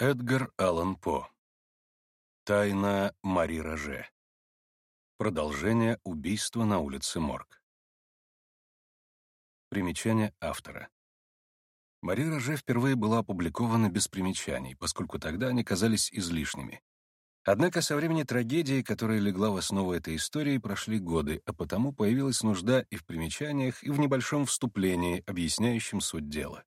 Эдгар Аллан По. Тайна Мари Роже. Продолжение убийства на улице Морг. Примечание автора. Мари Роже впервые была опубликована без примечаний, поскольку тогда они казались излишними. Однако со времени трагедии, которая легла в основу этой истории, прошли годы, а потому появилась нужда и в примечаниях, и в небольшом вступлении, объясняющем суть дела.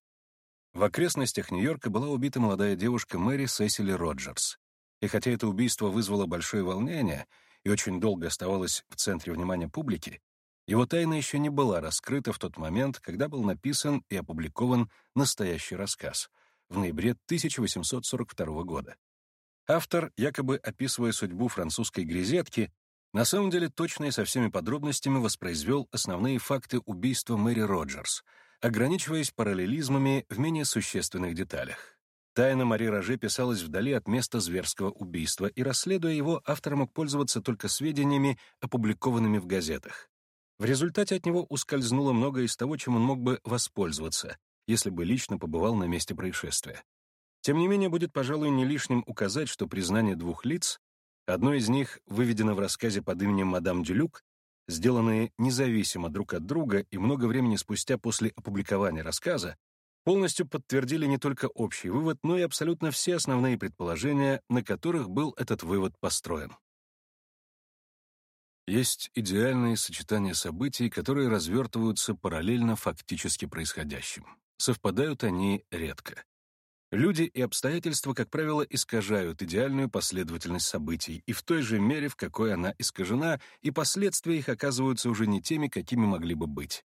В окрестностях Нью-Йорка была убита молодая девушка Мэри Сесили Роджерс. И хотя это убийство вызвало большое волнение и очень долго оставалось в центре внимания публики, его тайна еще не была раскрыта в тот момент, когда был написан и опубликован настоящий рассказ в ноябре 1842 года. Автор, якобы описывая судьбу французской грезетки, на самом деле точно и со всеми подробностями воспроизвел основные факты убийства Мэри Роджерс — ограничиваясь параллелизмами в менее существенных деталях. Тайна Мари Роже писалась вдали от места зверского убийства, и, расследуя его, автор мог пользоваться только сведениями, опубликованными в газетах. В результате от него ускользнуло многое из того, чем он мог бы воспользоваться, если бы лично побывал на месте происшествия. Тем не менее, будет, пожалуй, не лишним указать, что признание двух лиц, одно из них выведено в рассказе под именем мадам Дюлюк, сделанные независимо друг от друга и много времени спустя после опубликования рассказа, полностью подтвердили не только общий вывод, но и абсолютно все основные предположения, на которых был этот вывод построен. Есть идеальные сочетания событий, которые развертываются параллельно фактически происходящим. Совпадают они редко. Люди и обстоятельства, как правило, искажают идеальную последовательность событий, и в той же мере, в какой она искажена, и последствия их оказываются уже не теми, какими могли бы быть.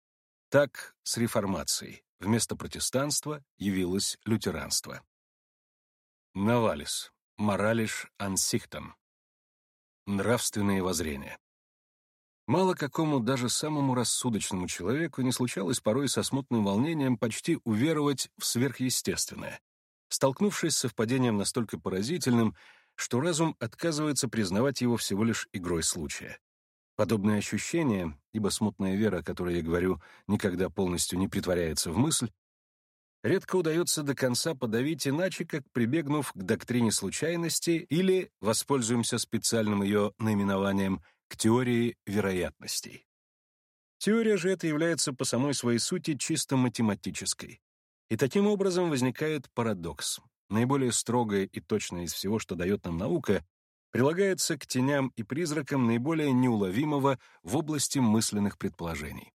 Так, с реформацией. Вместо протестанства явилось лютеранство. Навалис. Моралиш ансихтон. Нравственные воззрения. Мало какому, даже самому рассудочному человеку не случалось порой со смутным волнением почти уверовать в сверхъестественное, столкнувшись с совпадением настолько поразительным, что разум отказывается признавать его всего лишь игрой случая. Подобное ощущение, ибо смутная вера, о которой я говорю, никогда полностью не притворяется в мысль, редко удается до конца подавить иначе, как прибегнув к доктрине случайности или, воспользуемся специальным ее наименованием, к теории вероятностей. Теория же эта является по самой своей сути чисто математической. И таким образом возникает парадокс. Наиболее строгое и точное из всего, что дает нам наука, прилагается к теням и призракам наиболее неуловимого в области мысленных предположений.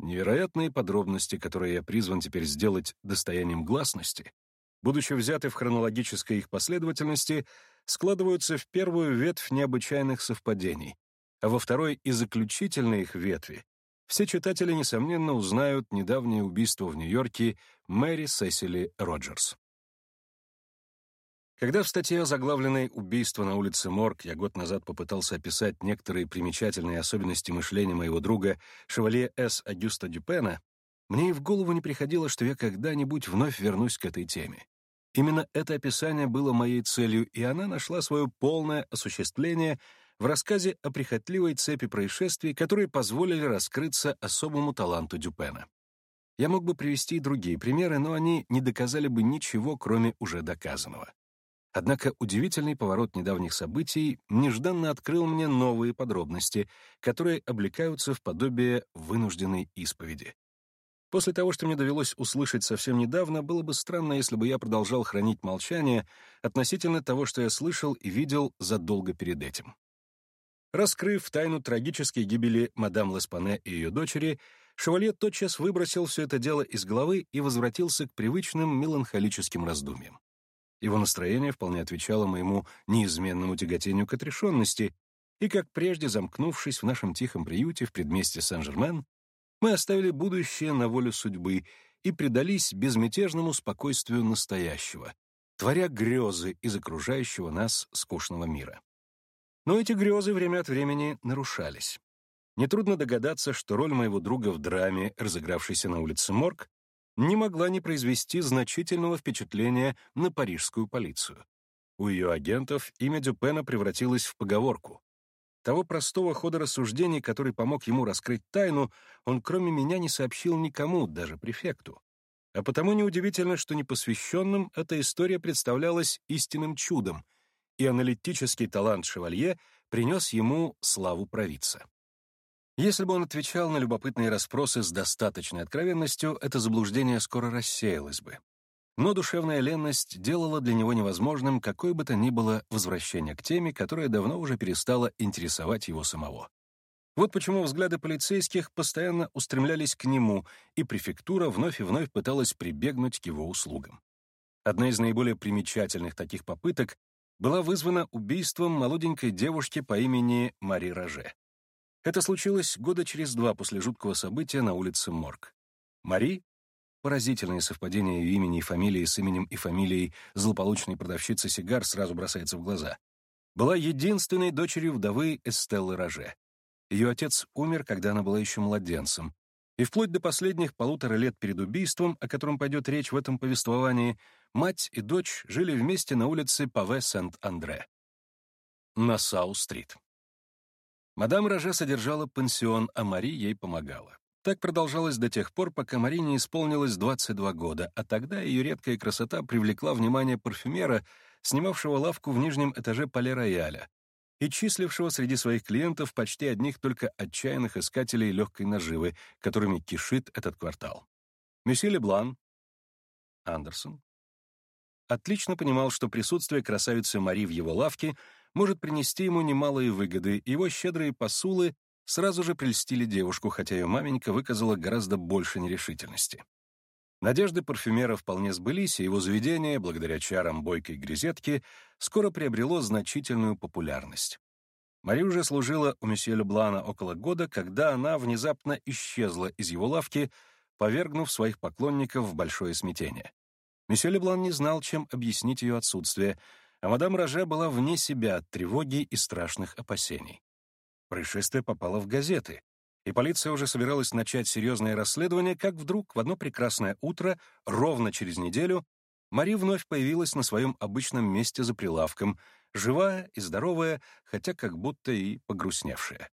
Невероятные подробности, которые я призван теперь сделать достоянием гласности, будучи взяты в хронологической их последовательности, складываются в первую ветвь необычайных совпадений, а во второй и заключительной их ветви все читатели, несомненно, узнают недавнее убийство в Нью-Йорке Мэри Сесили Роджерс. Когда в статье, заглавленной «Убийство на улице Морг», я год назад попытался описать некоторые примечательные особенности мышления моего друга Шевалье С. Агюста Дюпена, мне и в голову не приходило, что я когда-нибудь вновь вернусь к этой теме. Именно это описание было моей целью, и она нашла свое полное осуществление — в рассказе о прихотливой цепи происшествий, которые позволили раскрыться особому таланту Дюпена. Я мог бы привести и другие примеры, но они не доказали бы ничего, кроме уже доказанного. Однако удивительный поворот недавних событий нежданно открыл мне новые подробности, которые облекаются в подобие вынужденной исповеди. После того, что мне довелось услышать совсем недавно, было бы странно, если бы я продолжал хранить молчание относительно того, что я слышал и видел задолго перед этим. Раскрыв тайну трагической гибели мадам Леспане и ее дочери, Шевалье тотчас выбросил все это дело из головы и возвратился к привычным меланхолическим раздумьям. Его настроение вполне отвечало моему неизменному тяготению к отрешенности, и, как прежде замкнувшись в нашем тихом приюте в предместе Сен-Жермен, мы оставили будущее на волю судьбы и предались безмятежному спокойствию настоящего, творя грезы из окружающего нас скучного мира. Но эти грезы время от времени нарушались. Нетрудно догадаться, что роль моего друга в драме, разыгравшейся на улице Морг, не могла не произвести значительного впечатления на парижскую полицию. У ее агентов имя Дюпена превратилось в поговорку. Того простого хода рассуждений, который помог ему раскрыть тайну, он кроме меня не сообщил никому, даже префекту. А потому неудивительно, что непосвященным эта история представлялась истинным чудом, и аналитический талант шевалье принес ему славу провидца. Если бы он отвечал на любопытные расспросы с достаточной откровенностью, это заблуждение скоро рассеялось бы. Но душевная ленность делала для него невозможным какое бы то ни было возвращение к теме, которая давно уже перестала интересовать его самого. Вот почему взгляды полицейских постоянно устремлялись к нему, и префектура вновь и вновь пыталась прибегнуть к его услугам. Одна из наиболее примечательных таких попыток была вызвана убийством молоденькой девушки по имени Мари Роже. Это случилось года через два после жуткого события на улице Морг. Мари — поразительное совпадение ее имени и фамилии с именем и фамилией злополучной продавщицы сигар сразу бросается в глаза — была единственной дочерью вдовы Эстеллы Роже. Ее отец умер, когда она была еще младенцем, и вплоть до последних полутора лет перед убийством, о котором пойдет речь в этом повествовании, мать и дочь жили вместе на улице Паве Сент-Андре. На Сау-стрит. Мадам Роже содержала пансион, а Мари ей помогала. Так продолжалось до тех пор, пока Мари не исполнилось 22 года, а тогда ее редкая красота привлекла внимание парфюмера, снимавшего лавку в нижнем этаже Пале-Рояля, и числившего среди своих клиентов почти одних только отчаянных искателей легкой наживы, которыми кишит этот квартал. Месье Леблан, Андерсон, отлично понимал, что присутствие красавицы Мари в его лавке может принести ему немалые выгоды, его щедрые посулы сразу же прельстили девушку, хотя ее маменька выказала гораздо больше нерешительности. Надежды парфюмера вполне сбылись, и его заведение, благодаря чарам бойкой грезетки, скоро приобрело значительную популярность. Мари уже служила у месье Люблана около года, когда она внезапно исчезла из его лавки, повергнув своих поклонников в большое смятение. Месье Леблан не знал, чем объяснить ее отсутствие, а мадам Роже была вне себя от тревоги и страшных опасений. Происшествие попало в газеты, и полиция уже собиралась начать серьезное расследование, как вдруг в одно прекрасное утро, ровно через неделю, Мари вновь появилась на своем обычном месте за прилавком, живая и здоровая, хотя как будто и погрустневшая.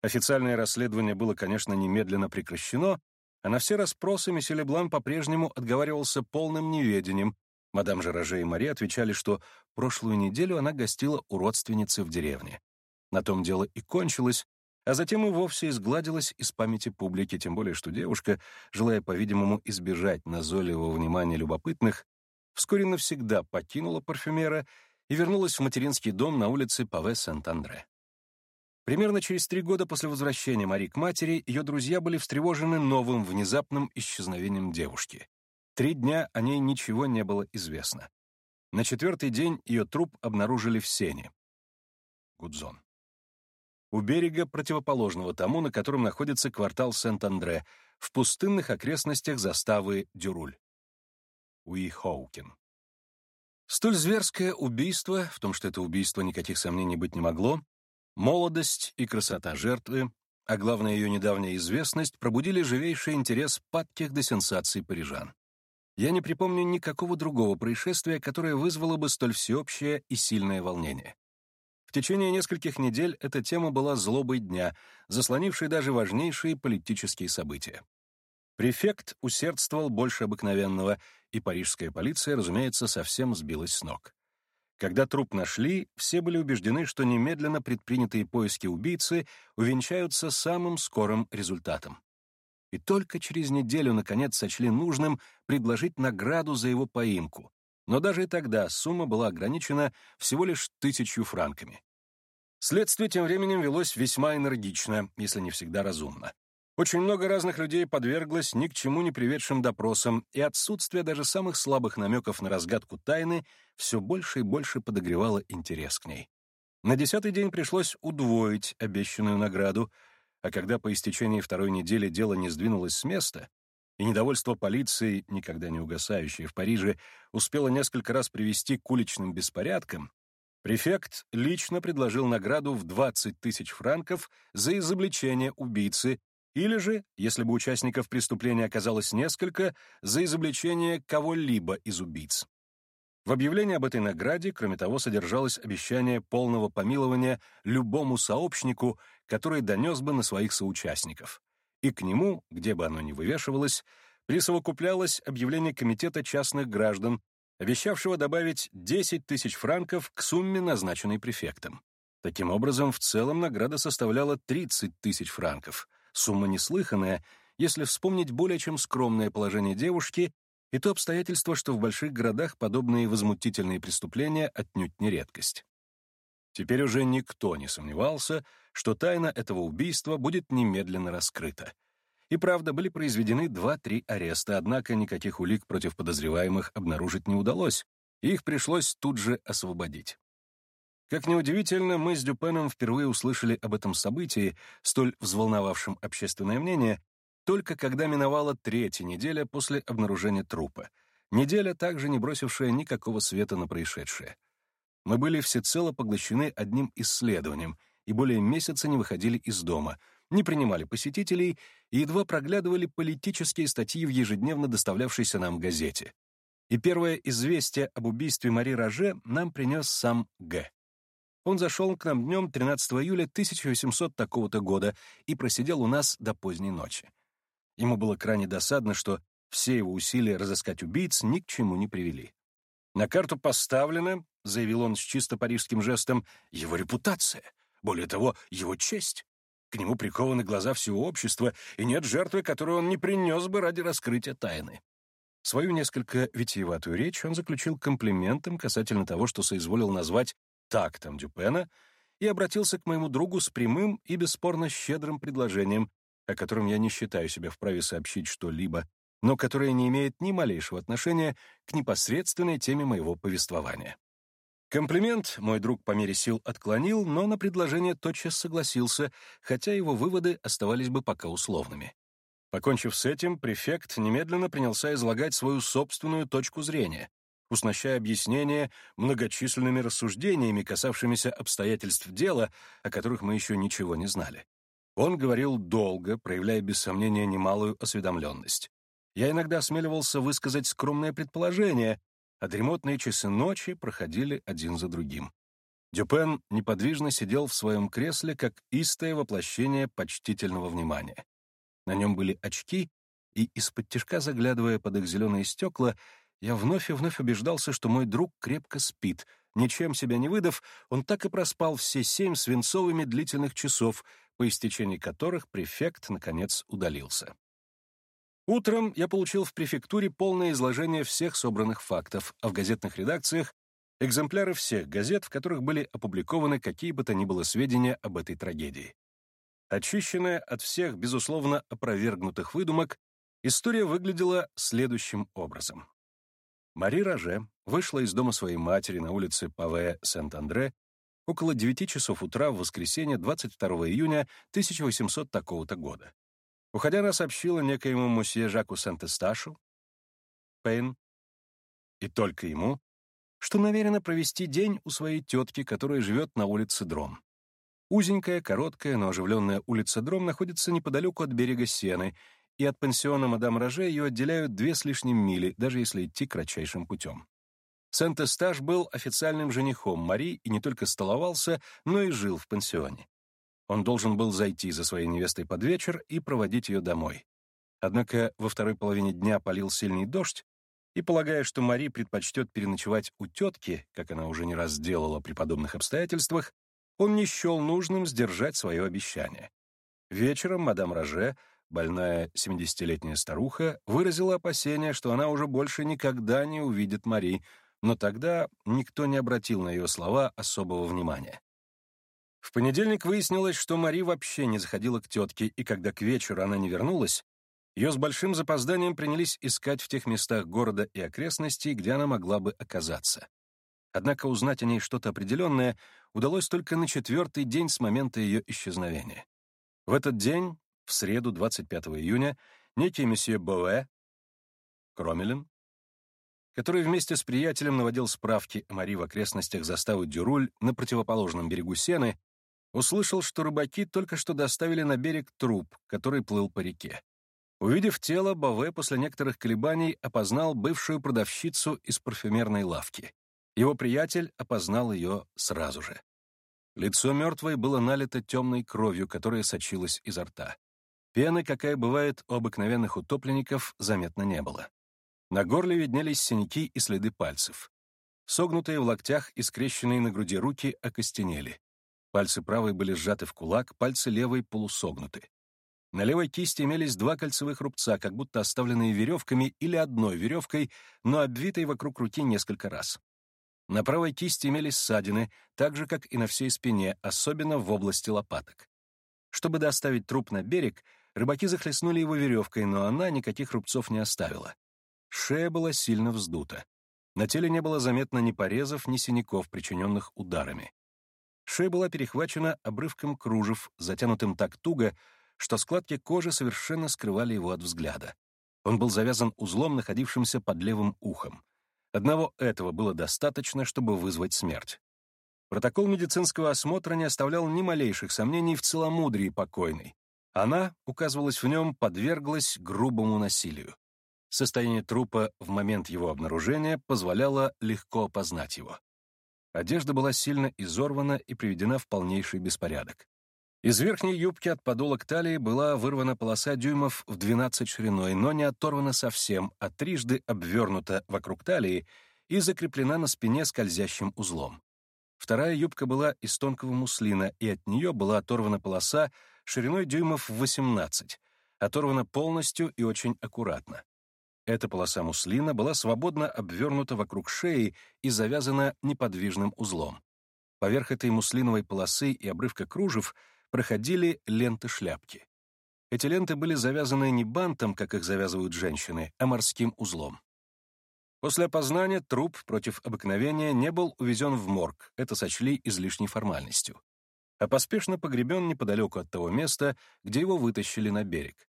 Официальное расследование было, конечно, немедленно прекращено, а на все расспросы месье Леблан по-прежнему отговаривался полным неведением. Мадам Жераже и Мари отвечали, что прошлую неделю она гостила у родственницы в деревне. На том дело и кончилось, а затем и вовсе изгладилась из памяти публики, тем более что девушка, желая, по-видимому, избежать назойливого внимания любопытных, вскоре навсегда покинула парфюмера и вернулась в материнский дом на улице Паве Сент-Андре. Примерно через три года после возвращения Мари к матери ее друзья были встревожены новым внезапным исчезновением девушки. Три дня о ней ничего не было известно. На четвертый день ее труп обнаружили в сене. Гудзон у берега, противоположного тому, на котором находится квартал Сент-Андре, в пустынных окрестностях заставы Дюруль. Уихоукин. Столь зверское убийство, в том, что это убийство никаких сомнений быть не могло, молодость и красота жертвы, а главное ее недавняя известность, пробудили живейший интерес падких до сенсаций парижан. Я не припомню никакого другого происшествия, которое вызвало бы столь всеобщее и сильное волнение. В течение нескольких недель эта тема была злобой дня, заслонившей даже важнейшие политические события. Префект усердствовал больше обыкновенного, и парижская полиция, разумеется, совсем сбилась с ног. Когда труп нашли, все были убеждены, что немедленно предпринятые поиски убийцы увенчаются самым скорым результатом. И только через неделю, наконец, сочли нужным предложить награду за его поимку, но даже и тогда сумма была ограничена всего лишь тысячу франками. Следствие тем временем велось весьма энергично, если не всегда разумно. Очень много разных людей подверглось ни к чему не приведшим допросам, и отсутствие даже самых слабых намеков на разгадку тайны все больше и больше подогревало интерес к ней. На десятый день пришлось удвоить обещанную награду, а когда по истечении второй недели дело не сдвинулось с места, и недовольство полиции, никогда не угасающее в Париже, успело несколько раз привести к уличным беспорядкам, префект лично предложил награду в 20 тысяч франков за изобличение убийцы или же, если бы участников преступления оказалось несколько, за изобличение кого-либо из убийц. В объявлении об этой награде, кроме того, содержалось обещание полного помилования любому сообщнику, который донес бы на своих соучастников и к нему, где бы оно ни вывешивалось, присовокуплялось объявление Комитета частных граждан, обещавшего добавить 10 тысяч франков к сумме, назначенной префектом. Таким образом, в целом награда составляла 30 тысяч франков, сумма неслыханная, если вспомнить более чем скромное положение девушки и то обстоятельство, что в больших городах подобные возмутительные преступления отнюдь не редкость. Теперь уже никто не сомневался, что тайна этого убийства будет немедленно раскрыта. И правда, были произведены два-три ареста, однако никаких улик против подозреваемых обнаружить не удалось, и их пришлось тут же освободить. Как неудивительно, мы с Дюпеном впервые услышали об этом событии, столь взволновавшем общественное мнение, только когда миновала третья неделя после обнаружения трупа, неделя, также не бросившая никакого света на происшедшее. Мы были всецело поглощены одним исследованием и более месяца не выходили из дома, не принимали посетителей и едва проглядывали политические статьи в ежедневно доставлявшейся нам газете. И первое известие об убийстве Мари Роже нам принес сам Г. Он зашел к нам днем 13 июля 1800 такого-то года и просидел у нас до поздней ночи. Ему было крайне досадно, что все его усилия разыскать убийц ни к чему не привели. «На карту поставлена», — заявил он с чисто парижским жестом, — «его репутация, более того, его честь. К нему прикованы глаза всего общества, и нет жертвы, которую он не принес бы ради раскрытия тайны». Свою несколько витиеватую речь он заключил комплиментом касательно того, что соизволил назвать тактом Дюпена, и обратился к моему другу с прямым и бесспорно щедрым предложением, о котором я не считаю себя вправе сообщить что-либо, но которое не имеет ни малейшего отношения к непосредственной теме моего повествования. Комплимент мой друг по мере сил отклонил, но на предложение тотчас согласился, хотя его выводы оставались бы пока условными. Покончив с этим, префект немедленно принялся излагать свою собственную точку зрения, уснащая объяснение многочисленными рассуждениями, касавшимися обстоятельств дела, о которых мы еще ничего не знали. Он говорил долго, проявляя без сомнения немалую осведомленность. Я иногда осмеливался высказать скромное предположение, а дремотные часы ночи проходили один за другим. Дюпен неподвижно сидел в своем кресле, как истое воплощение почтительного внимания. На нем были очки, и из-под тяжка заглядывая под их зеленые стекла, я вновь и вновь убеждался, что мой друг крепко спит. Ничем себя не выдав, он так и проспал все семь свинцовыми длительных часов, по истечении которых префект, наконец, удалился. Утром я получил в префектуре полное изложение всех собранных фактов, а в газетных редакциях — экземпляры всех газет, в которых были опубликованы какие бы то ни было сведения об этой трагедии. Очищенная от всех, безусловно, опровергнутых выдумок, история выглядела следующим образом. Мари Роже вышла из дома своей матери на улице Паве Сент-Андре около 9 часов утра в воскресенье 22 июня 1800 такого-то года. Уходя, она сообщила некоему мусье Жаку Сент-Эсташу, Пейн, и только ему, что намерена провести день у своей тетки, которая живет на улице Дром. Узенькая, короткая, но оживленная улица Дром находится неподалеку от берега Сены, и от пансиона мадам Роже ее отделяют две с лишним мили, даже если идти кратчайшим путем. Сент-Эстаж был официальным женихом Мари и не только столовался, но и жил в пансионе. Он должен был зайти за своей невестой под вечер и проводить ее домой. Однако во второй половине дня полил сильный дождь, и, полагая, что Мари предпочтет переночевать у тетки, как она уже не раз сделала при подобных обстоятельствах, он не счел нужным сдержать свое обещание. Вечером мадам Роже Больная 70-летняя старуха выразила опасение, что она уже больше никогда не увидит Мари, но тогда никто не обратил на ее слова особого внимания. В понедельник выяснилось, что Мари вообще не заходила к тетке, и когда к вечеру она не вернулась, ее с большим запозданием принялись искать в тех местах города и окрестностей, где она могла бы оказаться. Однако узнать о ней что-то определенное удалось только на четвертый день с момента ее исчезновения. В этот день в среду, 25 июня, некий месье Боэ, Кромелин, который вместе с приятелем наводил справки о Мари в окрестностях заставы Дюруль на противоположном берегу Сены, услышал, что рыбаки только что доставили на берег труп, который плыл по реке. Увидев тело, Баве после некоторых колебаний опознал бывшую продавщицу из парфюмерной лавки. Его приятель опознал ее сразу же. Лицо мертвой было налито темной кровью, которая сочилась изо рта. Пены, какая бывает у обыкновенных утопленников, заметно не было. На горле виднелись синяки и следы пальцев. Согнутые в локтях и скрещенные на груди руки окостенели. Пальцы правой были сжаты в кулак, пальцы левой полусогнуты. На левой кисти имелись два кольцевых рубца, как будто оставленные веревками или одной веревкой, но обвитой вокруг руки несколько раз. На правой кисти имелись ссадины, так же, как и на всей спине, особенно в области лопаток. Чтобы доставить труп на берег, рыбаки захлестнули его веревкой, но она никаких рубцов не оставила. Шея была сильно вздута. На теле не было заметно ни порезов, ни синяков, причиненных ударами. Шея была перехвачена обрывком кружев, затянутым так туго, что складки кожи совершенно скрывали его от взгляда. Он был завязан узлом, находившимся под левым ухом. Одного этого было достаточно, чтобы вызвать смерть. Протокол медицинского осмотра не оставлял ни малейших сомнений в целомудрии покойной. Она, указывалась в нем, подверглась грубому насилию. Состояние трупа в момент его обнаружения позволяло легко опознать его. Одежда была сильно изорвана и приведена в полнейший беспорядок. Из верхней юбки от подола к талии была вырвана полоса дюймов в 12 шириной, но не оторвана совсем, а трижды обвернута вокруг талии и закреплена на спине скользящим узлом. Вторая юбка была из тонкого муслина, и от нее была оторвана полоса шириной дюймов в 18, оторвана полностью и очень аккуратно. Эта полоса муслина была свободно обвернута вокруг шеи и завязана неподвижным узлом. Поверх этой муслиновой полосы и обрывка кружев проходили ленты шляпки. Эти ленты были завязаны не бантом, как их завязывают женщины, а морским узлом. После опознания труп против обыкновения не был увезен в морг, это сочли излишней формальностью, а поспешно погребен неподалеку от того места, где его вытащили на берег.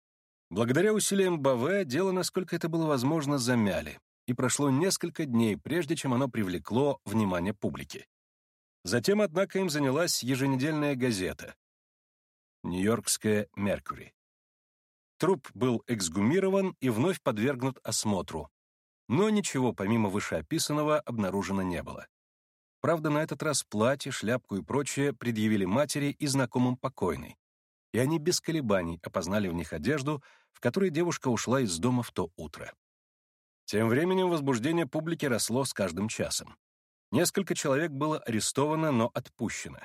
Благодаря усилиям Баве дело, насколько это было возможно, замяли, и прошло несколько дней, прежде чем оно привлекло внимание публики. Затем, однако, им занялась еженедельная газета «Нью-Йоркская Меркури». Труп был эксгумирован и вновь подвергнут осмотру, но ничего помимо вышеописанного обнаружено не было. Правда, на этот раз платье, шляпку и прочее предъявили матери и знакомым покойной, и они без колебаний опознали в них одежду, в которой девушка ушла из дома в то утро. Тем временем возбуждение публики росло с каждым часом. Несколько человек было арестовано, но отпущено.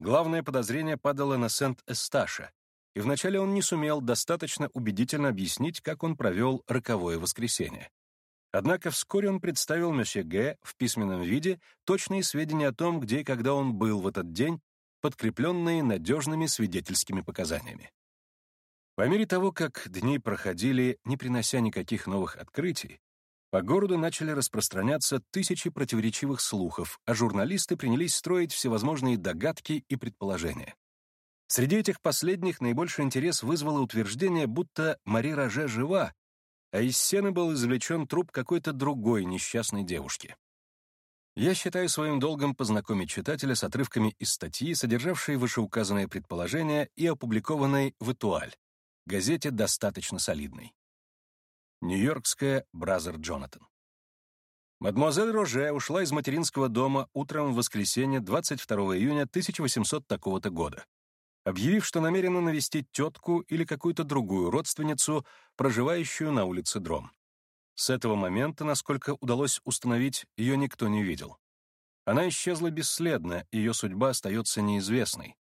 Главное подозрение падало на Сент-Эсташа, и вначале он не сумел достаточно убедительно объяснить, как он провел роковое воскресенье. Однако вскоре он представил месье Г. в письменном виде точные сведения о том, где и когда он был в этот день подкрепленные надежными свидетельскими показаниями. По мере того, как дни проходили, не принося никаких новых открытий, по городу начали распространяться тысячи противоречивых слухов, а журналисты принялись строить всевозможные догадки и предположения. Среди этих последних наибольший интерес вызвало утверждение, будто Мари Роже жива, а из Сены был извлечен труп какой-то другой несчастной девушки. Я считаю своим долгом познакомить читателя с отрывками из статьи, содержавшей вышеуказанные предположения и опубликованной в «Этуаль», газете достаточно солидной. Нью-Йоркская «Бразер Джонатан». Мадемуазель Роже ушла из материнского дома утром в воскресенье 22 июня 1800 такого-то года, объявив, что намерена навестить тетку или какую-то другую родственницу, проживающую на улице Дром. С этого момента, насколько удалось установить, ее никто не видел. Она исчезла бесследно, и ее судьба остается неизвестной.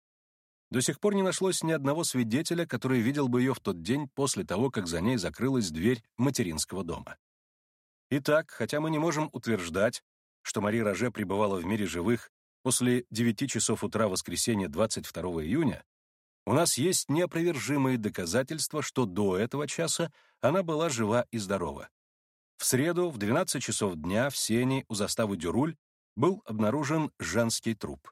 До сих пор не нашлось ни одного свидетеля, который видел бы ее в тот день после того, как за ней закрылась дверь материнского дома. Итак, хотя мы не можем утверждать, что Мари Роже пребывала в мире живых после 9 часов утра воскресенья 22 июня, у нас есть неопровержимые доказательства, что до этого часа она была жива и здорова. В среду в 12 часов дня в сене у заставы Дюруль был обнаружен женский труп.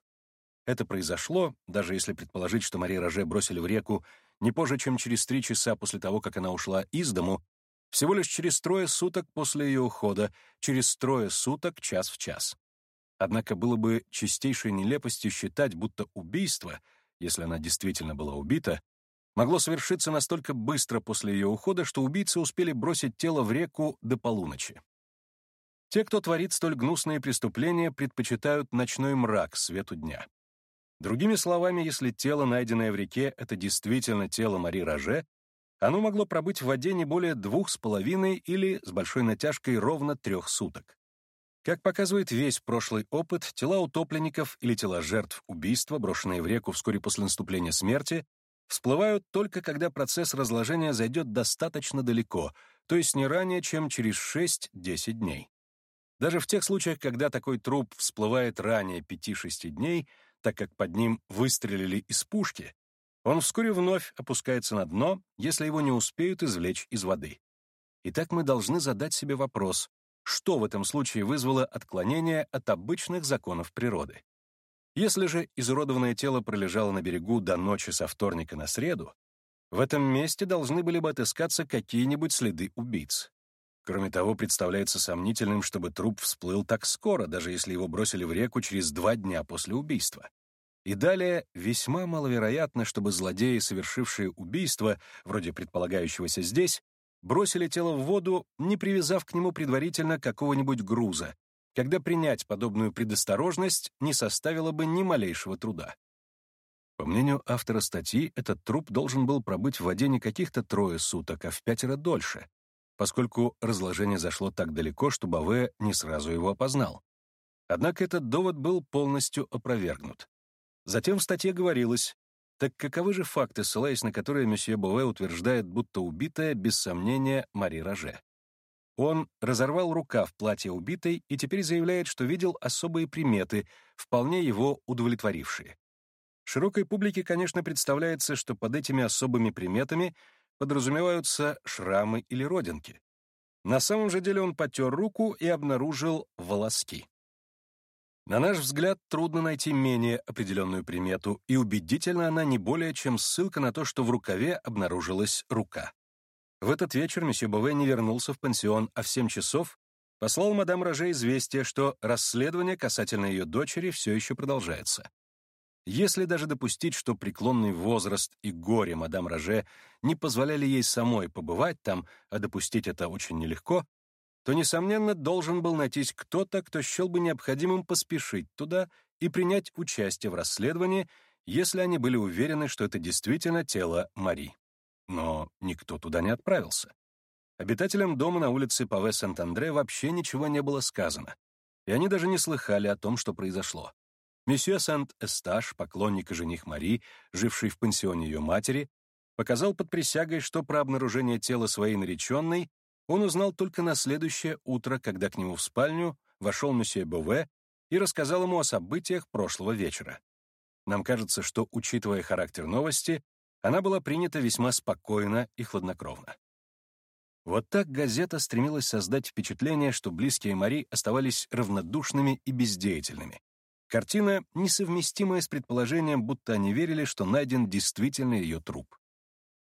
Это произошло, даже если предположить, что Мария Роже бросили в реку не позже, чем через три часа после того, как она ушла из дому, всего лишь через трое суток после ее ухода, через трое суток час в час. Однако было бы чистейшей нелепостью считать, будто убийство, если она действительно была убита, могло совершиться настолько быстро после ее ухода, что убийцы успели бросить тело в реку до полуночи. Те, кто творит столь гнусные преступления, предпочитают ночной мрак свету дня. Другими словами, если тело, найденное в реке, это действительно тело Мари Роже, Оно могло пробыть в воде не более двух с половиной или, с большой натяжкой, ровно трех суток. Как показывает весь прошлый опыт, тела утопленников или тела жертв убийства, брошенные в реку вскоре после наступления смерти, всплывают только когда процесс разложения зайдет достаточно далеко, то есть не ранее, чем через 6-10 дней. Даже в тех случаях, когда такой труп всплывает ранее 5-6 дней, так как под ним выстрелили из пушки, он вскоре вновь опускается на дно, если его не успеют извлечь из воды. Итак, мы должны задать себе вопрос, что в этом случае вызвало отклонение от обычных законов природы. Если же изуродованное тело пролежало на берегу до ночи со вторника на среду, в этом месте должны были бы отыскаться какие-нибудь следы убийц. Кроме того, представляется сомнительным, чтобы труп всплыл так скоро, даже если его бросили в реку через два дня после убийства. И далее, весьма маловероятно, чтобы злодеи, совершившие убийство, вроде предполагающегося здесь, бросили тело в воду, не привязав к нему предварительно какого-нибудь груза, когда принять подобную предосторожность не составило бы ни малейшего труда. По мнению автора статьи, этот труп должен был пробыть в воде не каких-то трое суток, а в пятеро дольше, поскольку разложение зашло так далеко, что Баве не сразу его опознал. Однако этот довод был полностью опровергнут. Затем в статье говорилось, так каковы же факты, ссылаясь на которые месье Бове утверждает, будто убитая, без сомнения, Мари Роже? Он разорвал рукав платья убитой и теперь заявляет, что видел особые приметы, вполне его удовлетворившие. Широкой публике, конечно, представляется, что под этими особыми приметами подразумеваются шрамы или родинки. На самом же деле он потер руку и обнаружил волоски. На наш взгляд, трудно найти менее определенную примету, и убедительно она не более, чем ссылка на то, что в рукаве обнаружилась рука. В этот вечер месье Бове не вернулся в пансион, а в семь часов послал мадам Роже известие, что расследование касательно ее дочери все еще продолжается. Если даже допустить, что преклонный возраст и горе мадам Роже не позволяли ей самой побывать там, а допустить это очень нелегко, то, несомненно, должен был найтись кто-то, кто счел бы необходимым поспешить туда и принять участие в расследовании, если они были уверены, что это действительно тело Мари. Но никто туда не отправился. Обитателям дома на улице Паве Сент-Андре вообще ничего не было сказано, и они даже не слыхали о том, что произошло. Месье Сент-Эсташ, поклонник и жених Мари, живший в пансионе ее матери, показал под присягой, что про обнаружение тела своей нареченной он узнал только на следующее утро, когда к нему в спальню вошел месье Бове и рассказал ему о событиях прошлого вечера. Нам кажется, что, учитывая характер новости, она была принята весьма спокойно и хладнокровно. Вот так газета стремилась создать впечатление, что близкие Мари оставались равнодушными и бездеятельными. Картина, несовместимая с предположением, будто они верили, что найден действительно ее труп.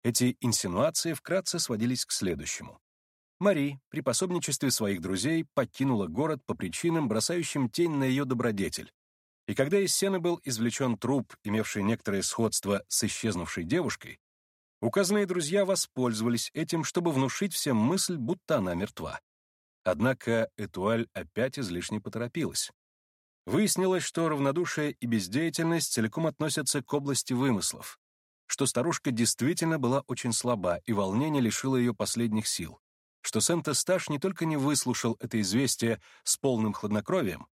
Эти инсинуации вкратце сводились к следующему. Мари при пособничестве своих друзей покинула город по причинам, бросающим тень на ее добродетель. И когда из сена был извлечен труп, имевший некоторое сходство с исчезнувшей девушкой, указанные друзья воспользовались этим, чтобы внушить всем мысль, будто она мертва. Однако Этуаль опять излишне поторопилась. Выяснилось, что равнодушие и бездеятельность целиком относятся к области вымыслов, что старушка действительно была очень слаба, и волнение лишило ее последних сил что Сент-Эсташ не только не выслушал это известие с полным хладнокровием,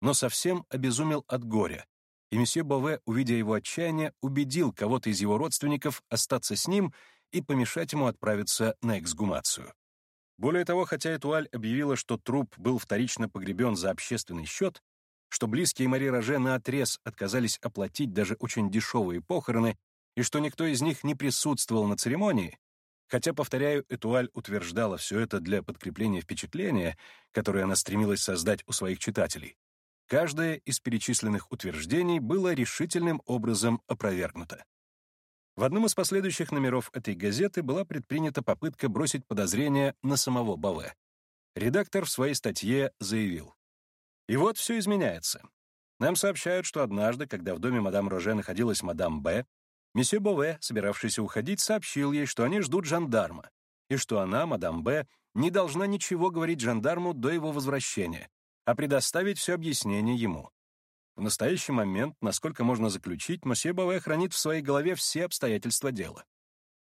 но совсем обезумел от горя, и месье Бове, увидя его отчаяние, убедил кого-то из его родственников остаться с ним и помешать ему отправиться на эксгумацию. Более того, хотя Этуаль объявила, что труп был вторично погребен за общественный счет, что близкие Мари Роже наотрез отказались оплатить даже очень дешевые похороны и что никто из них не присутствовал на церемонии, Хотя, повторяю, Этуаль утверждала все это для подкрепления впечатления, которое она стремилась создать у своих читателей. Каждое из перечисленных утверждений было решительным образом опровергнуто. В одном из последующих номеров этой газеты была предпринята попытка бросить подозрение на самого Баве. Редактор в своей статье заявил. И вот все изменяется. Нам сообщают, что однажды, когда в доме мадам Роже находилась мадам Б, Месье Бове, собиравшийся уходить, сообщил ей, что они ждут жандарма, и что она, мадам Б, не должна ничего говорить жандарму до его возвращения, а предоставить все объяснение ему. В настоящий момент, насколько можно заключить, месье Бове хранит в своей голове все обстоятельства дела.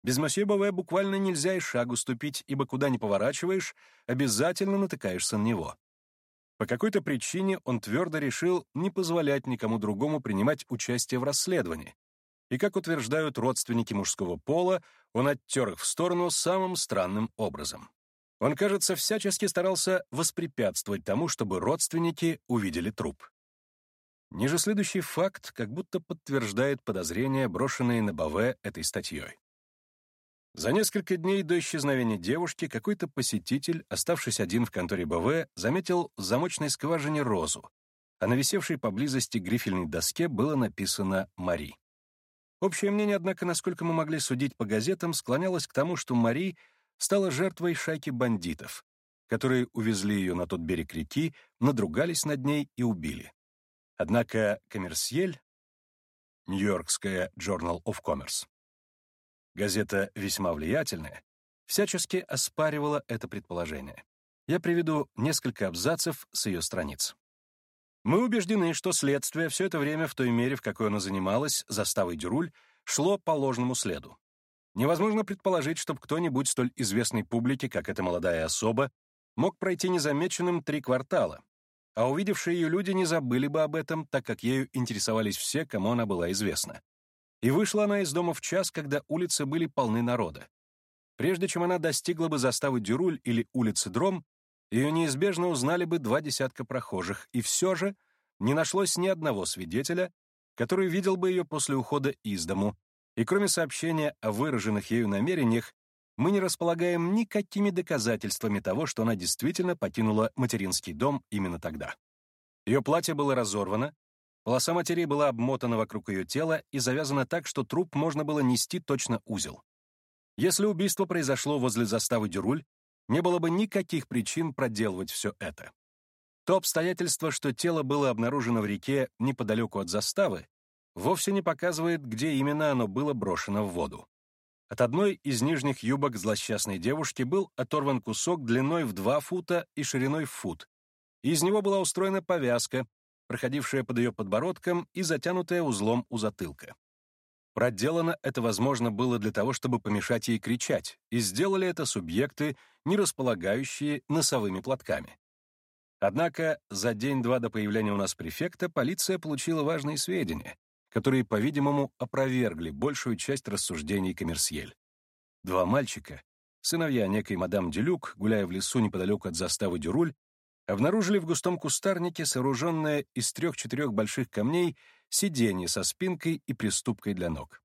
Без мосье Бове буквально нельзя и шагу ступить, ибо куда ни поворачиваешь, обязательно натыкаешься на него. По какой-то причине он твердо решил не позволять никому другому принимать участие в расследовании. И, как утверждают родственники мужского пола, он оттер их в сторону самым странным образом. Он, кажется, всячески старался воспрепятствовать тому, чтобы родственники увидели труп. Ниже следующий факт как будто подтверждает подозрения, брошенные на Баве этой статьей. За несколько дней до исчезновения девушки какой-то посетитель, оставшись один в конторе БВ, заметил в замочной скважине розу, а на висевшей поблизости грифельной доске было написано «Мари». Общее мнение, однако, насколько мы могли судить по газетам, склонялось к тому, что Мари стала жертвой шайки бандитов, которые увезли ее на тот берег реки, надругались над ней и убили. Однако «Коммерсьель» Нью-Йоркская Journal of Commerce газета весьма влиятельная, всячески оспаривала это предположение. Я приведу несколько абзацев с ее страниц. Мы убеждены, что следствие все это время в той мере, в какой оно занималось, заставой Дюруль, шло по ложному следу. Невозможно предположить, чтобы кто-нибудь столь известной публике, как эта молодая особа, мог пройти незамеченным три квартала, а увидевшие ее люди не забыли бы об этом, так как ею интересовались все, кому она была известна. И вышла она из дома в час, когда улицы были полны народа. Прежде чем она достигла бы заставы Дюруль или улицы Дром, ее неизбежно узнали бы два десятка прохожих, и все же не нашлось ни одного свидетеля, который видел бы ее после ухода из дому, и кроме сообщения о выраженных ею намерениях, мы не располагаем никакими доказательствами того, что она действительно покинула материнский дом именно тогда. Ее платье было разорвано, полоса материи была обмотана вокруг ее тела и завязана так, что труп можно было нести точно узел. Если убийство произошло возле заставы Дюруль, не было бы никаких причин проделывать все это. То обстоятельство, что тело было обнаружено в реке неподалеку от заставы, вовсе не показывает, где именно оно было брошено в воду. От одной из нижних юбок злосчастной девушки был оторван кусок длиной в 2 фута и шириной в фут. И из него была устроена повязка, проходившая под ее подбородком и затянутая узлом у затылка. Проделано это, возможно, было для того, чтобы помешать ей кричать, и сделали это субъекты, не располагающие носовыми платками. Однако за день-два до появления у нас префекта полиция получила важные сведения, которые, по-видимому, опровергли большую часть рассуждений Коммерсьель. Два мальчика, сыновья некой мадам Дюлюк, гуляя в лесу неподалеку от заставы Дюруль, обнаружили в густом кустарнике сооруженное из трех-четырех больших камней сиденье со спинкой и приступкой для ног.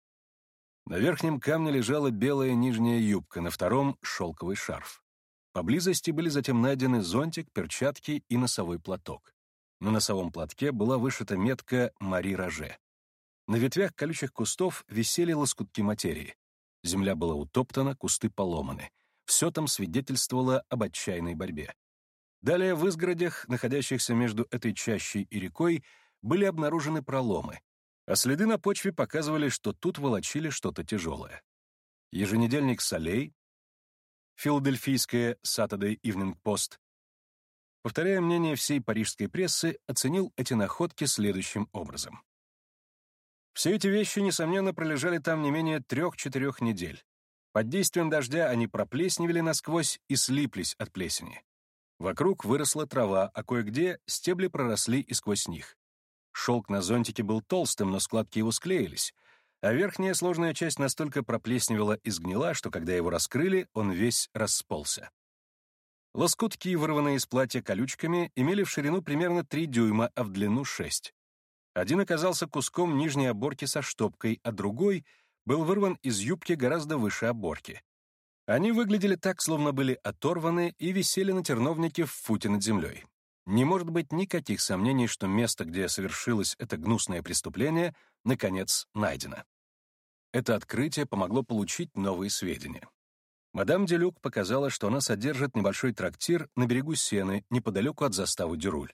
На верхнем камне лежала белая нижняя юбка, на втором — шелковый шарф. Поблизости были затем найдены зонтик, перчатки и носовой платок. На носовом платке была вышита метка «Мари Роже». На ветвях колючих кустов висели лоскутки материи. Земля была утоптана, кусты поломаны. Все там свидетельствовало об отчаянной борьбе. Далее в изгородях, находящихся между этой чащей и рекой, были обнаружены проломы, а следы на почве показывали, что тут волочили что-то тяжелое. Еженедельник «Солей», филадельфийская Saturday Evening Post, повторяя мнение всей парижской прессы, оценил эти находки следующим образом. Все эти вещи, несомненно, пролежали там не менее трех-четырех недель. Под действием дождя они проплесневели насквозь и слиплись от плесени. Вокруг выросла трава, а кое-где стебли проросли и сквозь них. Шелк на зонтике был толстым, но складки его склеились, а верхняя сложная часть настолько проплесневела и сгнила, что когда его раскрыли, он весь расползся. Лоскутки, вырванные из платья колючками, имели в ширину примерно 3 дюйма, а в длину 6. Один оказался куском нижней оборки со штопкой, а другой был вырван из юбки гораздо выше оборки. Они выглядели так, словно были оторваны и висели на терновнике в футе над землей. Не может быть никаких сомнений, что место, где совершилось это гнусное преступление, наконец найдено. Это открытие помогло получить новые сведения. Мадам Делюк показала, что она содержит небольшой трактир на берегу Сены, неподалеку от заставы Дюруль.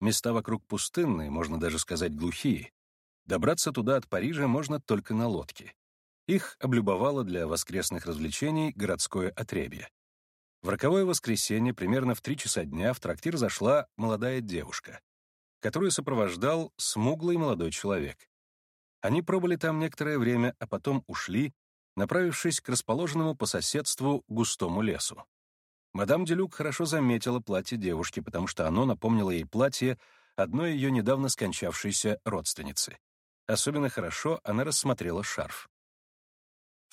Места вокруг пустынные, можно даже сказать глухие. Добраться туда от Парижа можно только на лодке. Их облюбовало для воскресных развлечений городское отребье. В роковое воскресенье, примерно в три часа дня, в трактир зашла молодая девушка, которую сопровождал смуглый молодой человек. Они пробыли там некоторое время, а потом ушли, направившись к расположенному по соседству густому лесу. Мадам Делюк хорошо заметила платье девушки, потому что оно напомнило ей платье одной ее недавно скончавшейся родственницы. Особенно хорошо она рассмотрела шарф.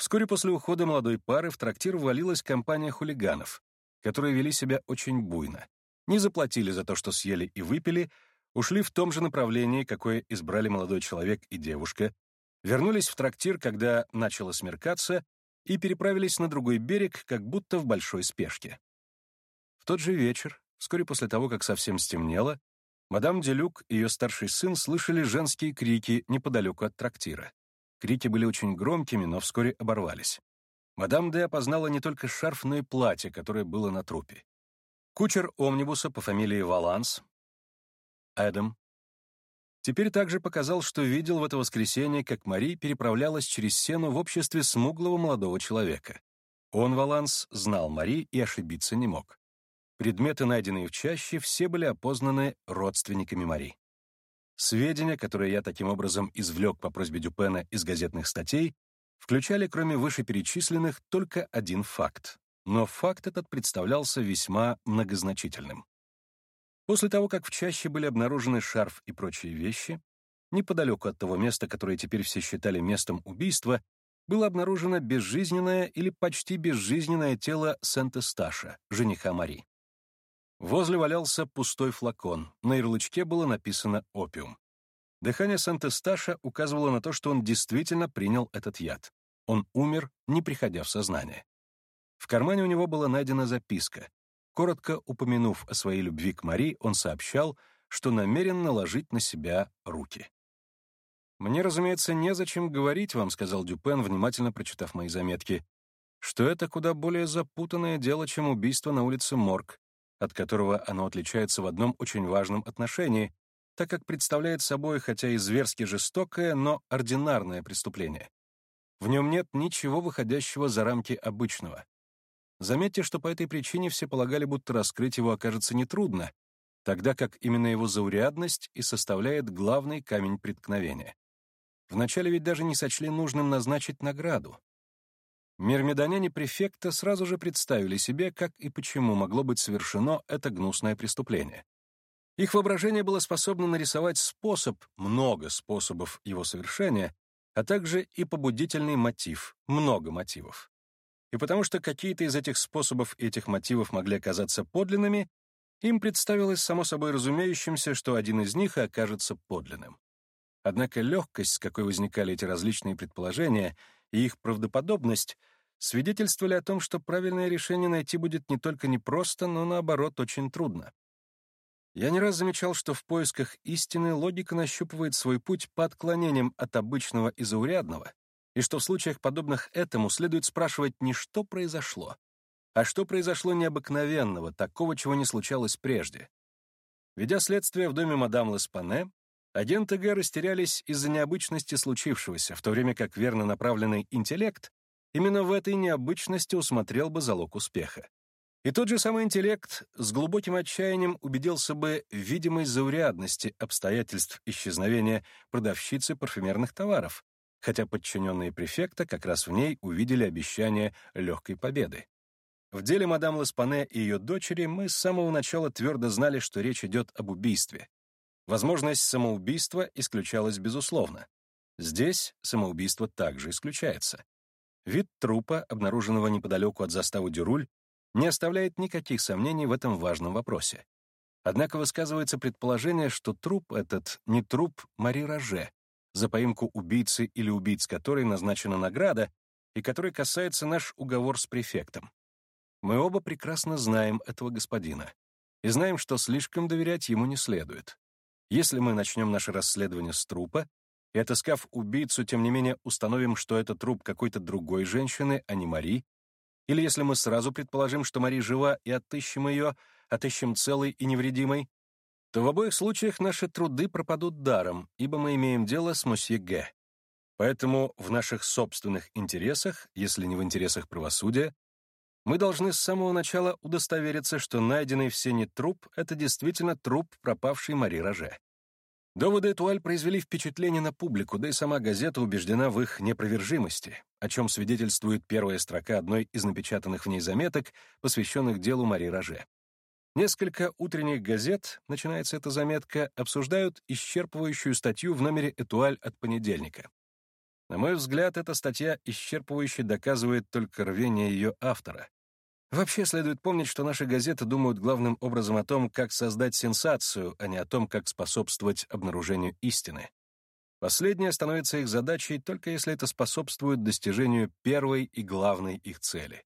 Вскоре после ухода молодой пары в трактир ввалилась компания хулиганов, которые вели себя очень буйно. Не заплатили за то, что съели и выпили, ушли в том же направлении, какое избрали молодой человек и девушка, вернулись в трактир, когда начало смеркаться, и переправились на другой берег, как будто в большой спешке. В тот же вечер, вскоре после того, как совсем стемнело, мадам Делюк и ее старший сын слышали женские крики неподалеку от трактира. Крики были очень громкими, но вскоре оборвались. Мадам Д опознала не только шарф, но и платье, которое было на трупе. Кучер омнибуса по фамилии Валанс, Эдам, теперь также показал, что видел в это воскресенье, как Мари переправлялась через сену в обществе смуглого молодого человека. Он, Валанс, знал Мари и ошибиться не мог. Предметы, найденные в чаще, все были опознаны родственниками Мари. Сведения, которые я таким образом извлек по просьбе Дюпена из газетных статей, включали, кроме вышеперечисленных, только один факт но факт этот представлялся весьма многозначительным. После того, как в чаще были обнаружены шарф и прочие вещи, неподалеку от того места, которое теперь все считали местом убийства, было обнаружено безжизненное или почти безжизненное тело Сент-Эсташа, жениха Мари. Возле валялся пустой флакон, на ярлычке было написано «опиум». Дыхание Сент-Эсташа указывало на то, что он действительно принял этот яд. Он умер, не приходя в сознание. В кармане у него была найдена записка. Коротко упомянув о своей любви к Мари, он сообщал, что намерен наложить на себя руки. «Мне, разумеется, незачем говорить вам», — сказал Дюпен, внимательно прочитав мои заметки, «что это куда более запутанное дело, чем убийство на улице Морг, от которого оно отличается в одном очень важном отношении, так как представляет собой, хотя и зверски жестокое, но ординарное преступление. В нем нет ничего выходящего за рамки обычного. Заметьте, что по этой причине все полагали, будто раскрыть его окажется нетрудно, тогда как именно его заурядность и составляет главный камень преткновения. Вначале ведь даже не сочли нужным назначить награду. Мирмедоняне префекта сразу же представили себе, как и почему могло быть совершено это гнусное преступление. Их воображение было способно нарисовать способ, много способов его совершения, а также и побудительный мотив, много мотивов и потому что какие-то из этих способов и этих мотивов могли оказаться подлинными, им представилось само собой разумеющимся, что один из них окажется подлинным. Однако легкость, с какой возникали эти различные предположения, и их правдоподобность свидетельствовали о том, что правильное решение найти будет не только непросто, но, наоборот, очень трудно. Я не раз замечал, что в поисках истины логика нащупывает свой путь по отклонениям от обычного и заурядного, и что в случаях, подобных этому, следует спрашивать не что произошло, а что произошло необыкновенного, такого, чего не случалось прежде. Ведя следствие в доме мадам Леспане, агенты Г растерялись из-за необычности случившегося, в то время как верно направленный интеллект именно в этой необычности усмотрел бы залог успеха. И тот же самый интеллект с глубоким отчаянием убедился бы в видимой заурядности обстоятельств исчезновения продавщицы парфюмерных товаров, хотя подчиненные префекта как раз в ней увидели обещание легкой победы. В деле мадам Ласпане и ее дочери мы с самого начала твердо знали, что речь идет об убийстве. Возможность самоубийства исключалась безусловно. Здесь самоубийство также исключается. Вид трупа, обнаруженного неподалеку от заставы Дюруль, не оставляет никаких сомнений в этом важном вопросе. Однако высказывается предположение, что труп этот не труп Мари Роже, за поимку убийцы или убийц которой назначена награда и которой касается наш уговор с префектом. Мы оба прекрасно знаем этого господина и знаем, что слишком доверять ему не следует. Если мы начнем наше расследование с трупа и, отыскав убийцу, тем не менее установим, что это труп какой-то другой женщины, а не Мари, или если мы сразу предположим, что Мари жива и отыщем ее, отыщем целой и невредимой, то в обоих случаях наши труды пропадут даром, ибо мы имеем дело с мосье Г. Поэтому в наших собственных интересах, если не в интересах правосудия, мы должны с самого начала удостовериться, что найденный в сене труп — это действительно труп пропавшей Мари Роже. Доводы Этуаль произвели впечатление на публику, да и сама газета убеждена в их непровержимости, о чем свидетельствует первая строка одной из напечатанных в ней заметок, посвященных делу Мари Роже. Несколько утренних газет, начинается эта заметка, обсуждают исчерпывающую статью в номере «Этуаль» от понедельника. На мой взгляд, эта статья исчерпывающе доказывает только рвение ее автора. Вообще следует помнить, что наши газеты думают главным образом о том, как создать сенсацию, а не о том, как способствовать обнаружению истины. Последнее становится их задачей только если это способствует достижению первой и главной их цели.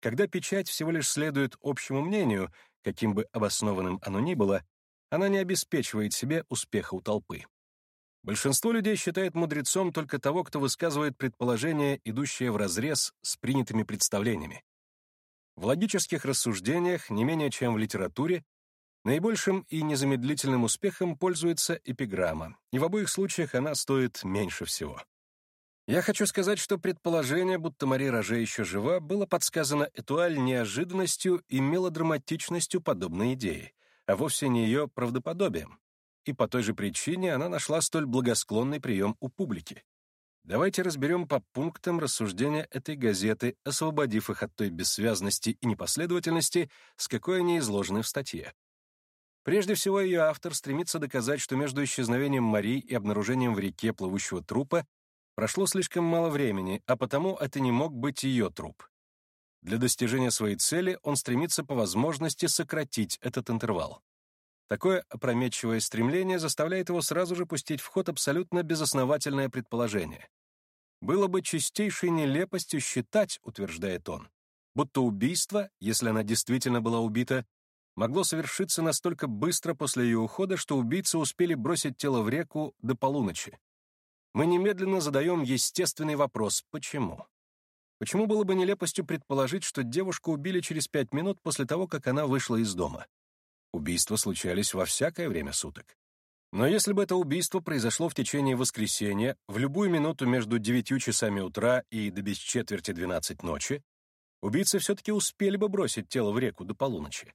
Когда печать всего лишь следует общему мнению, каким бы обоснованным оно ни было, она не обеспечивает себе успеха у толпы. Большинство людей считает мудрецом только того, кто высказывает предположения, идущие вразрез с принятыми представлениями. В логических рассуждениях, не менее чем в литературе, наибольшим и незамедлительным успехом пользуется эпиграмма, и в обоих случаях она стоит меньше всего. Я хочу сказать, что предположение, будто Мария Роже еще жива, было подсказано Этуаль неожиданностью и мелодраматичностью подобной идеи, а вовсе не ее правдоподобием. И по той же причине она нашла столь благосклонный прием у публики. Давайте разберем по пунктам рассуждения этой газеты, освободив их от той бессвязности и непоследовательности, с какой они изложены в статье. Прежде всего, ее автор стремится доказать, что между исчезновением Мари и обнаружением в реке плывущего трупа прошло слишком мало времени, а потому это не мог быть ее труп. Для достижения своей цели он стремится по возможности сократить этот интервал. Такое опрометчивое стремление заставляет его сразу же пустить в ход абсолютно безосновательное предположение. Было бы чистейшей нелепостью считать, утверждает он, будто убийство, если она действительно была убита, могло совершиться настолько быстро после ее ухода, что убийцы успели бросить тело в реку до полуночи. Мы немедленно задаем естественный вопрос «почему?». Почему было бы нелепостью предположить, что девушку убили через пять минут после того, как она вышла из дома? Убийства случались во всякое время суток. Но если бы это убийство произошло в течение воскресенья, в любую минуту между девятью часами утра и до без четверти двенадцать ночи, убийцы все-таки успели бы бросить тело в реку до полуночи.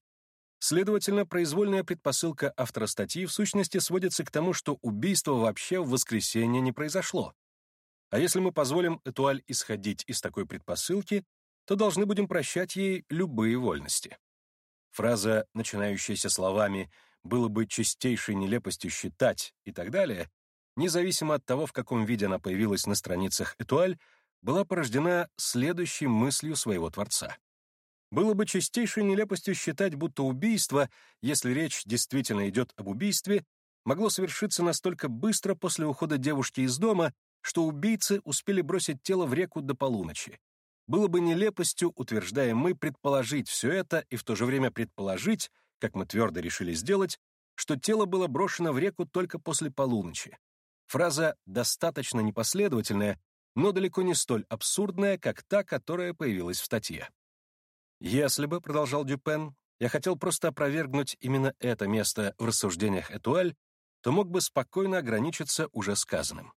Следовательно, произвольная предпосылка автора статьи в сущности сводится к тому, что убийство вообще в воскресенье не произошло. А если мы позволим Этуаль исходить из такой предпосылки, то должны будем прощать ей любые вольности. Фраза, начинающаяся словами было бы чистейшей нелепостью считать и так далее, независимо от того, в каком виде она появилась на страницах «Этуаль», была порождена следующей мыслью своего творца. Было бы чистейшей нелепостью считать, будто убийство, если речь действительно идет об убийстве, могло совершиться настолько быстро после ухода девушки из дома, что убийцы успели бросить тело в реку до полуночи. Было бы нелепостью, утверждаем мы, предположить все это и в то же время предположить, как мы твердо решили сделать, что тело было брошено в реку только после полуночи. Фраза достаточно непоследовательная, но далеко не столь абсурдная, как та, которая появилась в статье. «Если бы», — продолжал Дюпен, — «я хотел просто опровергнуть именно это место в рассуждениях Этуаль, то мог бы спокойно ограничиться уже сказанным.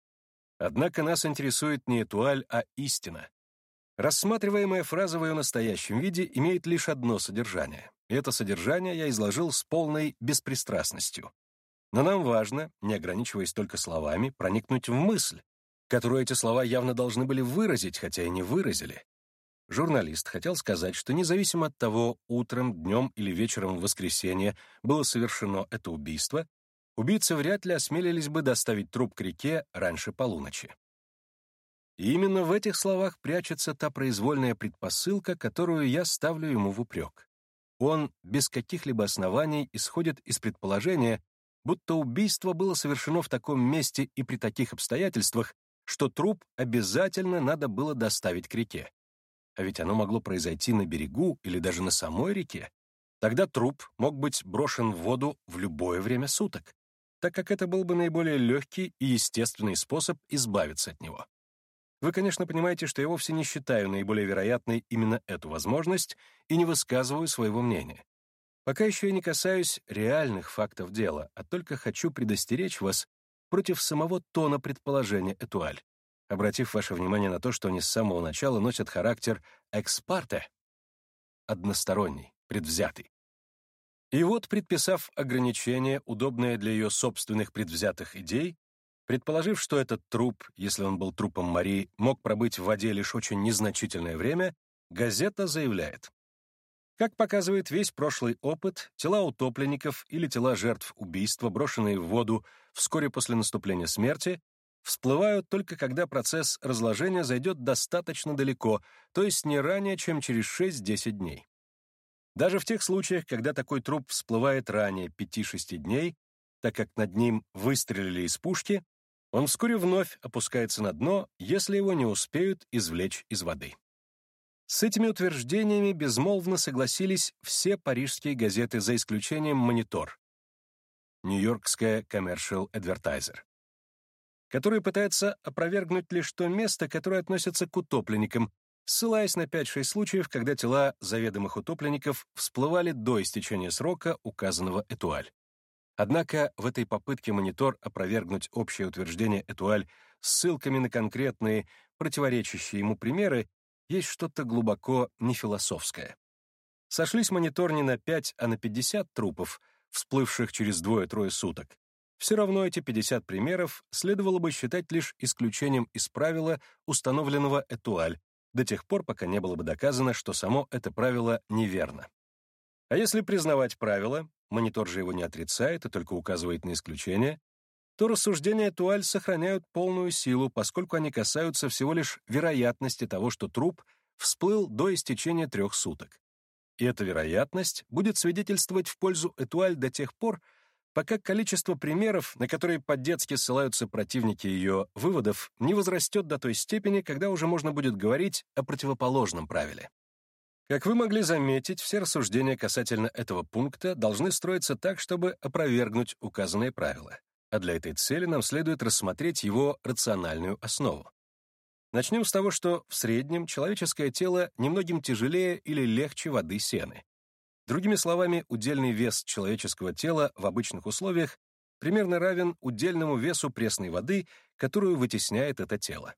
Однако нас интересует не Этуаль, а истина. Рассматриваемая фраза в ее настоящем виде имеет лишь одно содержание. И это содержание я изложил с полной беспристрастностью. Но нам важно, не ограничиваясь только словами, проникнуть в мысль, которую эти слова явно должны были выразить, хотя и не выразили. Журналист хотел сказать, что независимо от того, утром, днем или вечером в воскресенье было совершено это убийство, убийцы вряд ли осмелились бы доставить труп к реке раньше полуночи. И именно в этих словах прячется та произвольная предпосылка, которую я ставлю ему в упрек. Он без каких-либо оснований исходит из предположения, будто убийство было совершено в таком месте и при таких обстоятельствах, что труп обязательно надо было доставить к реке. А ведь оно могло произойти на берегу или даже на самой реке. Тогда труп мог быть брошен в воду в любое время суток, так как это был бы наиболее легкий и естественный способ избавиться от него. Вы, конечно, понимаете, что я вовсе не считаю наиболее вероятной именно эту возможность и не высказываю своего мнения. Пока еще я не касаюсь реальных фактов дела, а только хочу предостеречь вас против самого тона предположения Этуаль, обратив ваше внимание на то, что они с самого начала носят характер экспарте, односторонний, предвзятый. И вот, предписав ограничение, удобное для ее собственных предвзятых идей, предположив, что этот труп, если он был трупом Марии, мог пробыть в воде лишь очень незначительное время, газета заявляет. Как показывает весь прошлый опыт, тела утопленников или тела жертв убийства, брошенные в воду вскоре после наступления смерти, всплывают только когда процесс разложения зайдет достаточно далеко, то есть не ранее, чем через 6-10 дней. Даже в тех случаях, когда такой труп всплывает ранее 5-6 дней, так как над ним выстрелили из пушки, он вскоре вновь опускается на дно, если его не успеют извлечь из воды. С этими утверждениями безмолвно согласились все парижские газеты за исключением «Монитор», Нью-Йоркская Commercial Advertiser, который пытается опровергнуть лишь то место, которое относится к утопленникам, ссылаясь на 5-6 случаев, когда тела заведомых утопленников всплывали до истечения срока, указанного Этуаль. Однако в этой попытке монитор опровергнуть общее утверждение Этуаль ссылками на конкретные, противоречащие ему примеры, есть что-то глубоко нефилософское. Сошлись монитор не на 5, а на 50 трупов, всплывших через двое-трое суток. Все равно эти 50 примеров следовало бы считать лишь исключением из правила, установленного Этуаль, до тех пор, пока не было бы доказано, что само это правило неверно. А если признавать правило, монитор же его не отрицает и только указывает на исключение, то рассуждения Туаль сохраняют полную силу, поскольку они касаются всего лишь вероятности того, что труп всплыл до истечения трех суток. И эта вероятность будет свидетельствовать в пользу Этуаль до тех пор, пока количество примеров, на которые по-детски ссылаются противники ее выводов, не возрастет до той степени, когда уже можно будет говорить о противоположном правиле. Как вы могли заметить, все рассуждения касательно этого пункта должны строиться так, чтобы опровергнуть указанные правила а для этой цели нам следует рассмотреть его рациональную основу. Начнем с того, что в среднем человеческое тело немногим тяжелее или легче воды сены. Другими словами, удельный вес человеческого тела в обычных условиях примерно равен удельному весу пресной воды, которую вытесняет это тело.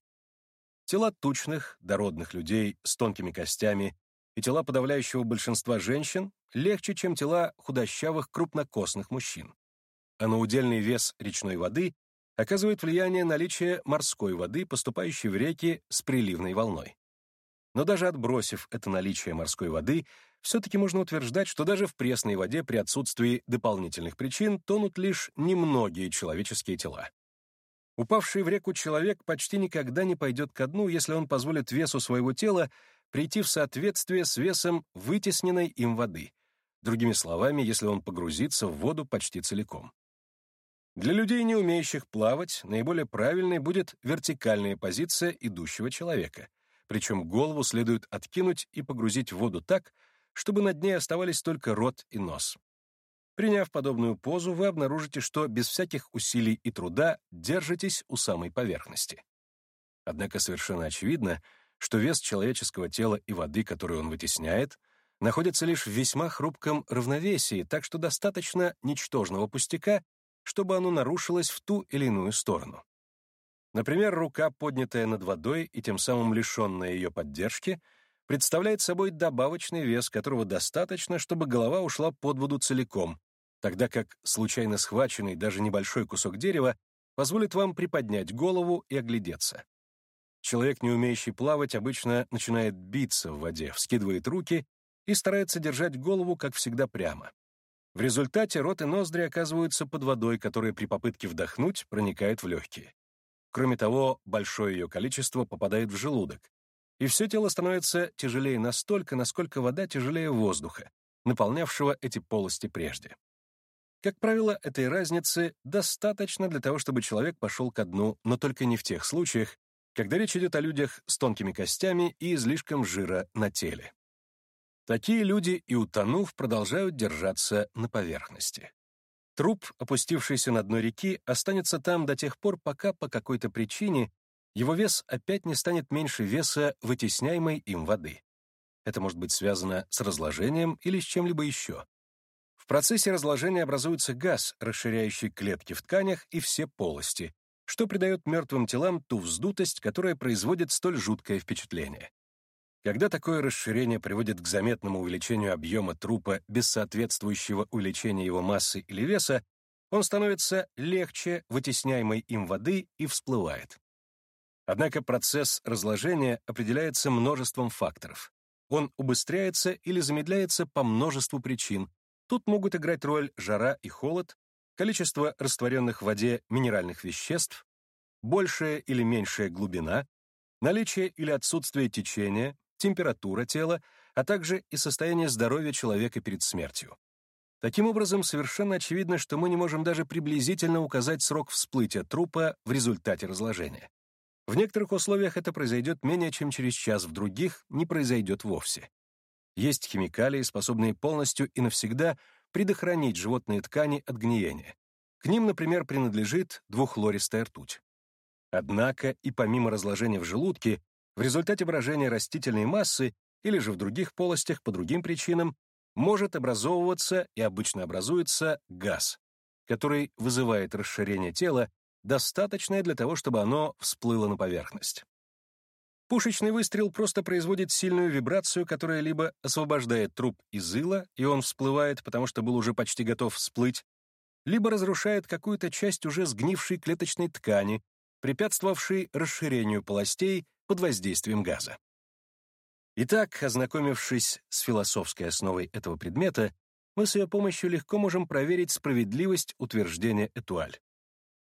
Тела тучных, дородных людей с тонкими костями и тела подавляющего большинства женщин легче, чем тела худощавых крупнокосных мужчин а на удельный вес речной воды оказывает влияние наличие морской воды, поступающей в реки с приливной волной. Но даже отбросив это наличие морской воды, все-таки можно утверждать, что даже в пресной воде при отсутствии дополнительных причин тонут лишь немногие человеческие тела. Упавший в реку человек почти никогда не пойдет ко дну, если он позволит весу своего тела прийти в соответствие с весом вытесненной им воды, другими словами, если он погрузится в воду почти целиком. Для людей, не умеющих плавать, наиболее правильной будет вертикальная позиция идущего человека, причем голову следует откинуть и погрузить в воду так, чтобы на дне оставались только рот и нос. Приняв подобную позу, вы обнаружите, что без всяких усилий и труда держитесь у самой поверхности. Однако совершенно очевидно, что вес человеческого тела и воды, которую он вытесняет, находится лишь в весьма хрупком равновесии, так что достаточно ничтожного пустяка, чтобы оно нарушилось в ту или иную сторону. Например, рука, поднятая над водой и тем самым лишенная ее поддержки, представляет собой добавочный вес, которого достаточно, чтобы голова ушла под воду целиком, тогда как случайно схваченный даже небольшой кусок дерева позволит вам приподнять голову и оглядеться. Человек, не умеющий плавать, обычно начинает биться в воде, вскидывает руки и старается держать голову, как всегда, прямо. В результате рот и ноздри оказываются под водой, которая при попытке вдохнуть проникает в легкие. Кроме того, большое ее количество попадает в желудок, и все тело становится тяжелее настолько, насколько вода тяжелее воздуха, наполнявшего эти полости прежде. Как правило, этой разницы достаточно для того, чтобы человек пошел ко дну, но только не в тех случаях, когда речь идет о людях с тонкими костями и излишком жира на теле. Такие люди и утонув продолжают держаться на поверхности. Труп, опустившийся на дно реки, останется там до тех пор, пока по какой-то причине его вес опять не станет меньше веса вытесняемой им воды. Это может быть связано с разложением или с чем-либо еще. В процессе разложения образуется газ, расширяющий клетки в тканях и все полости, что придает мертвым телам ту вздутость, которая производит столь жуткое впечатление. Когда такое расширение приводит к заметному увеличению объема трупа без соответствующего увеличения его массы или веса, он становится легче вытесняемой им воды и всплывает. Однако процесс разложения определяется множеством факторов. Он убыстряется или замедляется по множеству причин. Тут могут играть роль жара и холод, количество растворенных в воде минеральных веществ, большая или меньшая глубина, наличие или отсутствие течения, температура тела, а также и состояние здоровья человека перед смертью. Таким образом, совершенно очевидно, что мы не можем даже приблизительно указать срок всплытия трупа в результате разложения. В некоторых условиях это произойдет менее чем через час, в других не произойдет вовсе. Есть химикалии, способные полностью и навсегда предохранить животные ткани от гниения. К ним, например, принадлежит двухлористая ртуть. Однако и помимо разложения в желудке, в результате брожения растительной массы или же в других полостях по другим причинам может образовываться и обычно образуется газ, который вызывает расширение тела достаточное для того, чтобы оно всплыло на поверхность. Пушечный выстрел просто производит сильную вибрацию, которая либо освобождает труп из ила, и он всплывает, потому что был уже почти готов всплыть, либо разрушает какую-то часть уже сгнившей клеточной ткани, препятствовавшей расширению полостей под воздействием газа. Итак, ознакомившись с философской основой этого предмета, мы с ее помощью легко можем проверить справедливость утверждения Этуаль.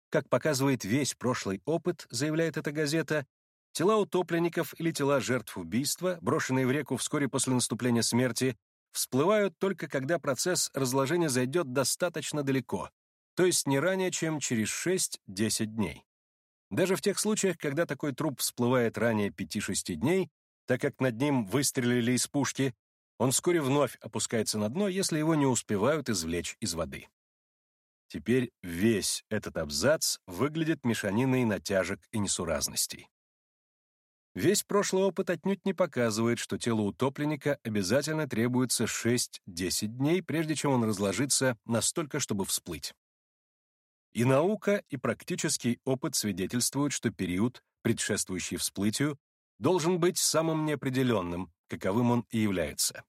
Как показывает весь прошлый опыт, заявляет эта газета, тела утопленников или тела жертв убийства, брошенные в реку вскоре после наступления смерти, всплывают только когда процесс разложения зайдет достаточно далеко, то есть не ранее, чем через 6-10 дней. Даже в тех случаях, когда такой труп всплывает ранее 5-6 дней, так как над ним выстрелили из пушки, он вскоре вновь опускается на дно, если его не успевают извлечь из воды. Теперь весь этот абзац выглядит мешаниной натяжек и несуразностей. Весь прошлый опыт отнюдь не показывает, что телу утопленника обязательно требуется 6-10 дней, прежде чем он разложится настолько, чтобы всплыть. И наука, и практический опыт свидетельствуют, что период, предшествующий всплытию, должен быть самым неопределенным, каковым он и является.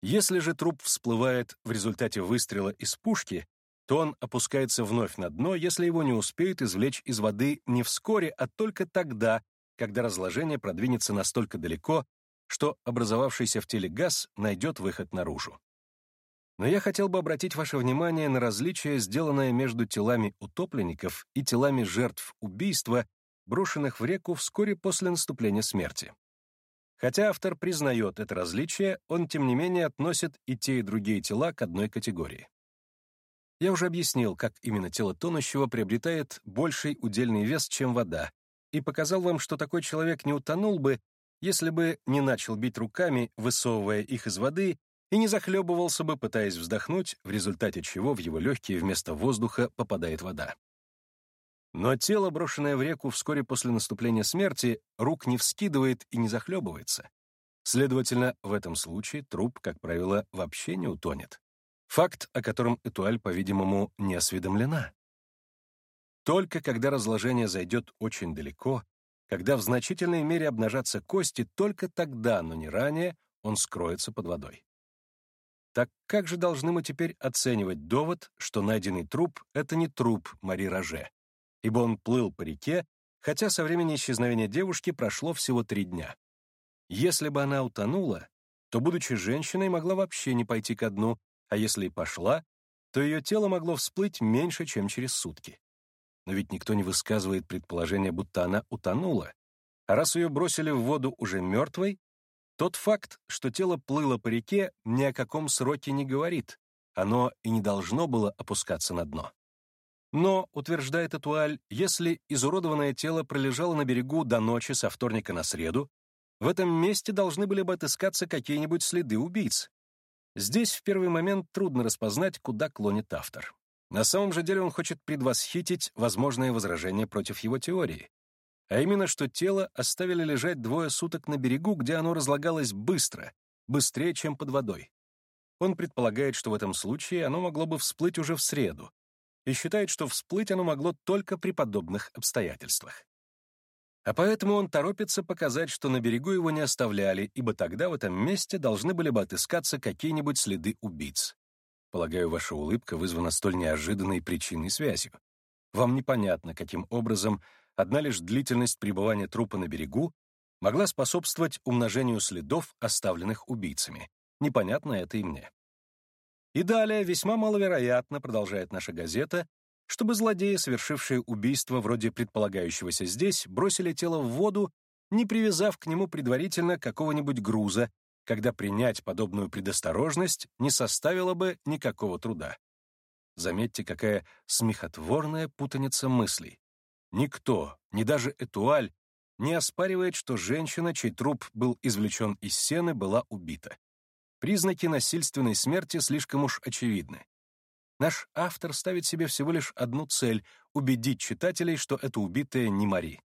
Если же труп всплывает в результате выстрела из пушки, то он опускается вновь на дно, если его не успеют извлечь из воды не вскоре, а только тогда, когда разложение продвинется настолько далеко, что образовавшийся в теле газ найдет выход наружу. Но я хотел бы обратить ваше внимание на различие, сделанное между телами утопленников и телами жертв убийства, брошенных в реку вскоре после наступления смерти. Хотя автор признает это различие, он, тем не менее, относит и те, и другие тела к одной категории. Я уже объяснил, как именно тело тонущего приобретает больший удельный вес, чем вода, и показал вам, что такой человек не утонул бы, если бы не начал бить руками, высовывая их из воды, и не захлебывался бы, пытаясь вздохнуть, в результате чего в его легкие вместо воздуха попадает вода. Но тело, брошенное в реку вскоре после наступления смерти, рук не вскидывает и не захлебывается. Следовательно, в этом случае труп, как правило, вообще не утонет. Факт, о котором Этуаль, по-видимому, не осведомлена. Только когда разложение зайдет очень далеко, когда в значительной мере обнажатся кости, только тогда, но не ранее, он скроется под водой. Так как же должны мы теперь оценивать довод, что найденный труп — это не труп Мари Роже, ибо он плыл по реке, хотя со времени исчезновения девушки прошло всего три дня? Если бы она утонула, то, будучи женщиной, могла вообще не пойти ко дну, а если и пошла, то ее тело могло всплыть меньше, чем через сутки. Но ведь никто не высказывает предположение, будто она утонула. А раз ее бросили в воду уже мертвой, тот факт, что тело плыло по реке, ни о каком сроке не говорит. Оно и не должно было опускаться на дно. Но, утверждает Этуаль, если изуродованное тело пролежало на берегу до ночи со вторника на среду, в этом месте должны были бы отыскаться какие-нибудь следы убийц, Здесь в первый момент трудно распознать, куда клонит автор. На самом же деле он хочет предвосхитить возможные возражения против его теории. А именно, что тело оставили лежать двое суток на берегу, где оно разлагалось быстро, быстрее, чем под водой. Он предполагает, что в этом случае оно могло бы всплыть уже в среду, и считает, что всплыть оно могло только при подобных обстоятельствах. А поэтому он торопится показать, что на берегу его не оставляли, ибо тогда в этом месте должны были бы отыскаться какие-нибудь следы убийц. Полагаю, ваша улыбка вызвана столь неожиданной причиной связью. Вам непонятно, каким образом одна лишь длительность пребывания трупа на берегу могла способствовать умножению следов, оставленных убийцами. Непонятно это и мне. И далее, весьма маловероятно, продолжает наша газета, чтобы злодеи, совершившие убийство вроде предполагающегося здесь, бросили тело в воду, не привязав к нему предварительно какого-нибудь груза, когда принять подобную предосторожность не составило бы никакого труда. Заметьте, какая смехотворная путаница мыслей. Никто, ни даже Этуаль, не оспаривает, что женщина, чей труп был извлечен из сены, была убита. Признаки насильственной смерти слишком уж очевидны. Наш автор ставит себе всего лишь одну цель — убедить читателей, что это убитая не Мари.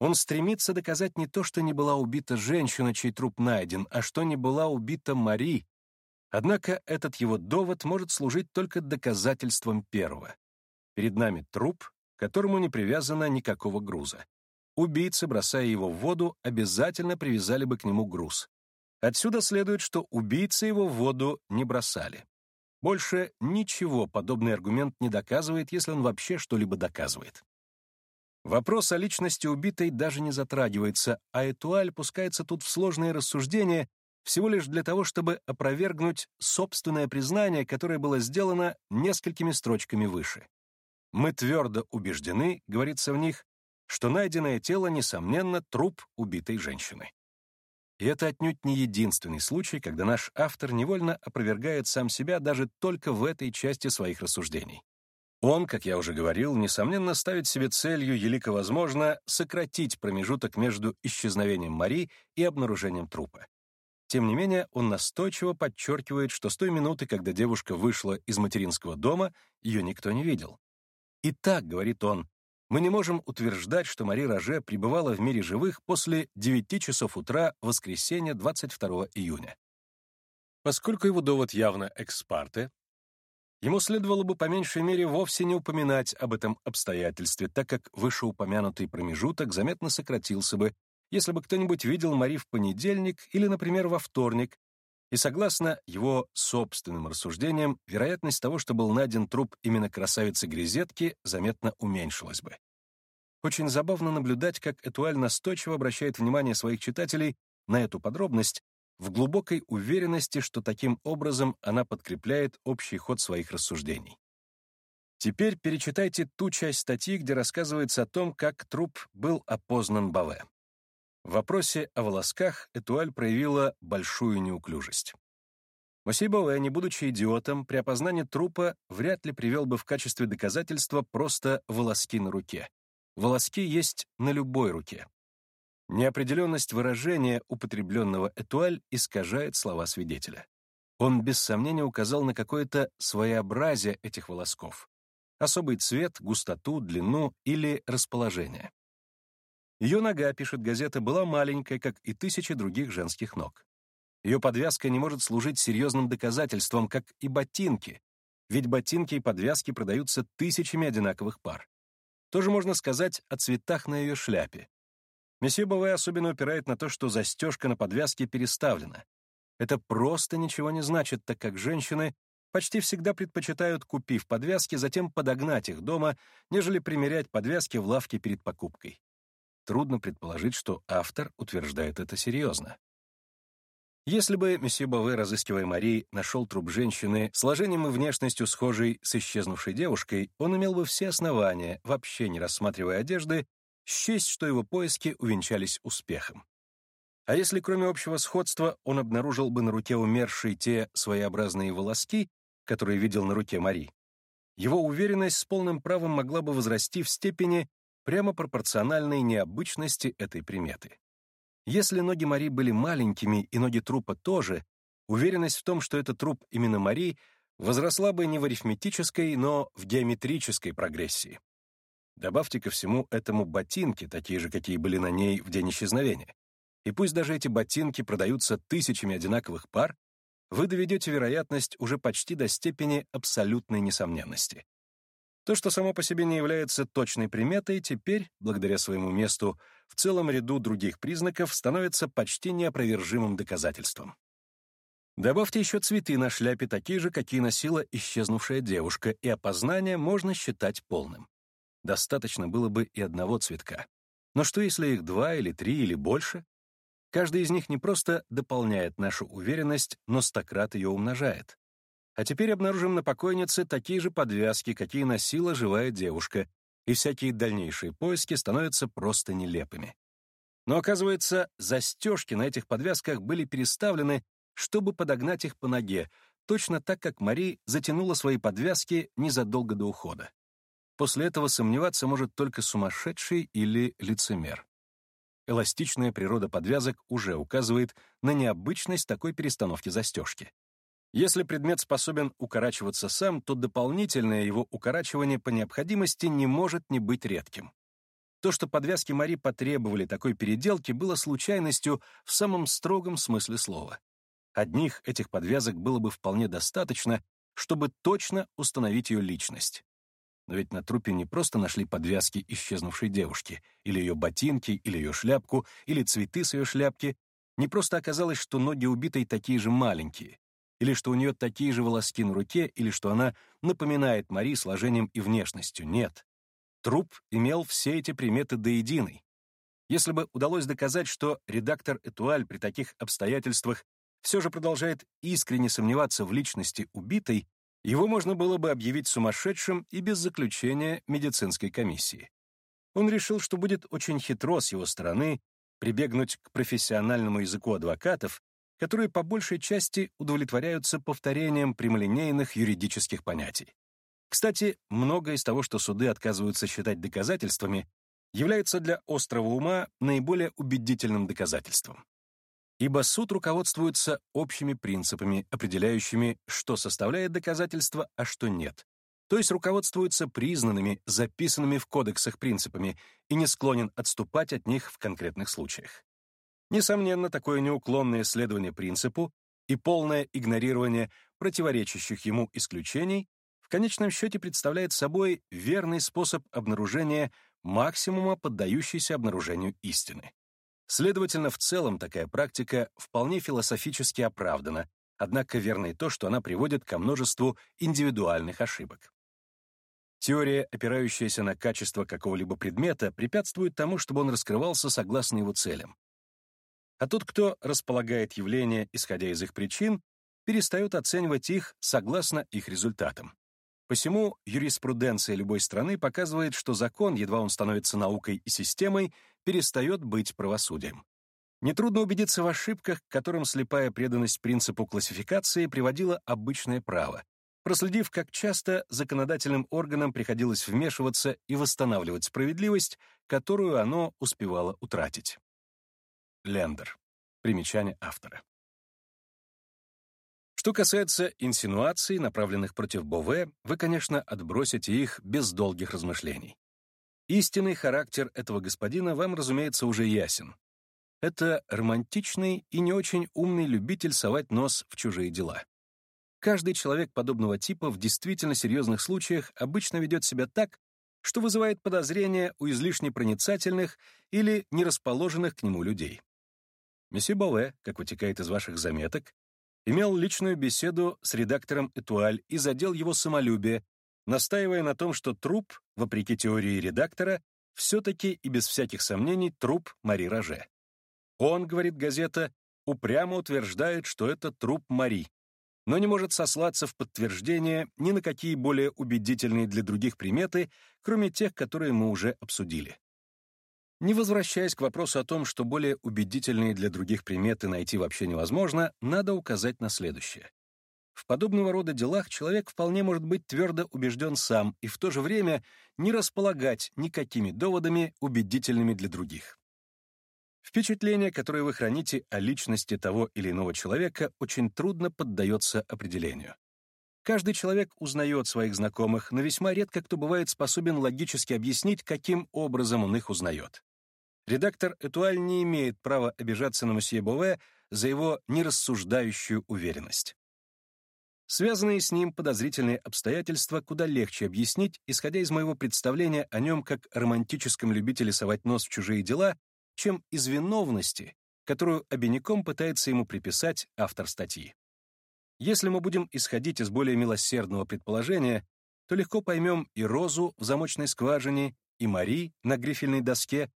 Он стремится доказать не то, что не была убита женщина, чей труп найден, а что не была убита Мари. Однако этот его довод может служить только доказательством первого. Перед нами труп, которому не привязано никакого груза. Убийцы, бросая его в воду, обязательно привязали бы к нему груз. Отсюда следует, что убийцы его в воду не бросали. Больше ничего подобный аргумент не доказывает, если он вообще что-либо доказывает. Вопрос о личности убитой даже не затрагивается, а Этуаль пускается тут в сложные рассуждения всего лишь для того, чтобы опровергнуть собственное признание, которое было сделано несколькими строчками выше. «Мы твердо убеждены», — говорится в них, что найденное тело, несомненно, труп убитой женщины. И это отнюдь не единственный случай, когда наш автор невольно опровергает сам себя даже только в этой части своих рассуждений. Он, как я уже говорил, несомненно ставит себе целью, елико возможно, сократить промежуток между исчезновением Мари и обнаружением трупа. Тем не менее, он настойчиво подчеркивает, что с той минуты, когда девушка вышла из материнского дома, ее никто не видел. «И так, — говорит он, мы не можем утверждать, что Мари Роже пребывала в мире живых после 9 часов утра воскресенья 22 июня. Поскольку его довод явно экспарте, ему следовало бы по меньшей мере вовсе не упоминать об этом обстоятельстве, так как вышеупомянутый промежуток заметно сократился бы, если бы кто-нибудь видел Мари в понедельник или, например, во вторник, и согласно его собственным рассуждениям, вероятность того, что был найден труп именно красавицы Грезетки, заметно уменьшилась бы. Очень забавно наблюдать, как Этуаль настойчиво обращает внимание своих читателей на эту подробность в глубокой уверенности, что таким образом она подкрепляет общий ход своих рассуждений. Теперь перечитайте ту часть статьи, где рассказывается о том, как труп был опознан Баве. В вопросе о волосках Этуаль проявила большую неуклюжесть. Мосей Бауэ, не будучи идиотом, при опознании трупа вряд ли привел бы в качестве доказательства просто волоски на руке. Волоски есть на любой руке. Неопределенность выражения, употребленного Этуаль, искажает слова свидетеля. Он без сомнения указал на какое-то своеобразие этих волосков, особый цвет, густоту, длину или расположение. Ее нога, пишет газета, была маленькая, как и тысячи других женских ног. Ее подвязка не может служить серьезным доказательством, как и ботинки, ведь ботинки и подвязки продаются тысячами одинаковых пар. Тоже можно сказать о цветах на ее шляпе. Месье Бове особенно упирает на то, что застежка на подвязке переставлена. Это просто ничего не значит, так как женщины почти всегда предпочитают, купив подвязки, затем подогнать их дома, нежели примерять подвязки в лавке перед покупкой. Трудно предположить, что автор утверждает это серьезно. Если бы месье Бове, разыскивая Мари, нашел труп женщины сложением и внешностью схожей с исчезнувшей девушкой, он имел бы все основания, вообще не рассматривая одежды, счесть, что его поиски увенчались успехом. А если кроме общего сходства он обнаружил бы на руке умершей те своеобразные волоски, которые видел на руке Мари, его уверенность с полным правом могла бы возрасти в степени, прямо пропорциональной необычности этой приметы. Если ноги Мари были маленькими и ноги трупа тоже, уверенность в том, что это труп именно Мари, возросла бы не в арифметической, но в геометрической прогрессии. Добавьте ко всему этому ботинки, такие же, какие были на ней в день исчезновения. И пусть даже эти ботинки продаются тысячами одинаковых пар, вы доведете вероятность уже почти до степени абсолютной несомненности. То, что само по себе не является точной приметой, теперь, благодаря своему месту в целом ряду других признаков, становится почти неопровержимым доказательством. Добавьте еще цветы на шляпе, такие же, какие носила исчезнувшая девушка, и опознание можно считать полным. Достаточно было бы и одного цветка. Но что, если их два или три или больше? Каждый из них не просто дополняет нашу уверенность, но стократ ее умножает. А теперь обнаружим на покойнице такие же подвязки, какие носила живая девушка, и всякие дальнейшие поиски становятся просто нелепыми. Но оказывается, застежки на этих подвязках были переставлены, чтобы подогнать их по ноге, точно так, как Мари затянула свои подвязки незадолго до ухода. После этого сомневаться может только сумасшедший или лицемер. Эластичная природа подвязок уже указывает на необычность такой перестановки застежки. Если предмет способен укорачиваться сам, то дополнительное его укорачивание по необходимости не может не быть редким. То, что подвязки Мари потребовали такой переделки, было случайностью в самом строгом смысле слова. Одних этих подвязок было бы вполне достаточно, чтобы точно установить ее личность. Но ведь на трупе не просто нашли подвязки исчезнувшей девушки, или ее ботинки, или ее шляпку, или цветы с ее шляпки. Не просто оказалось, что ноги убитой такие же маленькие или что у нее такие же волоски на руке, или что она напоминает Мари сложением и внешностью. Нет. Труп имел все эти приметы до единой. Если бы удалось доказать, что редактор Этуаль при таких обстоятельствах все же продолжает искренне сомневаться в личности убитой, его можно было бы объявить сумасшедшим и без заключения медицинской комиссии. Он решил, что будет очень хитро с его стороны прибегнуть к профессиональному языку адвокатов которые по большей части удовлетворяются повторением прямолинейных юридических понятий. Кстати, многое из того, что суды отказываются считать доказательствами, является для острого ума наиболее убедительным доказательством. Ибо суд руководствуется общими принципами, определяющими, что составляет доказательство, а что нет. То есть руководствуется признанными, записанными в кодексах принципами и не склонен отступать от них в конкретных случаях. Несомненно, такое неуклонное следование принципу и полное игнорирование противоречащих ему исключений в конечном счете представляет собой верный способ обнаружения максимума, поддающийся обнаружению истины. Следовательно, в целом такая практика вполне философически оправдана, однако верно и то, что она приводит ко множеству индивидуальных ошибок. Теория, опирающаяся на качество какого-либо предмета, препятствует тому, чтобы он раскрывался согласно его целям. А тот, кто располагает явления, исходя из их причин, перестает оценивать их согласно их результатам. Посему юриспруденция любой страны показывает, что закон, едва он становится наукой и системой, перестает быть правосудием. Нетрудно убедиться в ошибках, к которым слепая преданность принципу классификации приводила обычное право, проследив, как часто законодательным органам приходилось вмешиваться и восстанавливать справедливость, которую оно успевало утратить. Лендер. Примечание автора. Что касается инсинуаций, направленных против Бове, вы, конечно, отбросите их без долгих размышлений. Истинный характер этого господина вам, разумеется, уже ясен. Это романтичный и не очень умный любитель совать нос в чужие дела. Каждый человек подобного типа в действительно серьезных случаях обычно ведет себя так, что вызывает подозрения у излишне проницательных или нерасположенных к нему людей. Месье Бове, как вытекает из ваших заметок, имел личную беседу с редактором «Этуаль» и задел его самолюбие, настаивая на том, что труп, вопреки теории редактора, все-таки и без всяких сомнений труп Мари Роже. Он, говорит газета, упрямо утверждает, что это труп Мари, но не может сослаться в подтверждение ни на какие более убедительные для других приметы, кроме тех, которые мы уже обсудили. Не возвращаясь к вопросу о том, что более убедительные для других приметы найти вообще невозможно, надо указать на следующее. В подобного рода делах человек вполне может быть твердо убежден сам и в то же время не располагать никакими доводами, убедительными для других. Впечатление, которое вы храните о личности того или иного человека, очень трудно поддается определению. Каждый человек узнает своих знакомых, но весьма редко кто бывает способен логически объяснить, каким образом он их узнает. Редактор «Этуаль» не имеет права обижаться на месье Бове за его нерассуждающую уверенность. Связанные с ним подозрительные обстоятельства куда легче объяснить, исходя из моего представления о нем как романтическом любителе совать нос в чужие дела, чем из виновности, которую обиняком пытается ему приписать автор статьи. Если мы будем исходить из более милосердного предположения, то легко поймем и Розу в замочной скважине, и Мари на грифельной доске,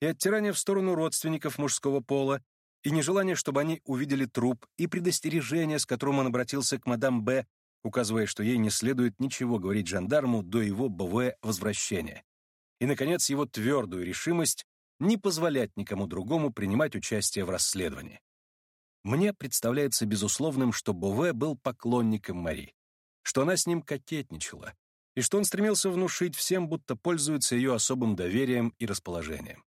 и оттирание в сторону родственников мужского пола, и нежелание, чтобы они увидели труп, и предостережение, с которым он обратился к мадам Б., указывая, что ей не следует ничего говорить жандарму до его БВ возвращения. И, наконец, его твердую решимость не позволять никому другому принимать участие в расследовании. Мне представляется безусловным, что Бове был поклонником Мари, что она с ним кокетничала, и что он стремился внушить всем, будто пользуется ее особым доверием и расположением.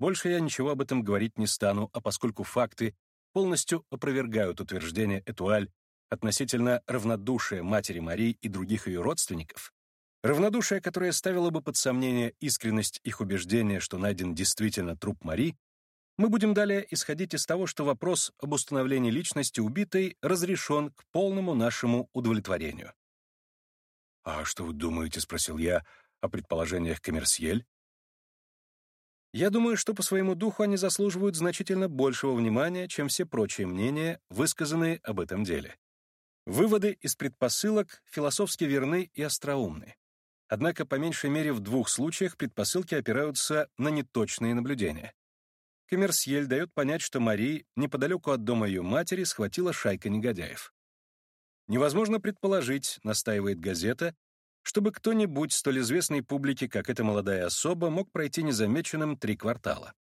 Больше я ничего об этом говорить не стану, а поскольку факты полностью опровергают утверждение Этуаль относительно равнодушия матери Марии и других ее родственников, равнодушие, которое ставило бы под сомнение искренность их убеждения, что найден действительно труп Мари, мы будем далее исходить из того, что вопрос об установлении личности убитой разрешен к полному нашему удовлетворению. «А что вы думаете?» — спросил я о предположениях Коммерсьель. Я думаю, что по своему духу они заслуживают значительно большего внимания, чем все прочие мнения, высказанные об этом деле. Выводы из предпосылок философски верны и остроумны. Однако, по меньшей мере, в двух случаях предпосылки опираются на неточные наблюдения. Коммерсьель дает понять, что Мари неподалеку от дома ее матери схватила шайка негодяев. Невозможно предположить, настаивает газета, чтобы кто-нибудь столь известной публике, как эта молодая особа, мог пройти незамеченным три квартала.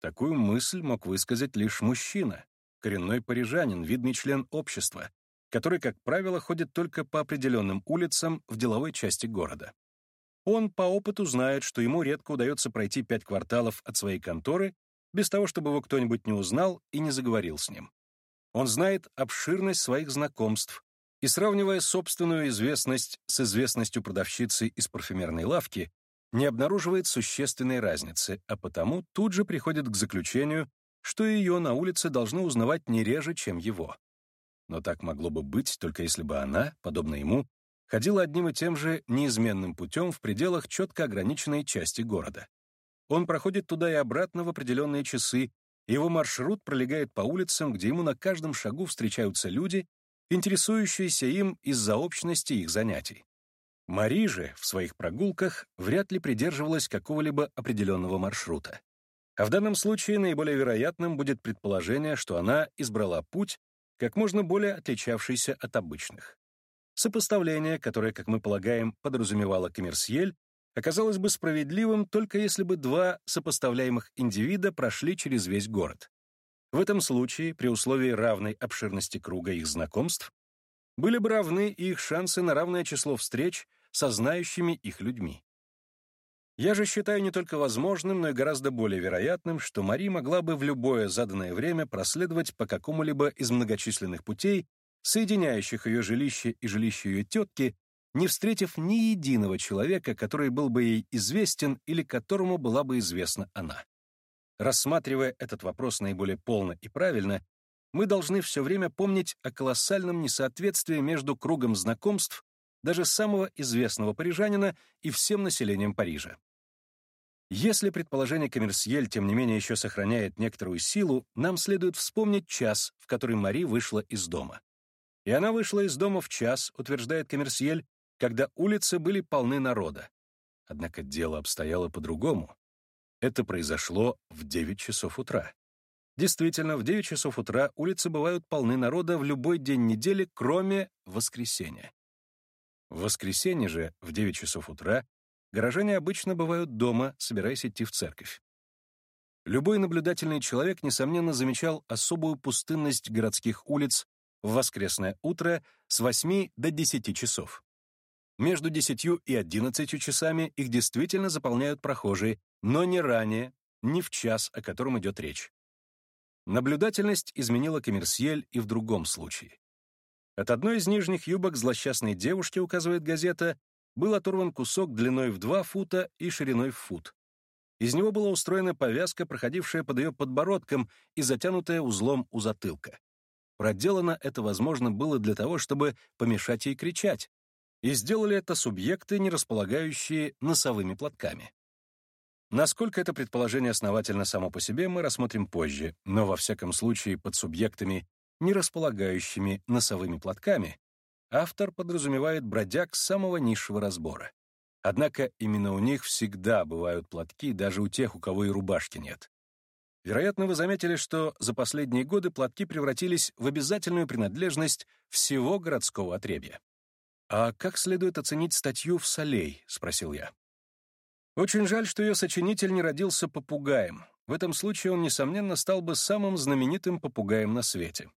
Такую мысль мог высказать лишь мужчина, коренной парижанин, видный член общества, который, как правило, ходит только по определенным улицам в деловой части города. Он по опыту знает, что ему редко удается пройти пять кварталов от своей конторы без того, чтобы его кто-нибудь не узнал и не заговорил с ним. Он знает обширность своих знакомств, и сравнивая собственную известность с известностью продавщицы из парфюмерной лавки, не обнаруживает существенной разницы, а потому тут же приходит к заключению, что ее на улице должны узнавать не реже, чем его. Но так могло бы быть, только если бы она, подобно ему, ходила одним и тем же неизменным путем в пределах четко ограниченной части города. Он проходит туда и обратно в определенные часы, его маршрут пролегает по улицам, где ему на каждом шагу встречаются люди, интересующиеся им из-за общности их занятий. Мари же в своих прогулках вряд ли придерживалась какого-либо определенного маршрута. А в данном случае наиболее вероятным будет предположение, что она избрала путь, как можно более отличавшийся от обычных. Сопоставление, которое, как мы полагаем, подразумевало коммерсьель, оказалось бы справедливым только если бы два сопоставляемых индивида прошли через весь город. В этом случае, при условии равной обширности круга их знакомств, были бы равны их шансы на равное число встреч со знающими их людьми. Я же считаю не только возможным, но и гораздо более вероятным, что Мари могла бы в любое заданное время проследовать по какому-либо из многочисленных путей, соединяющих ее жилище и жилище ее тетки, не встретив ни единого человека, который был бы ей известен или которому была бы известна она. Рассматривая этот вопрос наиболее полно и правильно, мы должны все время помнить о колоссальном несоответствии между кругом знакомств даже самого известного парижанина и всем населением Парижа. Если предположение Коммерсьель, тем не менее, еще сохраняет некоторую силу, нам следует вспомнить час, в который Мари вышла из дома. И она вышла из дома в час, утверждает Коммерсьель, когда улицы были полны народа. Однако дело обстояло по-другому. Это произошло в 9 часов утра. Действительно, в 9 часов утра улицы бывают полны народа в любой день недели, кроме воскресенья. В воскресенье же, в 9 часов утра, горожане обычно бывают дома, собираясь идти в церковь. Любой наблюдательный человек, несомненно, замечал особую пустынность городских улиц в воскресное утро с 8 до 10 часов. Между 10 и 11 часами их действительно заполняют прохожие, но не ранее, не в час, о котором идет речь. Наблюдательность изменила Коммерсьель и в другом случае. От одной из нижних юбок злосчастной девушки, указывает газета, был оторван кусок длиной в 2 фута и шириной в фут. Из него была устроена повязка, проходившая под ее подбородком и затянутая узлом у затылка. проделано это, возможно, было для того, чтобы помешать ей кричать, и сделали это субъекты, не располагающие носовыми платками. Насколько это предположение основательно само по себе, мы рассмотрим позже, но во всяком случае под субъектами, не располагающими носовыми платками, автор подразумевает бродяг самого низшего разбора. Однако именно у них всегда бывают платки, даже у тех, у кого и рубашки нет. Вероятно, вы заметили, что за последние годы платки превратились в обязательную принадлежность всего городского отребья. «А как следует оценить статью в «Солей»?» — спросил я. Очень жаль, что ее сочинитель не родился попугаем. В этом случае он, несомненно, стал бы самым знаменитым попугаем на свете.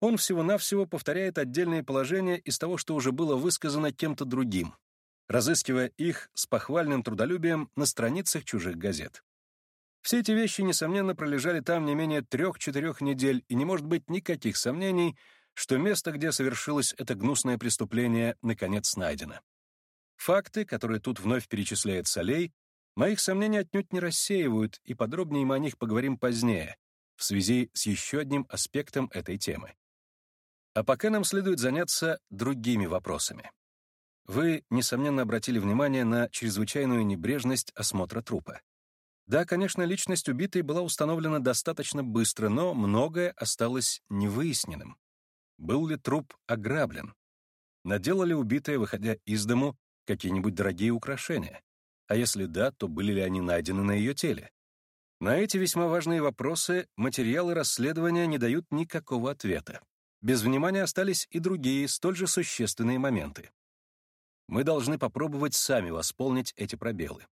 Он всего-навсего повторяет отдельные положения из того, что уже было высказано кем-то другим, разыскивая их с похвальным трудолюбием на страницах чужих газет. Все эти вещи, несомненно, пролежали там не менее трех-четырех недель, и не может быть никаких сомнений, что место, где совершилось это гнусное преступление, наконец найдено. Факты, которые тут вновь перечисляет Солей, моих сомнений отнюдь не рассеивают, и подробнее мы о них поговорим позднее, в связи с еще одним аспектом этой темы. А пока нам следует заняться другими вопросами. Вы, несомненно, обратили внимание на чрезвычайную небрежность осмотра трупа. Да, конечно, личность убитой была установлена достаточно быстро, но многое осталось невыясненным. Был ли труп ограблен? Надела ли убитая, выходя из дому, какие-нибудь дорогие украшения? А если да, то были ли они найдены на ее теле? На эти весьма важные вопросы материалы расследования не дают никакого ответа. Без внимания остались и другие, столь же существенные моменты. Мы должны попробовать сами восполнить эти пробелы.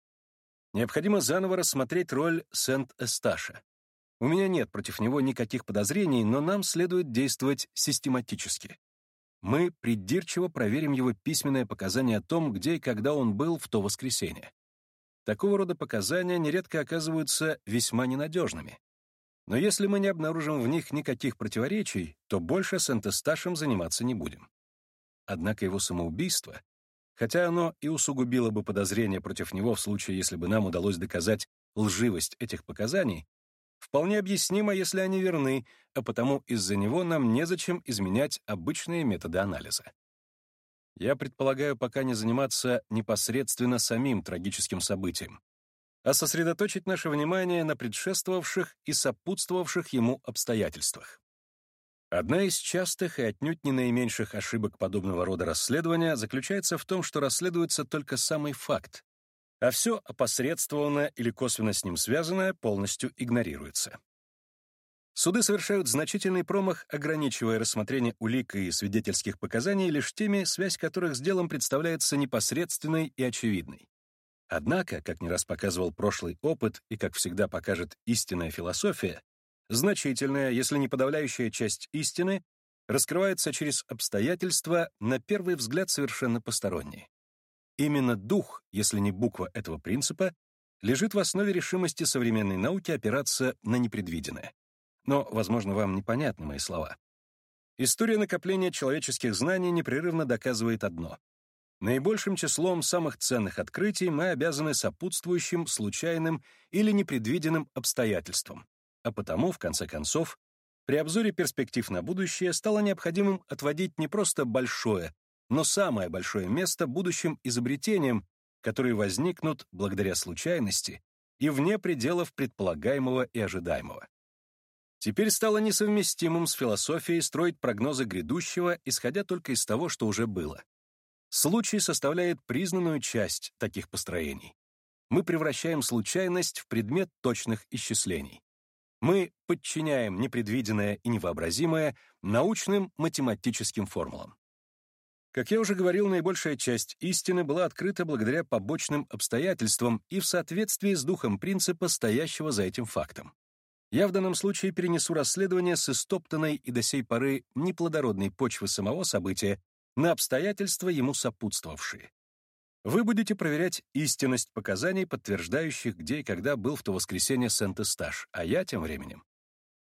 Необходимо заново рассмотреть роль Сент-Эсташа. У меня нет против него никаких подозрений, но нам следует действовать систематически. Мы придирчиво проверим его письменное показание о том, где и когда он был в то воскресенье. Такого рода показания нередко оказываются весьма ненадежными. Но если мы не обнаружим в них никаких противоречий, то больше с Энтесташем заниматься не будем. Однако его самоубийство, хотя оно и усугубило бы подозрения против него в случае, если бы нам удалось доказать лживость этих показаний, вполне объяснимо, если они верны, а потому из-за него нам незачем изменять обычные методы анализа. Я предполагаю пока не заниматься непосредственно самим трагическим событием, а сосредоточить наше внимание на предшествовавших и сопутствовавших ему обстоятельствах. Одна из частых и отнюдь не наименьших ошибок подобного рода расследования заключается в том, что расследуется только самый факт, а все опосредствованное или косвенно с ним связанное полностью игнорируется. Суды совершают значительный промах, ограничивая рассмотрение улик и свидетельских показаний лишь теми, связь которых с делом представляется непосредственной и очевидной. Однако, как не раз показывал прошлый опыт и, как всегда, покажет истинная философия, значительная, если не подавляющая часть истины раскрывается через обстоятельства, на первый взгляд совершенно посторонние. Именно дух, если не буква этого принципа, лежит в основе решимости современной науки опираться на непредвиденное. Но, возможно, вам непонятны мои слова. История накопления человеческих знаний непрерывно доказывает одно. Наибольшим числом самых ценных открытий мы обязаны сопутствующим, случайным или непредвиденным обстоятельствам, а потому, в конце концов, при обзоре перспектив на будущее стало необходимым отводить не просто большое, но самое большое место будущим изобретениям, которые возникнут благодаря случайности и вне пределов предполагаемого и ожидаемого. Теперь стало несовместимым с философией строить прогнозы грядущего, исходя только из того, что уже было. Случай составляет признанную часть таких построений. Мы превращаем случайность в предмет точных исчислений. Мы подчиняем непредвиденное и невообразимое научным математическим формулам. Как я уже говорил, наибольшая часть истины была открыта благодаря побочным обстоятельствам и в соответствии с духом принципа, стоящего за этим фактом. Я в данном случае перенесу расследование с истоптанной и до сей поры неплодородной почвы самого события на обстоятельства, ему сопутствовавшие. Вы будете проверять истинность показаний, подтверждающих, где и когда был в то воскресенье Сент-Эстаж, а я тем временем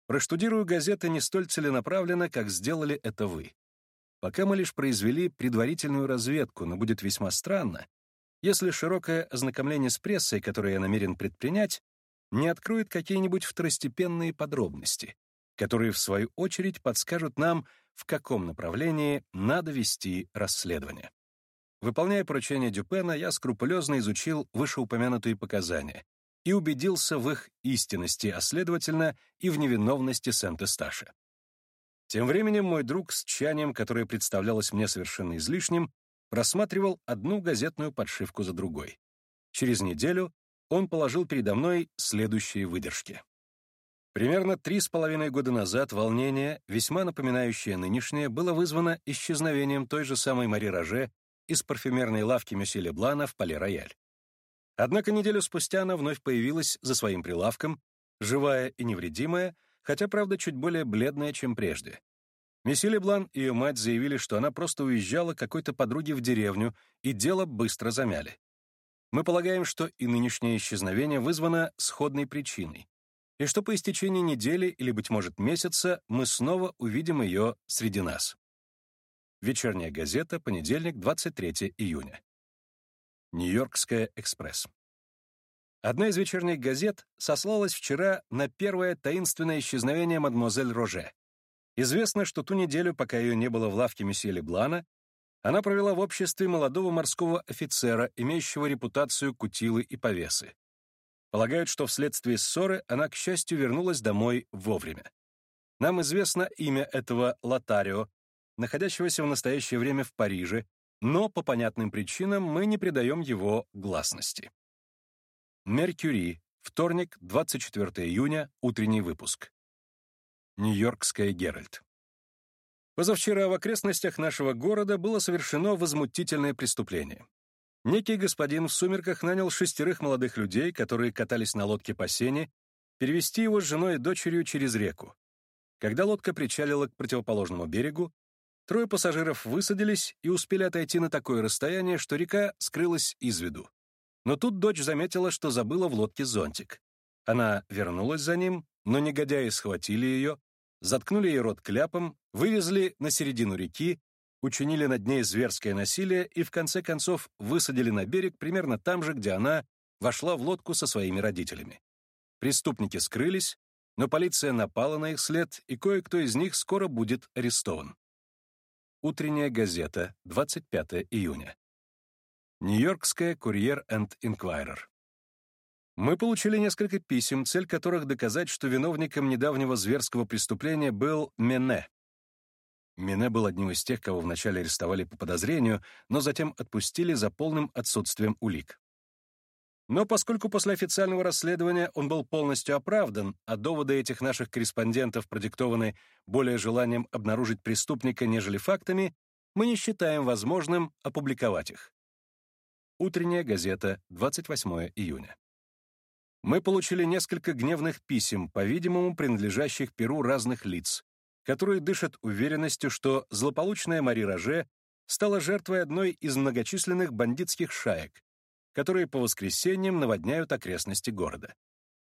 проштудирую газеты не столь целенаправленно, как сделали это вы. Пока мы лишь произвели предварительную разведку, но будет весьма странно, если широкое ознакомление с прессой, которое я намерен предпринять, не откроет какие-нибудь второстепенные подробности, которые, в свою очередь, подскажут нам, в каком направлении надо вести расследование. Выполняя поручение Дюпена, я скрупулезно изучил вышеупомянутые показания и убедился в их истинности, а следовательно и в невиновности Сент-Эсташа. Тем временем мой друг с тщанием, которое представлялось мне совершенно излишним, просматривал одну газетную подшивку за другой. Через неделю он положил передо мной следующие выдержки. Примерно три с половиной года назад волнение, весьма напоминающее нынешнее, было вызвано исчезновением той же самой Мари Роже из парфюмерной лавки Мюсси Леблана в Пале-Рояль. Однако неделю спустя она вновь появилась за своим прилавком, живая и невредимая, хотя, правда, чуть более бледная, чем прежде. Месье Леблан и ее мать заявили, что она просто уезжала к какой-то подруге в деревню, и дело быстро замяли. Мы полагаем, что и нынешнее исчезновение вызвано сходной причиной, и что по истечении недели или, быть может, месяца мы снова увидим ее среди нас. Вечерняя газета, понедельник, 23 июня. Нью-Йоркская экспресс. Одна из вечерних газет сослалась вчера на первое таинственное исчезновение мадемуазель Роже. Известно, что ту неделю, пока ее не было в лавке месье Леблана, она провела в обществе молодого морского офицера, имеющего репутацию кутилы и повесы. Полагают, что вследствие ссоры она, к счастью, вернулась домой вовремя. Нам известно имя этого Лотарио, находящегося в настоящее время в Париже, но по понятным причинам мы не придаем его гласности. Меркьюри, вторник, 24 июня, утренний выпуск. Нью-Йоркская Геральт. Позавчера в окрестностях нашего города было совершено возмутительное преступление. Некий господин в сумерках нанял шестерых молодых людей, которые катались на лодке по сене, перевести его с женой и дочерью через реку. Когда лодка причалила к противоположному берегу, трое пассажиров высадились и успели отойти на такое расстояние, что река скрылась из виду. Но тут дочь заметила, что забыла в лодке зонтик. Она вернулась за ним, но негодяи схватили ее, заткнули ей рот кляпом, вывезли на середину реки, учинили над ней зверское насилие и в конце концов высадили на берег примерно там же, где она вошла в лодку со своими родителями. Преступники скрылись, но полиция напала на их след, и кое-кто из них скоро будет арестован. Утренняя газета, 25 июня. Нью-Йоркская «Курьер энд Инквайрер». Мы получили несколько писем, цель которых доказать, что виновником недавнего зверского преступления был Мене. Мене был одним из тех, кого вначале арестовали по подозрению, но затем отпустили за полным отсутствием улик. Но поскольку после официального расследования он был полностью оправдан, а доводы этих наших корреспондентов продиктованы более желанием обнаружить преступника, нежели фактами, мы не считаем возможным опубликовать их. Утренняя газета, 28 июня. Мы получили несколько гневных писем, по-видимому, принадлежащих Перу разных лиц, которые дышат уверенностью, что злополучная Мари Роже стала жертвой одной из многочисленных бандитских шаек, которые по воскресеньям наводняют окрестности города.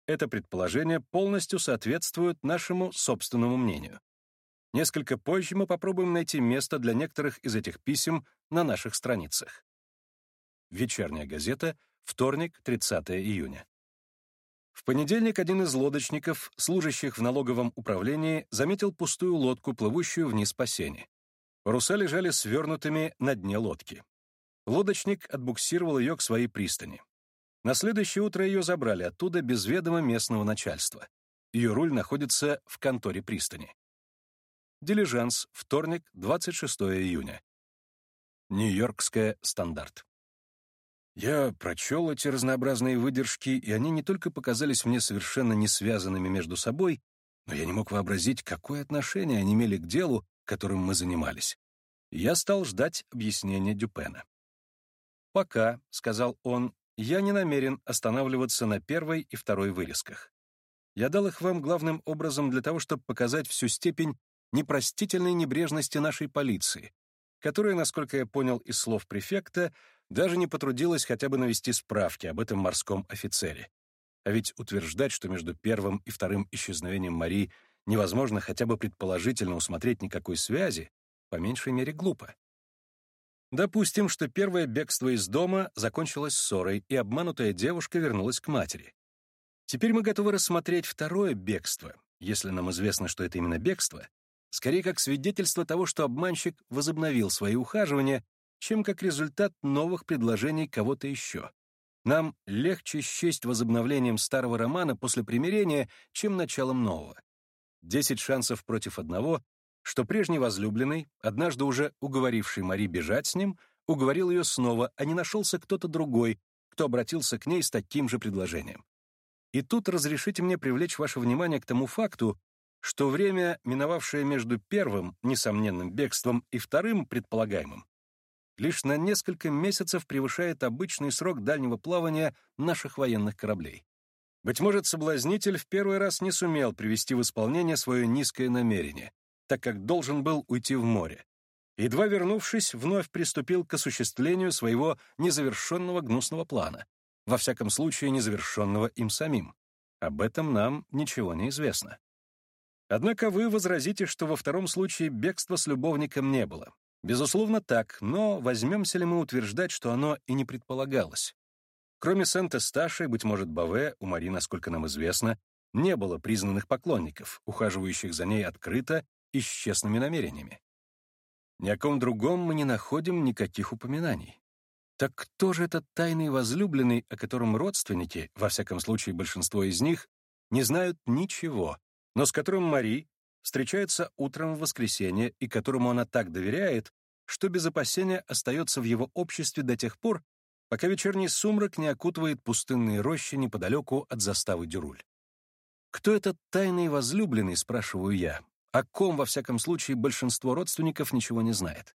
Это предположение полностью соответствует нашему собственному мнению. Несколько позже мы попробуем найти место для некоторых из этих писем на наших страницах. Вечерняя газета, вторник, 30 июня. В понедельник один из лодочников, служащих в налоговом управлении, заметил пустую лодку, плывущую вниз по сене. Паруса лежали свернутыми на дне лодки. Лодочник отбуксировал ее к своей пристани. На следующее утро ее забрали оттуда без ведома местного начальства. Ее руль находится в конторе пристани. Дилижанс, вторник, 26 июня. Нью-Йоркская стандарт. Я прочел эти разнообразные выдержки, и они не только показались мне совершенно не связанными между собой, но я не мог вообразить, какое отношение они имели к делу, которым мы занимались. Я стал ждать объяснения Дюпена. «Пока», — сказал он, — «я не намерен останавливаться на первой и второй вырезках. Я дал их вам главным образом для того, чтобы показать всю степень непростительной небрежности нашей полиции, которая, насколько я понял из слов префекта, даже не потрудилась хотя бы навести справки об этом морском офицере. А ведь утверждать, что между первым и вторым исчезновением Мари невозможно хотя бы предположительно усмотреть никакой связи, по меньшей мере глупо. Допустим, что первое бегство из дома закончилось ссорой, и обманутая девушка вернулась к матери. Теперь мы готовы рассмотреть второе бегство, если нам известно, что это именно бегство, скорее как свидетельство того, что обманщик возобновил свои ухаживания, чем как результат новых предложений кого-то еще. Нам легче счесть возобновлением старого романа после примирения, чем началом нового. Десять шансов против одного, что прежний возлюбленный, однажды уже уговоривший Мари бежать с ним, уговорил ее снова, а не нашелся кто-то другой, кто обратился к ней с таким же предложением. И тут разрешите мне привлечь ваше внимание к тому факту, что время, миновавшее между первым, несомненным бегством, и вторым, предполагаемым, лишь на несколько месяцев превышает обычный срок дальнего плавания наших военных кораблей. Быть может, соблазнитель в первый раз не сумел привести в исполнение свое низкое намерение, так как должен был уйти в море. Едва вернувшись, вновь приступил к осуществлению своего незавершенного гнусного плана, во всяком случае незавершенного им самим. Об этом нам ничего не известно. Однако вы возразите, что во втором случае бегства с любовником не было. Безусловно, так, но возьмемся ли мы утверждать, что оно и не предполагалось? Кроме Сент-Эсташи, быть может, Баве, у Мари, насколько нам известно, не было признанных поклонников, ухаживающих за ней открыто и с честными намерениями. Ни о ком другом мы не находим никаких упоминаний. Так кто же этот тайный возлюбленный, о котором родственники, во всяком случае большинство из них, не знают ничего, но с которым Мари, встречается утром в воскресенье и которому она так доверяет, что без опасения остается в его обществе до тех пор, пока вечерний сумрак не окутывает пустынные рощи неподалеку от заставы Дюруль. Кто этот тайный возлюбленный, спрашиваю я, о ком, во всяком случае, большинство родственников ничего не знает?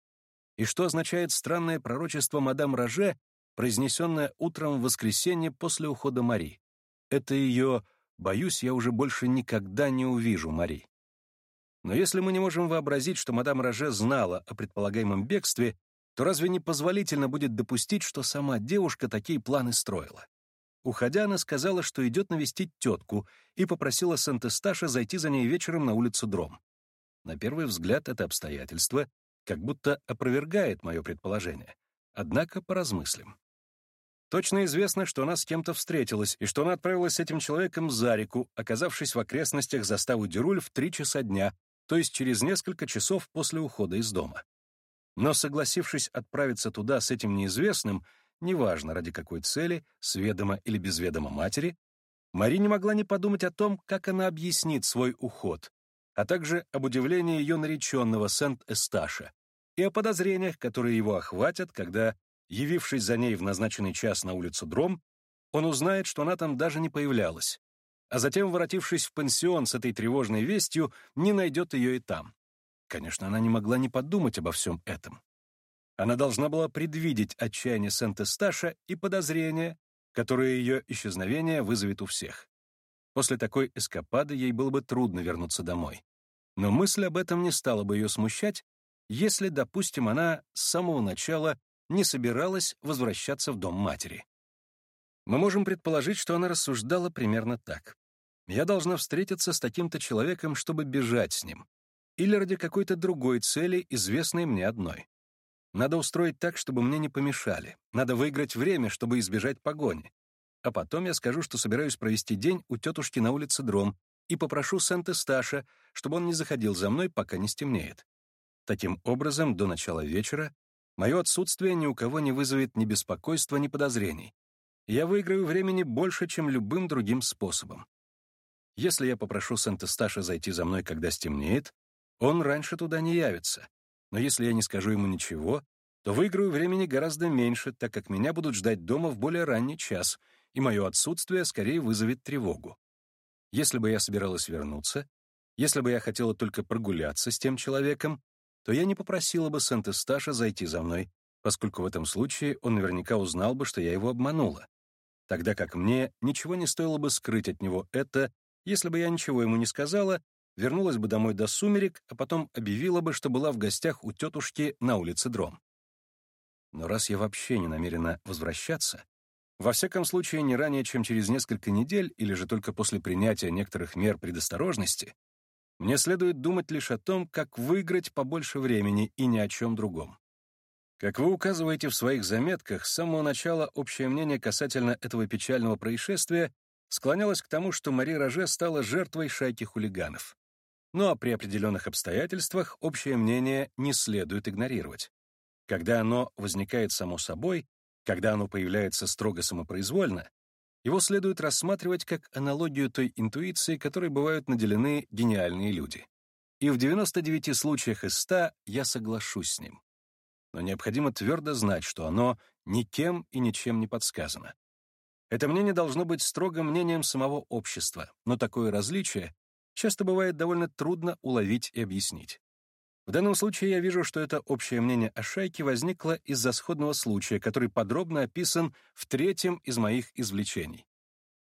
И что означает странное пророчество мадам Роже, произнесенное утром в воскресенье после ухода Мари? Это ее «боюсь, я уже больше никогда не увижу Мари». Но если мы не можем вообразить, что мадам Роже знала о предполагаемом бегстве, то разве не позволительно будет допустить, что сама девушка такие планы строила? Уходя, она сказала, что идет навестить тетку, и попросила Сент-Эсташа зайти за ней вечером на улицу Дром. На первый взгляд это обстоятельство как будто опровергает мое предположение. Однако поразмыслим. Точно известно, что она с кем-то встретилась, и что она отправилась с этим человеком за реку, оказавшись в окрестностях заставы Дюруль в три часа дня, то есть через несколько часов после ухода из дома. Но согласившись отправиться туда с этим неизвестным, неважно ради какой цели, с ведома или без ведома матери, Мари не могла не подумать о том, как она объяснит свой уход, а также об удивлении ее нареченного Сент-Эсташа и о подозрениях, которые его охватят, когда, явившись за ней в назначенный час на улицу Дром, он узнает, что она там даже не появлялась, а затем, воротившись в пансион с этой тревожной вестью, не найдет ее и там. Конечно, она не могла не подумать обо всем этом. Она должна была предвидеть отчаяние Сент-Эсташа и подозрения, которые ее исчезновение вызовет у всех. После такой эскапады ей было бы трудно вернуться домой. Но мысль об этом не стала бы ее смущать, если, допустим, она с самого начала не собиралась возвращаться в дом матери. Мы можем предположить, что она рассуждала примерно так. Я должна встретиться с таким-то человеком, чтобы бежать с ним. Или ради какой-то другой цели, известной мне одной. Надо устроить так, чтобы мне не помешали. Надо выиграть время, чтобы избежать погони. А потом я скажу, что собираюсь провести день у тетушки на улице Дром и попрошу Сент-Эсташа, чтобы он не заходил за мной, пока не стемнеет. Таким образом, до начала вечера мое отсутствие ни у кого не вызовет ни беспокойства, ни подозрений. Я выиграю времени больше, чем любым другим способом. Если я попрошу Сент-Эсташа зайти за мной, когда стемнеет, он раньше туда не явится. Но если я не скажу ему ничего, то выиграю времени гораздо меньше, так как меня будут ждать дома в более ранний час, и мое отсутствие скорее вызовет тревогу. Если бы я собиралась вернуться, если бы я хотела только прогуляться с тем человеком, то я не попросила бы Сент-Эсташа зайти за мной, поскольку в этом случае он наверняка узнал бы, что я его обманула. Тогда как мне ничего не стоило бы скрыть от него это если бы я ничего ему не сказала, вернулась бы домой до сумерек, а потом объявила бы, что была в гостях у тетушки на улице Дром. Но раз я вообще не намерена возвращаться, во всяком случае не ранее, чем через несколько недель или же только после принятия некоторых мер предосторожности, мне следует думать лишь о том, как выиграть побольше времени и ни о чем другом. Как вы указываете в своих заметках, с самого начала общее мнение касательно этого печального происшествия склонялась к тому, что Мари Роже стала жертвой шайки хулиганов. Ну а при определенных обстоятельствах общее мнение не следует игнорировать. Когда оно возникает само собой, когда оно появляется строго самопроизвольно, его следует рассматривать как аналогию той интуиции, которой бывают наделены гениальные люди. И в 99 случаях из 100 я соглашусь с ним. Но необходимо твердо знать, что оно никем и ничем не подсказано. Это мнение должно быть строго мнением самого общества, но такое различие часто бывает довольно трудно уловить и объяснить. В данном случае я вижу, что это общее мнение о шайке возникло из-за сходного случая, который подробно описан в третьем из моих извлечений.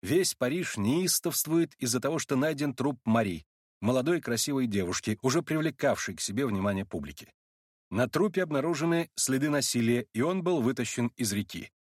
Весь Париж неистовствует из-за того, что найден труп Мари, молодой красивой девушки, уже привлекавшей к себе внимание публики. На трупе обнаружены следы насилия, и он был вытащен из реки.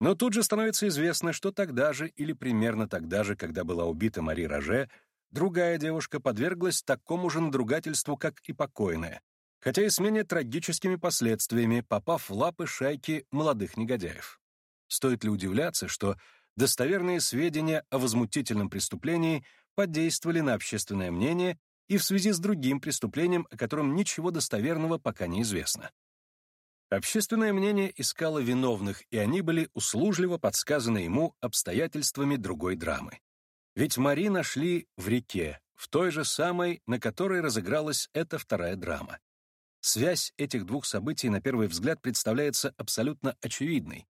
Но тут же становится известно, что тогда же или примерно тогда же, когда была убита Мари Роже, другая девушка подверглась такому же надругательству, как и покойная, хотя и с менее трагическими последствиями, попав в лапы шайки молодых негодяев. Стоит ли удивляться, что достоверные сведения о возмутительном преступлении подействовали на общественное мнение и в связи с другим преступлением, о котором ничего достоверного пока не известно. Общественное мнение искало виновных, и они были услужливо подсказаны ему обстоятельствами другой драмы. Ведь Мари нашли в реке, в той же самой, на которой разыгралась эта вторая драма. Связь этих двух событий на первый взгляд представляется абсолютно очевидной,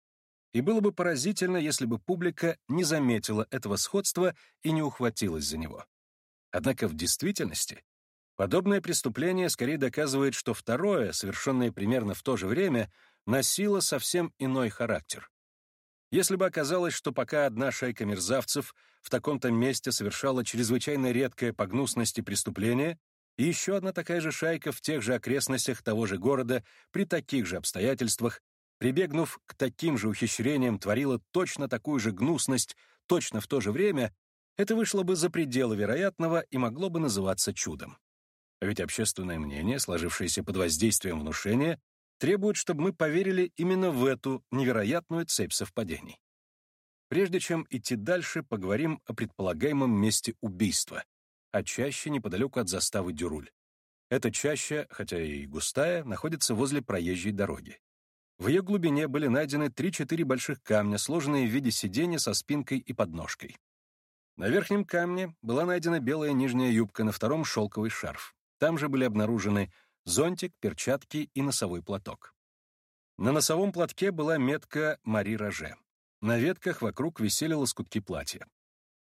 и было бы поразительно, если бы публика не заметила этого сходства и не ухватилась за него. Однако в действительности подобное преступление скорее доказывает, что второе, совершенное примерно в то же время, носило совсем иной характер. Если бы оказалось, что пока одна шайка мерзавцев в таком-то месте совершала чрезвычайно редкое по гнусности преступление, и еще одна такая же шайка в тех же окрестностях того же города при таких же обстоятельствах, прибегнув к таким же ухищрениям, творила точно такую же гнусность точно в то же время, это вышло бы за пределы вероятного и могло бы называться чудом. А ведь общественное мнение, сложившееся под воздействием внушения, требует, чтобы мы поверили именно в эту невероятную цепь совпадений. Прежде чем идти дальше, поговорим о предполагаемом месте убийства, а чаще неподалеку от заставы Дюруль. Эта чаща, хотя и густая, находится возле проезжей дороги. В ее глубине были найдены 3-4 больших камня, сложенные в виде сиденья со спинкой и подножкой. На верхнем камне была найдена белая нижняя юбка, на втором — шелковый шарф. Там же были обнаружены зонтик, перчатки и носовой платок. На носовом платке была метка Мари Роже. На ветках вокруг висели лоскутки платья.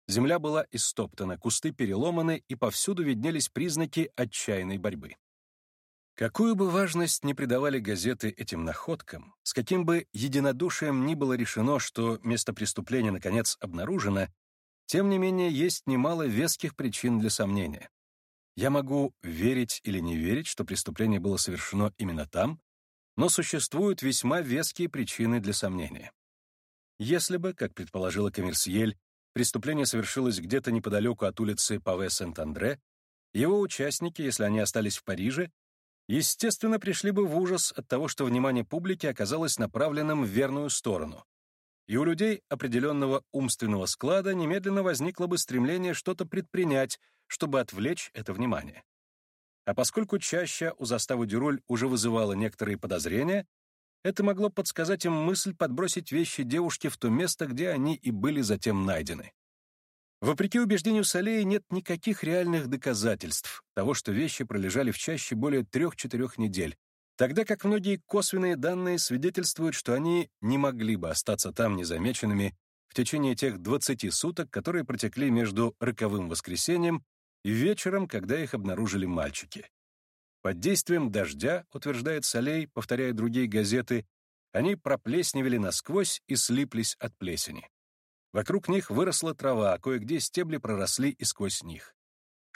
Земля была истоптана, кусты переломаны, и повсюду виднелись признаки отчаянной борьбы. Какую бы важность ни придавали газеты этим находкам, с каким бы единодушием ни было решено, что место преступления наконец обнаружено, тем не менее есть немало веских причин для сомнения. Я могу верить или не верить, что преступление было совершено именно там, но существуют весьма веские причины для сомнения. Если бы, как предположила Коммерсьель, преступление совершилось где-то неподалеку от улицы Паве Сент-Андре, его участники, если они остались в Париже, естественно, пришли бы в ужас от того, что внимание публики оказалось направленным в верную сторону, и у людей определенного умственного склада немедленно возникло бы стремление что-то предпринять, чтобы отвлечь это внимание. А поскольку чаще у заставы Дюруль уже вызывало некоторые подозрения, это могло подсказать им мысль подбросить вещи девушки в то место, где они и были затем найдены. Вопреки убеждению Салеи нет никаких реальных доказательств того, что вещи пролежали в чаще более трех-четырех недель, тогда как многие косвенные данные свидетельствуют, что они не могли бы остаться там незамеченными в течение тех 20 суток, которые протекли между роковым воскресеньем и вечером, когда их обнаружили мальчики. Под действием дождя, утверждает Солей, повторяя другие газеты, они проплесневели насквозь и слиплись от плесени. Вокруг них выросла трава, а кое-где стебли проросли и сквозь них.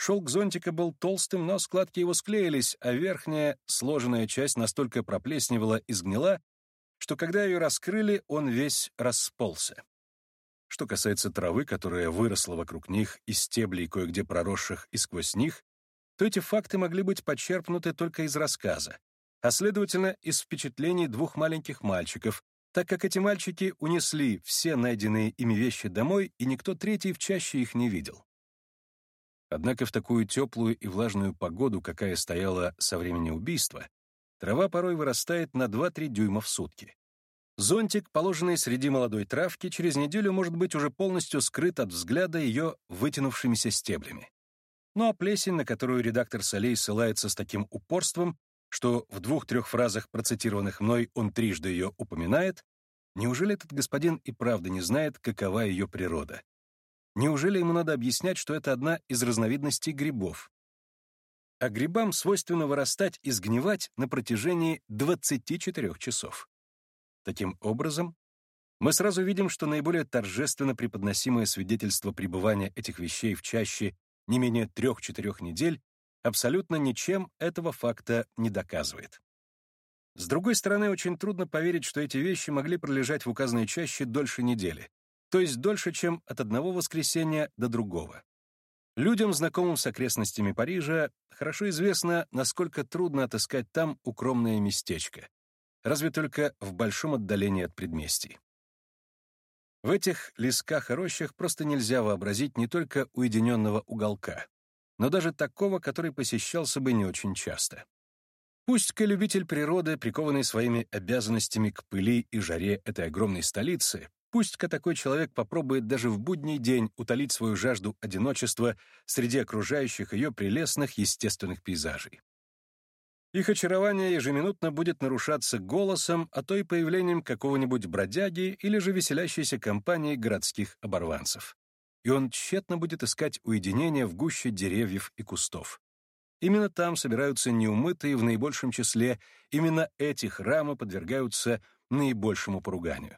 Шелк зонтика был толстым, но складки его склеились, а верхняя, сложенная часть настолько проплесневела и сгнила, что когда ее раскрыли, он весь расползся. Что касается травы, которая выросла вокруг них, из стеблей, кое-где проросших и сквозь них, то эти факты могли быть почерпнуты только из рассказа, а следовательно, из впечатлений двух маленьких мальчиков, так как эти мальчики унесли все найденные ими вещи домой, и никто третий в чаще их не видел. Однако в такую теплую и влажную погоду, какая стояла со времени убийства, трава порой вырастает на 2-3 дюйма в сутки. Зонтик, положенный среди молодой травки, через неделю может быть уже полностью скрыт от взгляда ее вытянувшимися стеблями. Ну а плесень, на которую редактор Солей ссылается с таким упорством, что в двух-трех фразах, процитированных мной, он трижды ее упоминает, неужели этот господин и правда не знает, какова ее природа? Неужели ему надо объяснять, что это одна из разновидностей грибов? А грибам свойственно вырастать и сгнивать на протяжении 24 часов. Таким образом, мы сразу видим, что наиболее торжественно преподносимое свидетельство пребывания этих вещей в чаще не менее трех-четырех недель абсолютно ничем этого факта не доказывает. С другой стороны, очень трудно поверить, что эти вещи могли пролежать в указанной чаще дольше недели, то есть дольше, чем от одного воскресенья до другого. Людям, знакомым с окрестностями Парижа, хорошо известно, насколько трудно отыскать там укромное местечко, разве только в большом отдалении от предместий. В этих лесках и рощах просто нельзя вообразить не только уединенного уголка, но даже такого, который посещался бы не очень часто. Пусть-ка любитель природы, прикованный своими обязанностями к пыли и жаре этой огромной столицы, пусть-ка такой человек попробует даже в будний день утолить свою жажду одиночества среди окружающих ее прелестных естественных пейзажей. Их очарование ежеминутно будет нарушаться голосом, а то и появлением какого-нибудь бродяги или же веселящейся компании городских оборванцев. И он тщетно будет искать уединение в гуще деревьев и кустов. Именно там собираются неумытые в наибольшем числе, именно эти храмы подвергаются наибольшему поруганию.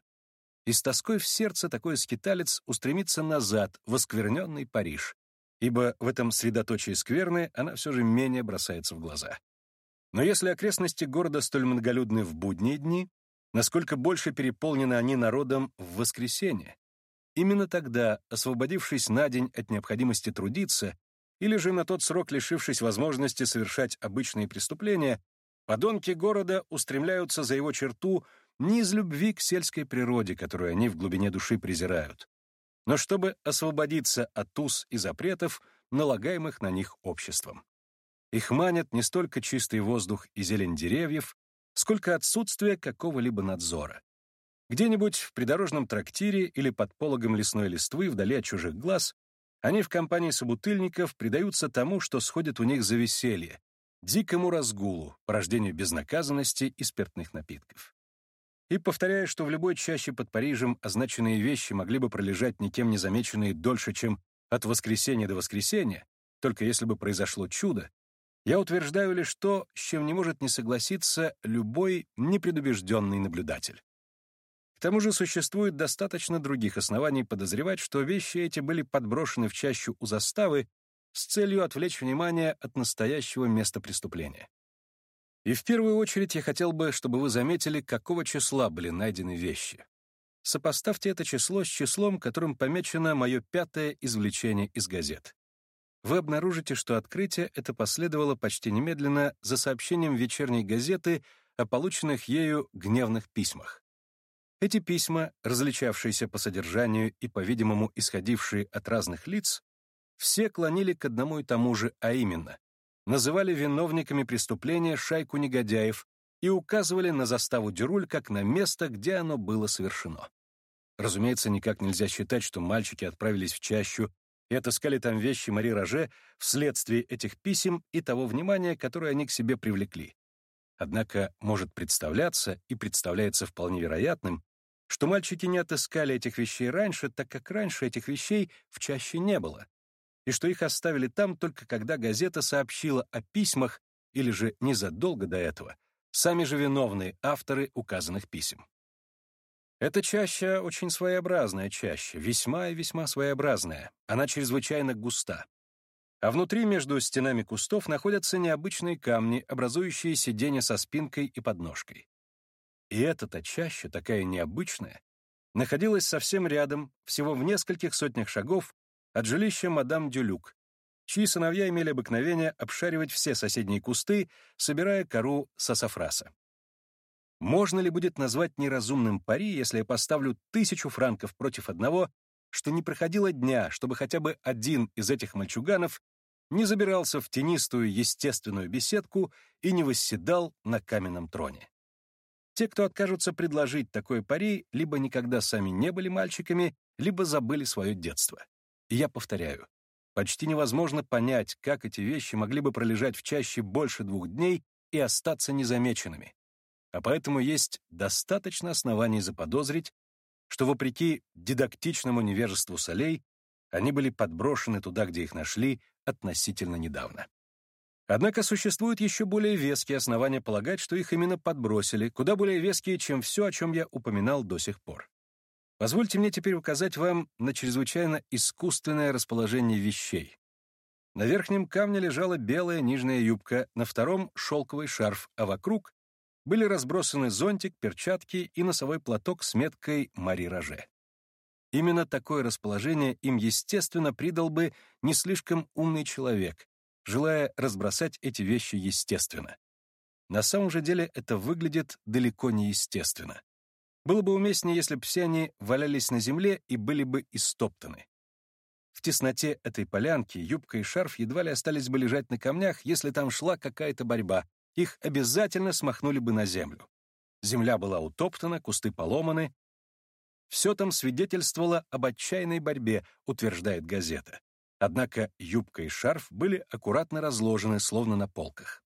И с тоской в сердце такой скиталец устремится назад, в оскверненный Париж, ибо в этом средоточии скверны она все же менее бросается в глаза. Но если окрестности города столь многолюдны в будние дни, насколько больше переполнены они народом в воскресенье? Именно тогда, освободившись на день от необходимости трудиться, или же на тот срок лишившись возможности совершать обычные преступления, подонки города устремляются за его черту не из любви к сельской природе, которую они в глубине души презирают, но чтобы освободиться от уз и запретов, налагаемых на них обществом. Их манят не столько чистый воздух и зелень деревьев, сколько отсутствие какого-либо надзора. Где-нибудь в придорожном трактире или под пологом лесной листвы вдали от чужих глаз они в компании собутыльников предаются тому, что сходит у них за веселье, дикому разгулу, порождению безнаказанности и спиртных напитков. И повторяя, что в любой чаще под Парижем означенные вещи могли бы пролежать никем не замеченные дольше, чем от воскресенья до воскресенья, только если бы произошло чудо, я утверждаю лишь то, с чем не может не согласиться любой непредубежденный наблюдатель. К тому же существует достаточно других оснований подозревать, что вещи эти были подброшены в чащу у заставы с целью отвлечь внимание от настоящего места преступления. И в первую очередь я хотел бы, чтобы вы заметили, какого числа были найдены вещи. Сопоставьте это число с числом, которым помечено мое пятое извлечение из газет вы обнаружите, что открытие это последовало почти немедленно за сообщением вечерней газеты о полученных ею гневных письмах. Эти письма, различавшиеся по содержанию и, по-видимому, исходившие от разных лиц, все клонили к одному и тому же, а именно, называли виновниками преступления шайку негодяев и указывали на заставу Дюруль как на место, где оно было совершено. Разумеется, никак нельзя считать, что мальчики отправились в чащу и отыскали там вещи Мари Роже вследствие этих писем и того внимания, которое они к себе привлекли. Однако может представляться, и представляется вполне вероятным, что мальчики не отыскали этих вещей раньше, так как раньше этих вещей в чаще не было, и что их оставили там только когда газета сообщила о письмах или же незадолго до этого, сами же виновные авторы указанных писем. Эта чаща очень своеобразная чаща, весьма и весьма своеобразная. Она чрезвычайно густа. А внутри между стенами кустов находятся необычные камни, образующие сиденья со спинкой и подножкой. И эта-то чаща, такая необычная, находилась совсем рядом, всего в нескольких сотнях шагов от жилища мадам Дюлюк, чьи сыновья имели обыкновение обшаривать все соседние кусты, собирая кору сасафраса. Можно ли будет назвать неразумным пари, если я поставлю тысячу франков против одного, что не проходило дня, чтобы хотя бы один из этих мальчуганов не забирался в тенистую естественную беседку и не восседал на каменном троне? Те, кто откажутся предложить такое пари, либо никогда сами не были мальчиками, либо забыли свое детство. Я повторяю, почти невозможно понять, как эти вещи могли бы пролежать в чаще больше двух дней и остаться незамеченными. А поэтому есть достаточно оснований заподозрить, что вопреки дидактичному невежеству солей, они были подброшены туда, где их нашли, относительно недавно. Однако существуют еще более веские основания полагать, что их именно подбросили, куда более веские, чем все, о чем я упоминал до сих пор. Позвольте мне теперь указать вам на чрезвычайно искусственное расположение вещей. На верхнем камне лежала белая нижняя юбка, на втором — шелковый шарф, а вокруг были разбросаны зонтик, перчатки и носовой платок с меткой «Мари Роже». Именно такое расположение им, естественно, придал бы не слишком умный человек, желая разбросать эти вещи естественно. На самом же деле это выглядит далеко не естественно. Было бы уместнее, если бы все они валялись на земле и были бы истоптаны. В тесноте этой полянки юбка и шарф едва ли остались бы лежать на камнях, если там шла какая-то борьба. Их обязательно смахнули бы на землю. Земля была утоптана, кусты поломаны. Все там свидетельствовало об отчаянной борьбе, утверждает газета. Однако юбка и шарф были аккуратно разложены, словно на полках.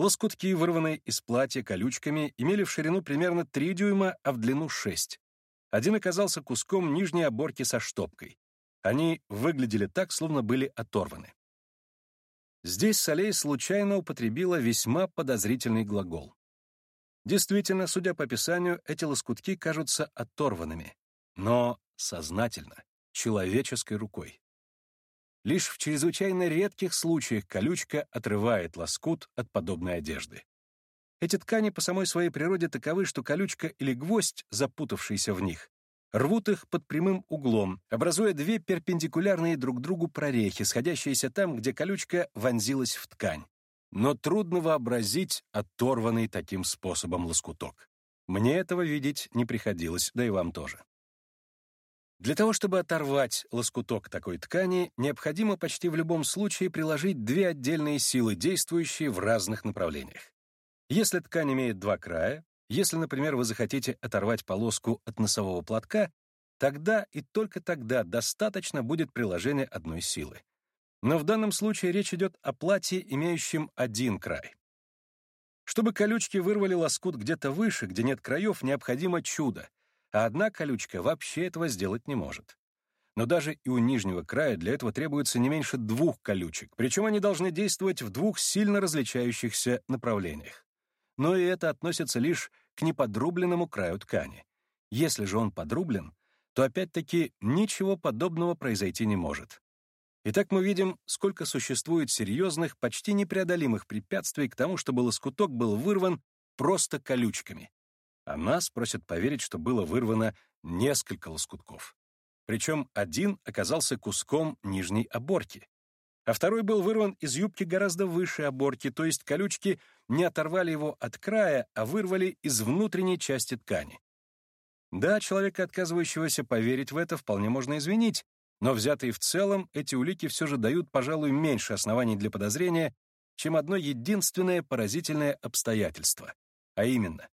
Лоскутки, вырванные из платья колючками, имели в ширину примерно 3 дюйма, а в длину 6. Один оказался куском нижней оборки со штопкой. Они выглядели так, словно были оторваны. Здесь Солей случайно употребила весьма подозрительный глагол. Действительно, судя по описанию, эти лоскутки кажутся оторванными, но сознательно, человеческой рукой. Лишь в чрезвычайно редких случаях колючка отрывает лоскут от подобной одежды. Эти ткани по самой своей природе таковы, что колючка или гвоздь, запутавшийся в них, рвут их под прямым углом, образуя две перпендикулярные друг другу прорехи, сходящиеся там, где колючка вонзилась в ткань. Но трудно вообразить оторванный таким способом лоскуток. Мне этого видеть не приходилось, да и вам тоже. Для того, чтобы оторвать лоскуток такой ткани, необходимо почти в любом случае приложить две отдельные силы, действующие в разных направлениях. Если ткань имеет два края, если, например, вы захотите оторвать полоску от носового платка, тогда и только тогда достаточно будет приложения одной силы. Но в данном случае речь идет о платье, имеющем один край. Чтобы колючки вырвали лоскут где-то выше, где нет краев, необходимо чудо, а одна колючка вообще этого сделать не может. Но даже и у нижнего края для этого требуется не меньше двух колючек, причем они должны действовать в двух сильно различающихся направлениях. Но и это относится лишь к неподрубленному краю ткани. Если же он подрублен, то опять-таки ничего подобного произойти не может. Итак, мы видим, сколько существует серьезных, почти непреодолимых препятствий к тому, чтобы лоскуток был вырван просто колючками а нас просят поверить, что было вырвано несколько лоскутков. Причем один оказался куском нижней оборки, а второй был вырван из юбки гораздо выше оборки, то есть колючки не оторвали его от края, а вырвали из внутренней части ткани. Да, человека, отказывающегося поверить в это, вполне можно извинить, но взятые в целом, эти улики все же дают, пожалуй, меньше оснований для подозрения, чем одно единственное поразительное обстоятельство, а именно,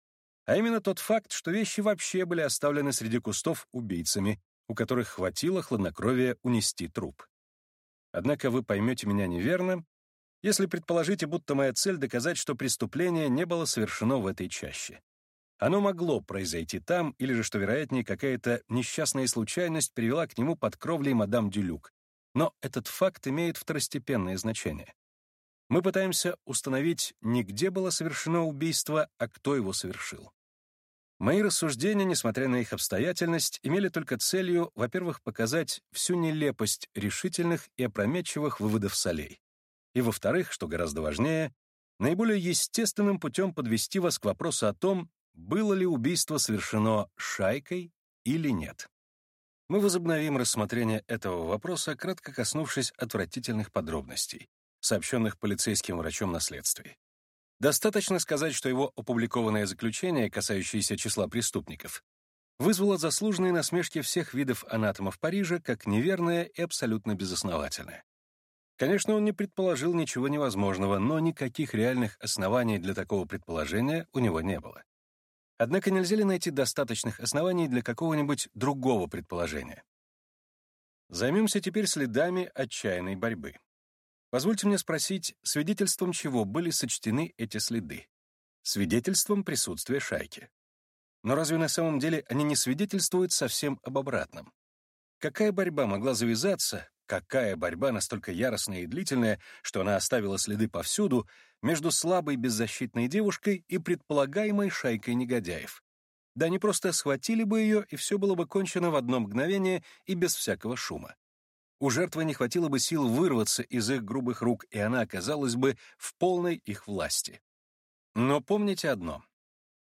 а именно тот факт, что вещи вообще были оставлены среди кустов убийцами, у которых хватило хладнокровия унести труп. Однако вы поймете меня неверно, если предположите, будто моя цель доказать, что преступление не было совершено в этой чаще. Оно могло произойти там, или же, что вероятнее, какая-то несчастная случайность привела к нему под кровлей мадам Дюлюк. Но этот факт имеет второстепенное значение. Мы пытаемся установить не где было совершено убийство, а кто его совершил. Мои рассуждения, несмотря на их обстоятельность, имели только целью, во-первых, показать всю нелепость решительных и опрометчивых выводов солей, и, во-вторых, что гораздо важнее, наиболее естественным путем подвести вас к вопросу о том, было ли убийство совершено шайкой или нет. Мы возобновим рассмотрение этого вопроса, кратко коснувшись отвратительных подробностей, сообщенных полицейским врачом на следствии. Достаточно сказать, что его опубликованное заключение, касающееся числа преступников, вызвало заслуженные насмешки всех видов анатомов Парижа как неверное и абсолютно безосновательное. Конечно, он не предположил ничего невозможного, но никаких реальных оснований для такого предположения у него не было. Однако нельзя ли найти достаточных оснований для какого-нибудь другого предположения? Займемся теперь следами отчаянной борьбы. Позвольте мне спросить, свидетельством чего были сочтены эти следы? Свидетельством присутствия шайки. Но разве на самом деле они не свидетельствуют совсем об обратном? Какая борьба могла завязаться, какая борьба настолько яростная и длительная, что она оставила следы повсюду, между слабой беззащитной девушкой и предполагаемой шайкой негодяев? Да они просто схватили бы ее, и все было бы кончено в одно мгновение и без всякого шума. У жертвы не хватило бы сил вырваться из их грубых рук, и она оказалась бы в полной их власти. Но помните одно.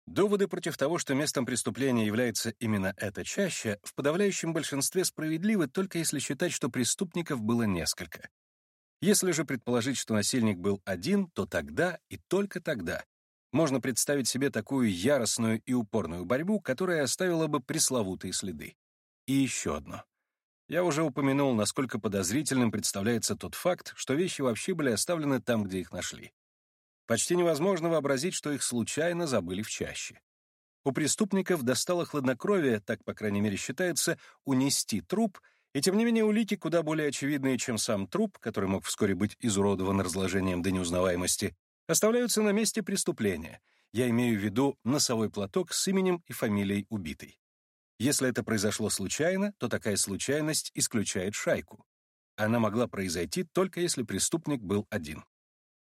Доводы против того, что местом преступления является именно эта чаща, в подавляющем большинстве справедливы только если считать, что преступников было несколько. Если же предположить, что насильник был один, то тогда и только тогда можно представить себе такую яростную и упорную борьбу, которая оставила бы пресловутые следы. И еще одно. Я уже упомянул, насколько подозрительным представляется тот факт, что вещи вообще были оставлены там, где их нашли. Почти невозможно вообразить, что их случайно забыли в чаще. У преступников достало хладнокровие, так, по крайней мере, считается, унести труп, и тем не менее улики куда более очевидные, чем сам труп, который мог вскоре быть изуродован разложением до неузнаваемости, оставляются на месте преступления. Я имею в виду носовой платок с именем и фамилией убитой. Если это произошло случайно, то такая случайность исключает шайку. Она могла произойти только если преступник был один.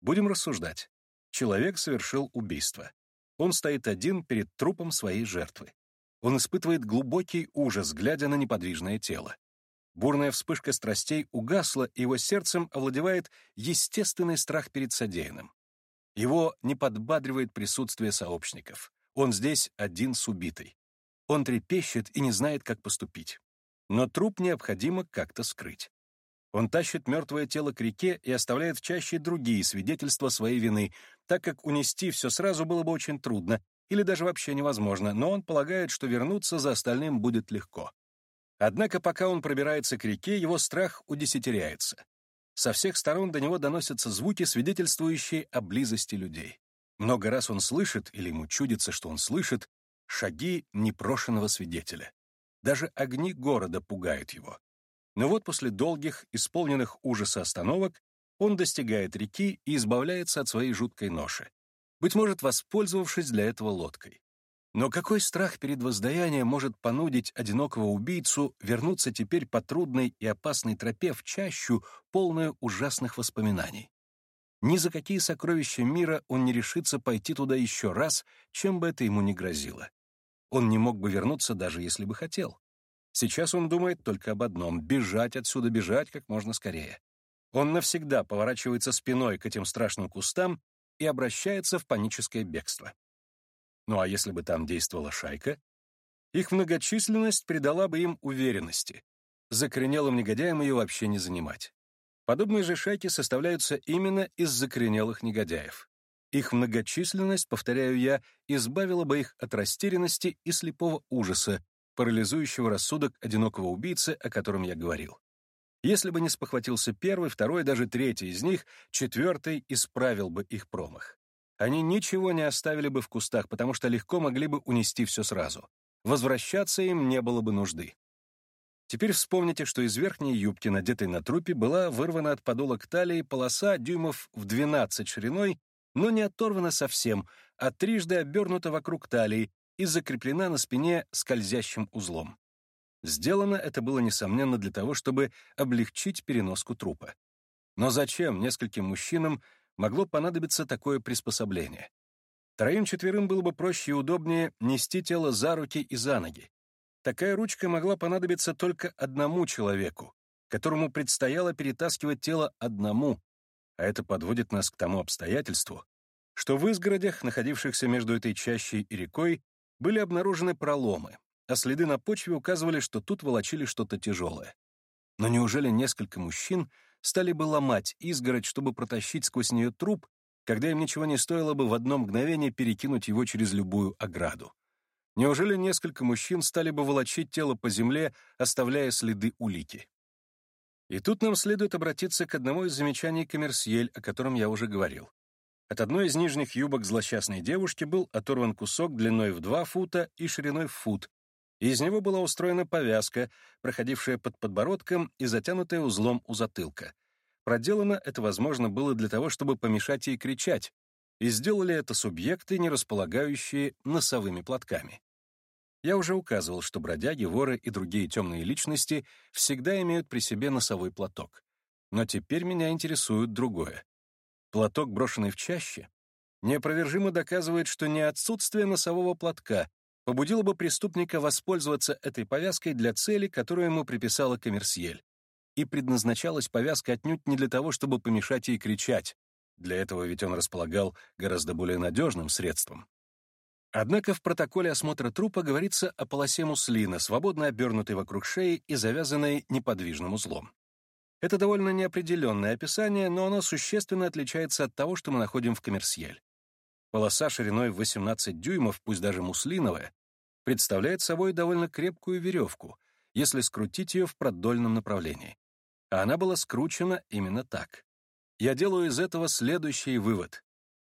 Будем рассуждать. Человек совершил убийство. Он стоит один перед трупом своей жертвы. Он испытывает глубокий ужас, глядя на неподвижное тело. Бурная вспышка страстей угасла, и его сердцем овладевает естественный страх перед содеянным. Его не подбадривает присутствие сообщников. Он здесь один с убитой. Он трепещет и не знает, как поступить. Но труп необходимо как-то скрыть. Он тащит мертвое тело к реке и оставляет в чаще другие свидетельства своей вины, так как унести все сразу было бы очень трудно или даже вообще невозможно, но он полагает, что вернуться за остальным будет легко. Однако пока он пробирается к реке, его страх удесятеряется. Со всех сторон до него доносятся звуки, свидетельствующие о близости людей. Много раз он слышит, или ему чудится, что он слышит, шаги непрошенного свидетеля. Даже огни города пугают его. Но вот после долгих, исполненных ужаса остановок, он достигает реки и избавляется от своей жуткой ноши. Быть может, воспользовавшись для этого лодкой. Но какой страх перед воздаянием может понудить одинокого убийцу вернуться теперь по трудной и опасной тропе в чащу, полную ужасных воспоминаний? Ни за какие сокровища мира он не решится пойти туда еще раз, чем бы это ему ни грозило. Он не мог бы вернуться, даже если бы хотел. Сейчас он думает только об одном — бежать отсюда, бежать как можно скорее. Он навсегда поворачивается спиной к этим страшным кустам и обращается в паническое бегство. Ну а если бы там действовала шайка? Их многочисленность придала бы им уверенности. Закоренелым негодяям ее вообще не занимать. Подобные же шайки составляются именно из закоренелых негодяев. Их многочисленность, повторяю я, избавила бы их от растерянности и слепого ужаса, парализующего рассудок одинокого убийцы, о котором я говорил. Если бы не спохватился первый, второй, даже третий из них, четвертый исправил бы их промах. Они ничего не оставили бы в кустах, потому что легко могли бы унести все сразу. Возвращаться им не было бы нужды. Теперь вспомните, что из верхней юбки, надетой на трупе, была вырвана от подола к талии полоса дюймов в 12 шириной, но не оторвана совсем, а трижды обернута вокруг талии и закреплена на спине скользящим узлом. Сделано это было, несомненно, для того, чтобы облегчить переноску трупа. Но зачем нескольким мужчинам могло понадобиться такое приспособление? Троим-четверым было бы проще и удобнее нести тело за руки и за ноги, Такая ручка могла понадобиться только одному человеку, которому предстояло перетаскивать тело одному, а это подводит нас к тому обстоятельству, что в изгородях, находившихся между этой чащей и рекой, были обнаружены проломы, а следы на почве указывали, что тут волочили что-то тяжелое. Но неужели несколько мужчин стали бы ломать изгородь, чтобы протащить сквозь нее труп, когда им ничего не стоило бы в одно мгновение перекинуть его через любую ограду? Неужели несколько мужчин стали бы волочить тело по земле, оставляя следы улики? И тут нам следует обратиться к одному из замечаний Коммерсьель, о котором я уже говорил. От одной из нижних юбок злосчастной девушки был оторван кусок длиной в 2 фута и шириной в фут, и из него была устроена повязка, проходившая под подбородком и затянутая узлом у затылка. Проделано это, возможно, было для того, чтобы помешать ей кричать, и сделали это субъекты, не располагающие носовыми платками. Я уже указывал, что бродяги, воры и другие темные личности всегда имеют при себе носовой платок. Но теперь меня интересует другое. Платок, брошенный в чаще, неопровержимо доказывает, что не отсутствие носового платка побудило бы преступника воспользоваться этой повязкой для цели, которую ему приписала Коммерсьель. И предназначалась повязка отнюдь не для того, чтобы помешать ей кричать. Для этого ведь он располагал гораздо более надежным средством. Однако в протоколе осмотра трупа говорится о полосе муслина, свободно обернутой вокруг шеи и завязанной неподвижным узлом. Это довольно неопределенное описание, но оно существенно отличается от того, что мы находим в Коммерсьель. Полоса шириной в 18 дюймов, пусть даже муслиновая, представляет собой довольно крепкую веревку, если скрутить ее в продольном направлении. А она была скручена именно так. Я делаю из этого следующий вывод.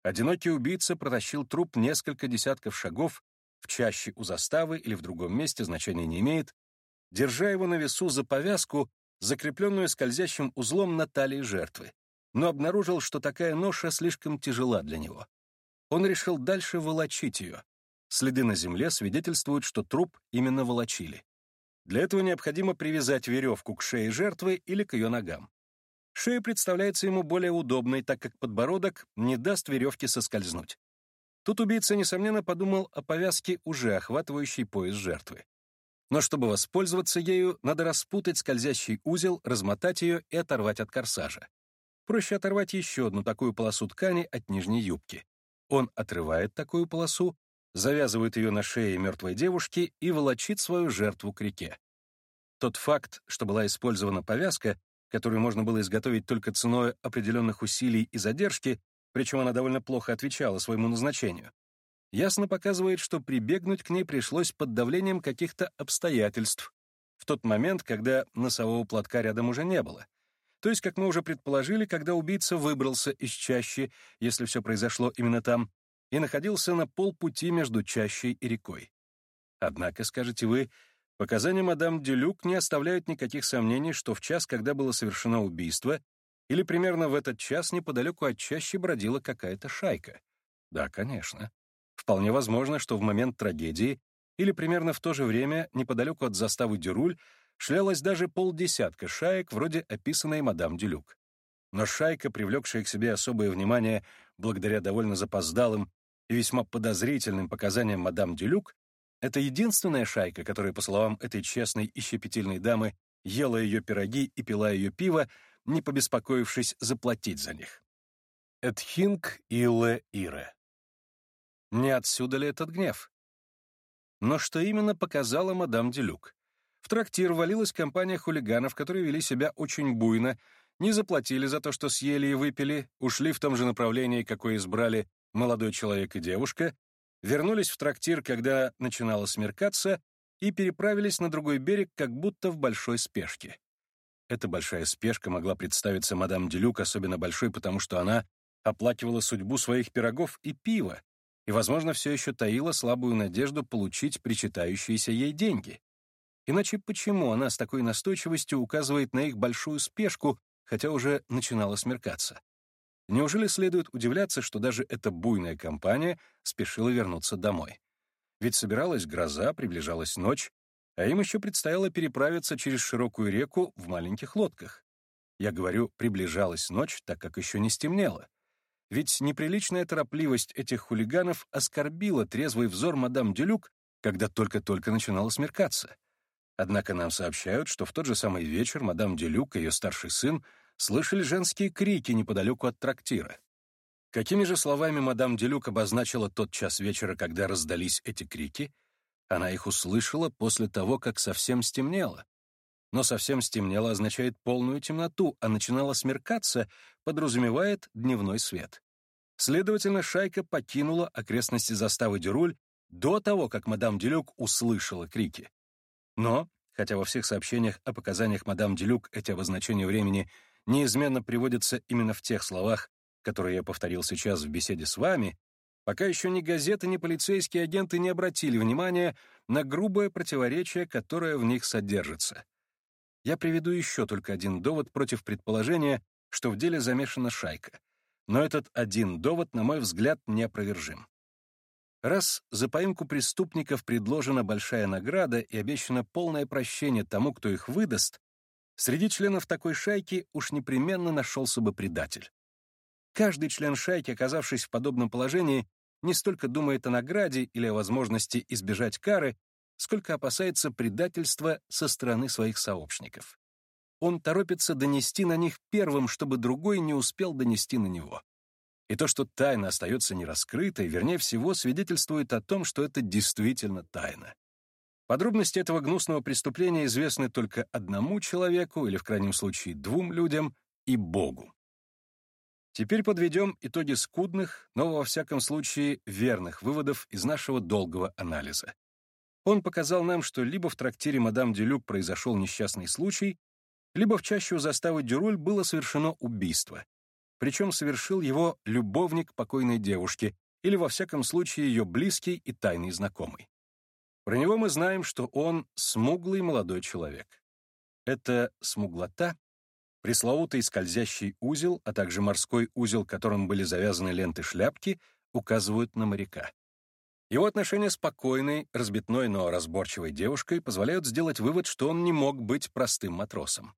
Одинокий убийца протащил труп несколько десятков шагов в чаще у заставы или в другом месте, значения не имеет, держа его на весу за повязку, закрепленную скользящим узлом на талии жертвы, но обнаружил, что такая ноша слишком тяжела для него. Он решил дальше волочить ее. Следы на земле свидетельствуют, что труп именно волочили. Для этого необходимо привязать веревку к шее жертвы или к ее ногам. Шея представляется ему более удобной, так как подбородок не даст веревке соскользнуть. Тут убийца, несомненно, подумал о повязке, уже охватывающей пояс жертвы. Но чтобы воспользоваться ею, надо распутать скользящий узел, размотать ее и оторвать от корсажа. Проще оторвать еще одну такую полосу ткани от нижней юбки. Он отрывает такую полосу, завязывает ее на шее мертвой девушки и волочит свою жертву к реке. Тот факт, что была использована повязка, которую можно было изготовить только ценой определенных усилий и задержки, причем она довольно плохо отвечала своему назначению, ясно показывает, что прибегнуть к ней пришлось под давлением каких-то обстоятельств, в тот момент, когда носового платка рядом уже не было. То есть, как мы уже предположили, когда убийца выбрался из чащи, если все произошло именно там, и находился на полпути между чащей и рекой. Однако, скажете вы, показания мадам Дюлюк не оставляют никаких сомнений, что в час, когда было совершено убийство, или примерно в этот час неподалеку от чащи бродила какая-то шайка. Да, конечно. Вполне возможно, что в момент трагедии или примерно в то же время неподалеку от заставы Дюруль шлялось даже полдесятка шаек, вроде описанной мадам Дюлюк. Но шайка, привлекшая к себе особое внимание благодаря довольно запоздалым и весьма подозрительным показаниям мадам Дюлюк, это единственная шайка, которая, по словам этой честной и щепетильной дамы, ела ее пироги и пила ее пиво, не побеспокоившись заплатить за них. Эдхинг Илле Ире не отсюда ли этот гнев? Но что именно показала мадам Делюк? В трактир валилась компания хулиганов, которые вели себя очень буйно, не заплатили за то, что съели и выпили, ушли в том же направлении, какое избрали молодой человек и девушка, вернулись в трактир, когда начинало смеркаться, и переправились на другой берег, как будто в большой спешке. Эта большая спешка могла представиться мадам Делюк особенно большой, потому что она оплакивала судьбу своих пирогов и пива, и, возможно, все еще таила слабую надежду получить причитающиеся ей деньги. Иначе почему она с такой настойчивостью указывает на их большую спешку, хотя уже начинала смеркаться? Неужели следует удивляться, что даже эта буйная компания спешила вернуться домой? Ведь собиралась гроза, приближалась ночь, а им еще предстояло переправиться через широкую реку в маленьких лодках. Я говорю, приближалась ночь, так как еще не стемнело. Ведь неприличная торопливость этих хулиганов оскорбила трезвый взор мадам Дюлюк, когда только-только начинало смеркаться. Однако нам сообщают, что в тот же самый вечер мадам Дюлюк и ее старший сын слышали женские крики неподалеку от трактира. Какими же словами мадам Делюк обозначила тот час вечера, когда раздались эти крики? Она их услышала после того, как совсем стемнело. Но совсем стемнело означает полную темноту, а начинало смеркаться подразумевает дневной свет. Следовательно, шайка покинула окрестности заставы Дюруль до того, как мадам Делюк услышала крики. Но, хотя во всех сообщениях о показаниях мадам Делюк эти обозначения времени неизменно приводятся именно в тех словах, которые я повторил сейчас в беседе с вами, пока еще ни газеты, ни полицейские агенты не обратили внимания на грубое противоречие, которое в них содержится. Я приведу еще только один довод против предположения, что в деле замешана шайка. Но этот один довод, на мой взгляд, неопровержим. Раз за поимку преступников предложена большая награда и обещано полное прощение тому, кто их выдаст, среди членов такой шайки уж непременно нашелся бы предатель. Каждый член шайки, оказавшись в подобном положении, не столько думает о награде или о возможности избежать кары, сколько опасается предательства со стороны своих сообщников. Он торопится донести на них первым, чтобы другой не успел донести на него. И то, что тайна остается нераскрытой, вернее всего, свидетельствует о том, что это действительно тайна. Подробности этого гнусного преступления известны только одному человеку, или в крайнем случае двум людям, и Богу. Теперь подведем итоги скудных, но во всяком случае верных выводов из нашего долгого анализа. Он показал нам, что либо в трактире мадам Делюк произошел несчастный случай, либо в чащу заставы Дюруль было совершено убийство. Причем совершил его любовник покойной девушки или, во всяком случае, ее близкий и тайный знакомый. Про него мы знаем, что он смуглый молодой человек. Эта смуглота Пресловутый скользящий узел, а также морской узел, которым были завязаны ленты шляпки, указывают на моряка. Его отношения с спокойной, разбитной, но разборчивой девушкой позволяют сделать вывод, что он не мог быть простым матросом.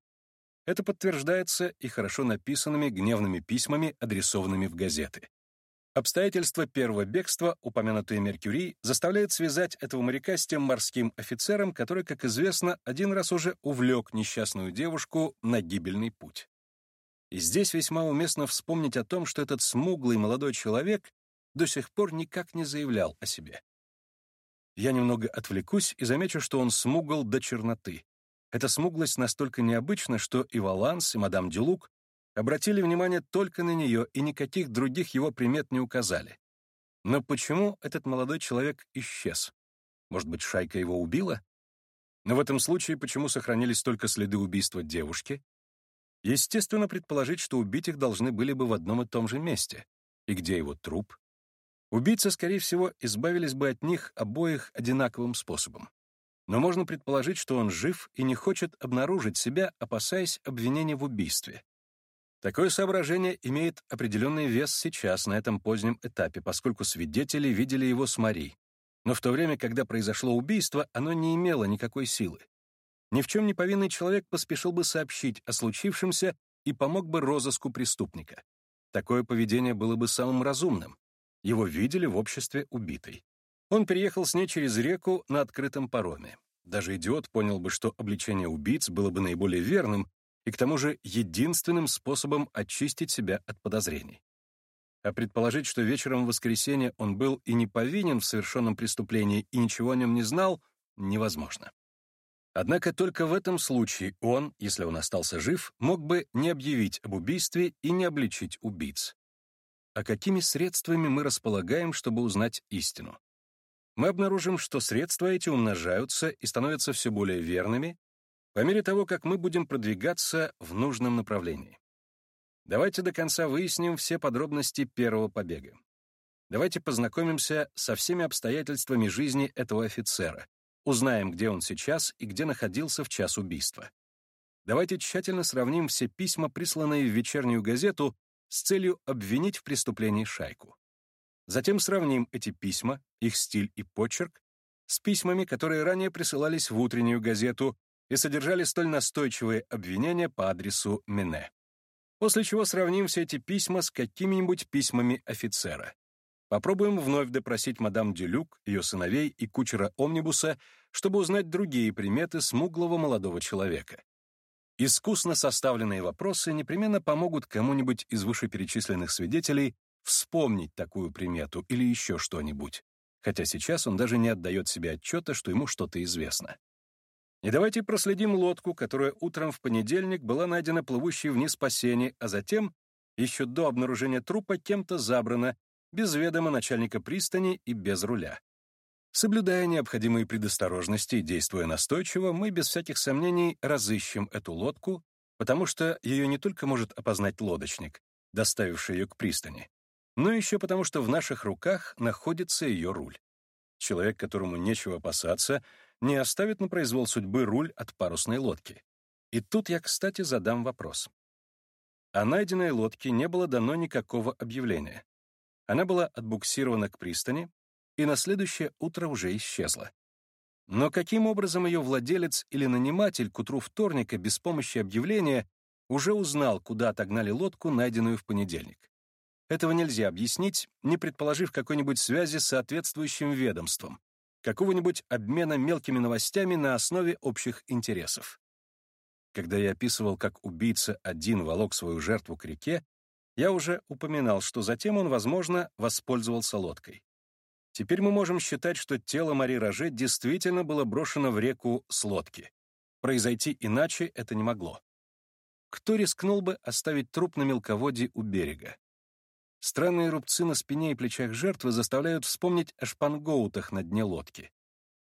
Это подтверждается и хорошо написанными гневными письмами, адресованными в газеты. Обстоятельства первого бегства, упомянутые Меркюри, заставляют связать этого моряка с тем морским офицером, который, как известно, один раз уже увлек несчастную девушку на гибельный путь. И здесь весьма уместно вспомнить о том, что этот смуглый молодой человек до сих пор никак не заявлял о себе. Я немного отвлекусь и замечу, что он смугл до черноты. Эта смуглость настолько необычна, что и Валанс, и мадам Дюлук обратили внимание только на нее и никаких других его примет не указали. Но почему этот молодой человек исчез? Может быть, шайка его убила? Но в этом случае почему сохранились только следы убийства девушки? Естественно, предположить, что убить их должны были бы в одном и том же месте. И где его труп? Убийцы, скорее всего, избавились бы от них обоих одинаковым способом. Но можно предположить, что он жив и не хочет обнаружить себя, опасаясь обвинения в убийстве. Такое соображение имеет определенный вес сейчас, на этом позднем этапе, поскольку свидетели видели его с Мари. Но в то время, когда произошло убийство, оно не имело никакой силы. Ни в чем не повинный человек поспешил бы сообщить о случившемся и помог бы розыску преступника. Такое поведение было бы самым разумным. Его видели в обществе убитой. Он переехал с ней через реку на открытом пароме. Даже идиот понял бы, что обличение убийц было бы наиболее верным, и к тому же единственным способом очистить себя от подозрений. А предположить, что вечером в воскресенье он был и не повинен в совершенном преступлении и ничего о нем не знал, невозможно. Однако только в этом случае он, если он остался жив, мог бы не объявить об убийстве и не обличить убийц. А какими средствами мы располагаем, чтобы узнать истину? Мы обнаружим, что средства эти умножаются и становятся все более верными, по мере того, как мы будем продвигаться в нужном направлении. Давайте до конца выясним все подробности первого побега. Давайте познакомимся со всеми обстоятельствами жизни этого офицера, узнаем, где он сейчас и где находился в час убийства. Давайте тщательно сравним все письма, присланные в вечернюю газету с целью обвинить в преступлении шайку. Затем сравним эти письма, их стиль и почерк, с письмами, которые ранее присылались в утреннюю газету и содержали столь настойчивые обвинения по адресу Мине. После чего сравним все эти письма с какими-нибудь письмами офицера. Попробуем вновь допросить мадам Дюлюк, ее сыновей и кучера Омнибуса, чтобы узнать другие приметы смуглого молодого человека. Искусно составленные вопросы непременно помогут кому-нибудь из вышеперечисленных свидетелей вспомнить такую примету или еще что-нибудь, хотя сейчас он даже не отдает себе отчета, что ему что-то известно. И давайте проследим лодку, которая утром в понедельник была найдена плывущей вниз по сене, а затем еще до обнаружения трупа кем-то забрано, без ведома начальника пристани и без руля. Соблюдая необходимые предосторожности и действуя настойчиво, мы без всяких сомнений разыщем эту лодку, потому что ее не только может опознать лодочник, доставивший ее к пристани, но еще потому, что в наших руках находится ее руль. Человек, которому нечего опасаться, не оставит на произвол судьбы руль от парусной лодки. И тут я, кстати, задам вопрос. О найденной лодке не было дано никакого объявления. Она была отбуксирована к пристани, и на следующее утро уже исчезла. Но каким образом ее владелец или наниматель к утру вторника без помощи объявления уже узнал, куда отогнали лодку, найденную в понедельник? Этого нельзя объяснить, не предположив какой-нибудь связи с соответствующим ведомством, какого-нибудь обмена мелкими новостями на основе общих интересов. Когда я описывал, как убийца один волок свою жертву к реке, я уже упоминал, что затем он, возможно, воспользовался лодкой. Теперь мы можем считать, что тело Мари Роже действительно было брошено в реку с лодки. Произойти иначе это не могло. Кто рискнул бы оставить труп на мелководье у берега? Странные рубцы на спине и плечах жертвы заставляют вспомнить о шпангоутах на дне лодки.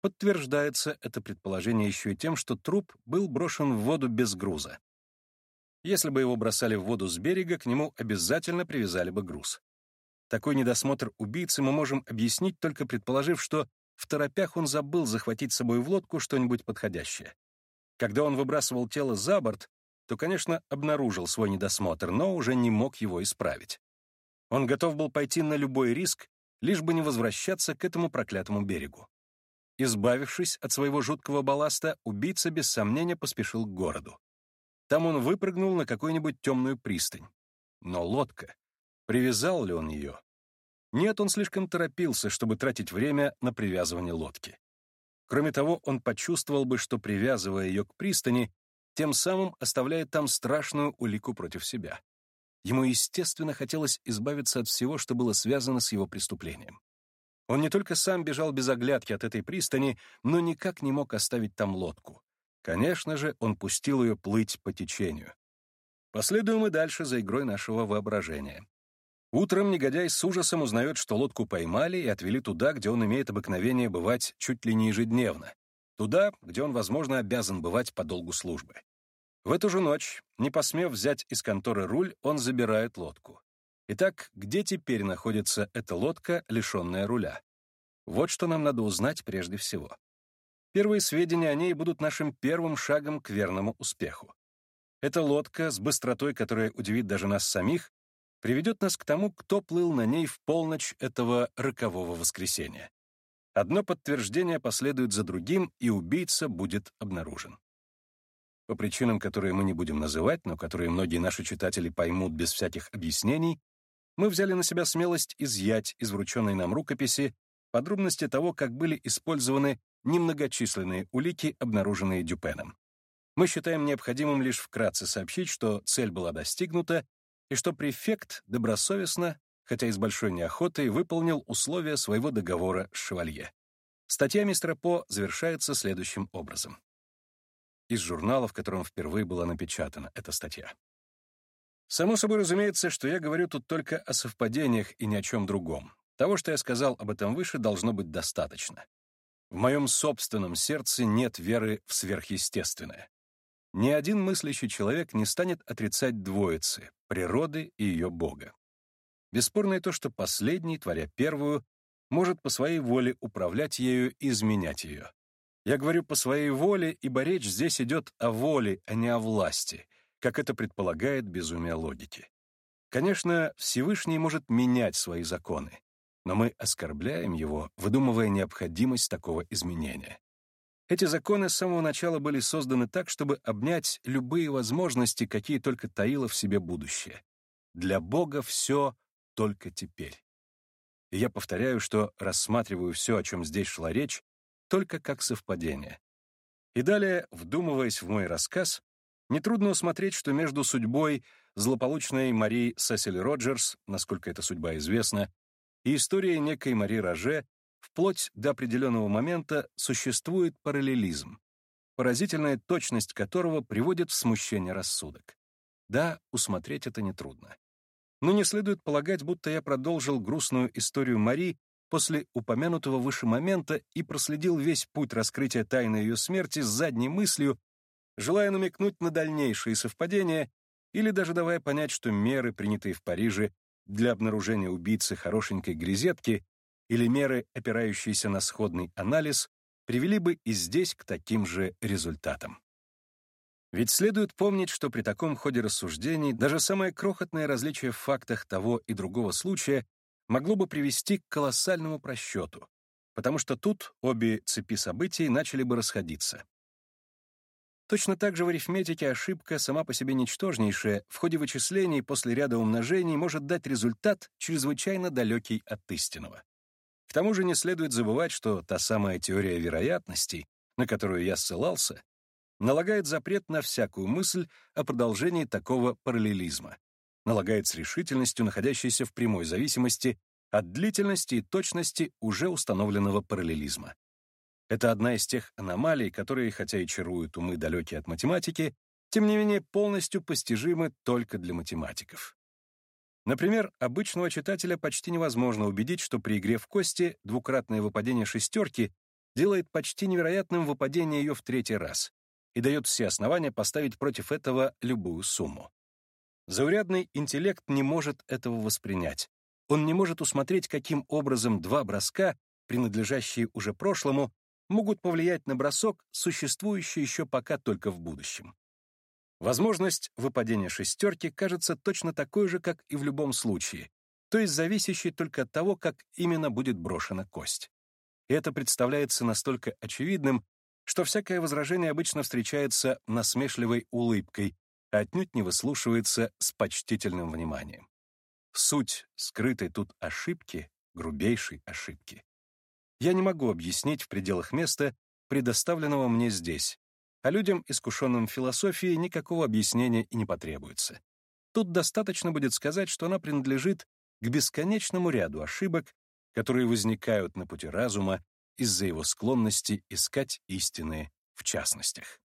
Подтверждается это предположение еще и тем, что труп был брошен в воду без груза. Если бы его бросали в воду с берега, к нему обязательно привязали бы груз. Такой недосмотр убийцы мы можем объяснить, только предположив, что в торопях он забыл захватить с собой в лодку что-нибудь подходящее. Когда он выбрасывал тело за борт, то, конечно, обнаружил свой недосмотр, но уже не мог его исправить. Он готов был пойти на любой риск, лишь бы не возвращаться к этому проклятому берегу. Избавившись от своего жуткого балласта, убийца без сомнения поспешил к городу. Там он выпрыгнул на какую-нибудь темную пристань. Но лодка, Привязал ли он ее? Нет, он слишком торопился, чтобы тратить время на привязывание лодки. Кроме того, он почувствовал бы, что, привязывая ее к пристани, тем самым оставляет там страшную улику против себя. Ему, естественно, хотелось избавиться от всего, что было связано с его преступлением. Он не только сам бежал без оглядки от этой пристани, но никак не мог оставить там лодку. Конечно же, он пустил ее плыть по течению. Последуем и дальше за игрой нашего воображения. Утром негодяй с ужасом узнает, что лодку поймали и отвели туда, где он имеет обыкновение бывать чуть ли не ежедневно. Туда, где он, возможно, обязан бывать по долгу службы. В эту же ночь, не посмев взять из конторы руль, он забирает лодку. Итак, где теперь находится эта лодка, лишенная руля? Вот что нам надо узнать прежде всего. Первые сведения о ней будут нашим первым шагом к верному успеху. Эта лодка, с быстротой, которая удивит даже нас самих, приведет нас к тому, кто плыл на ней в полночь этого рокового воскресенья. Одно подтверждение последует за другим, и убийца будет обнаружен. По причинам, которые мы не будем называть, но которые многие наши читатели поймут без всяких объяснений, мы взяли на себя смелость изъять из врученной нам рукописи подробности того, как были использованы немногочисленные улики, обнаруженные Дюпеном. Мы считаем необходимым лишь вкратце сообщить, что цель была достигнута и что префект добросовестно, хотя и с большой неохотой, выполнил условия своего договора с шевалье. Статья мистера По завершается следующим образом. Из журнала, в котором впервые была напечатана эта статья. Само собой разумеется, что я говорю тут только о совпадениях и ни о чем другом. Того, что я сказал об этом выше, должно быть достаточно. В моем собственном сердце нет веры в сверхъестественное. Ни один мыслящий человек не станет отрицать двоицы, природы и ее Бога. Бесспорно и то, что последний, творя первую, может по своей воле управлять ею и изменять ее. Я говорю по своей воле, ибо речь здесь идет о воле, а не о власти, как это предполагает безумие логики. Конечно, Всевышний может менять свои законы, но мы оскорбляем его, выдумывая необходимость такого изменения. Эти законы с самого начала были созданы так, чтобы обнять любые возможности, какие только таило в себе будущее. Для Бога все только теперь. И я повторяю, что рассматриваю все, о чем здесь шла речь, только как совпадение. И далее, вдумываясь в мой рассказ, нетрудно усмотреть, что между судьбой злополучной Марии Сесили Роджерс, насколько эта судьба известна, и историей некой Мари Роже вплоть до определенного момента существует параллелизм, поразительная точность которого приводит в смущение рассудок. Да, усмотреть это нетрудно. Но не следует полагать, будто я продолжил грустную историю Мари после упомянутого выше момента и проследил весь путь раскрытия тайны ее смерти с задней мыслью, желая намекнуть на дальнейшие совпадения или даже давая понять, что меры, принятые в Париже для обнаружения убийцы хорошенькой грезетки, или меры, опирающиеся на сходный анализ, привели бы и здесь к таким же результатам. Ведь следует помнить, что при таком ходе рассуждений даже самое крохотное различие в фактах того и другого случая могло бы привести к колоссальному просчету, потому что тут обе цепи событий начали бы расходиться. Точно так же в арифметике ошибка, сама по себе ничтожнейшая, в ходе вычислений после ряда умножений может дать результат, чрезвычайно далекий от истинного. К тому же не следует забывать, что та самая теория вероятностей, на которую я ссылался, налагает запрет на всякую мысль о продолжении такого параллелизма, налагает с решительностью, находящейся в прямой зависимости от длительности и точности уже установленного параллелизма. Это одна из тех аномалий, которые, хотя и чаруют умы далекие от математики, тем не менее полностью постижимы только для математиков. Например, обычного читателя почти невозможно убедить, что при игре в кости двукратное выпадение шестерки делает почти невероятным выпадение ее в третий раз и дает все основания поставить против этого любую сумму. Заурядный интеллект не может этого воспринять. Он не может усмотреть, каким образом два броска, принадлежащие уже прошлому, могут повлиять на бросок, существующий еще пока только в будущем. Возможность выпадения шестерки кажется точно такой же, как и в любом случае, то есть зависящей только от того, как именно будет брошена кость. И это представляется настолько очевидным, что всякое возражение обычно встречается насмешливой улыбкой, отнюдь не выслушивается с почтительным вниманием. Суть скрытой тут ошибки, грубейшей ошибки, я не могу объяснить в пределах места, предоставленного мне здесь, а людям, искушенным в философии, никакого объяснения и не потребуется. Тут достаточно будет сказать, что она принадлежит к бесконечному ряду ошибок, которые возникают на пути разума из-за его склонности искать истины в частностях.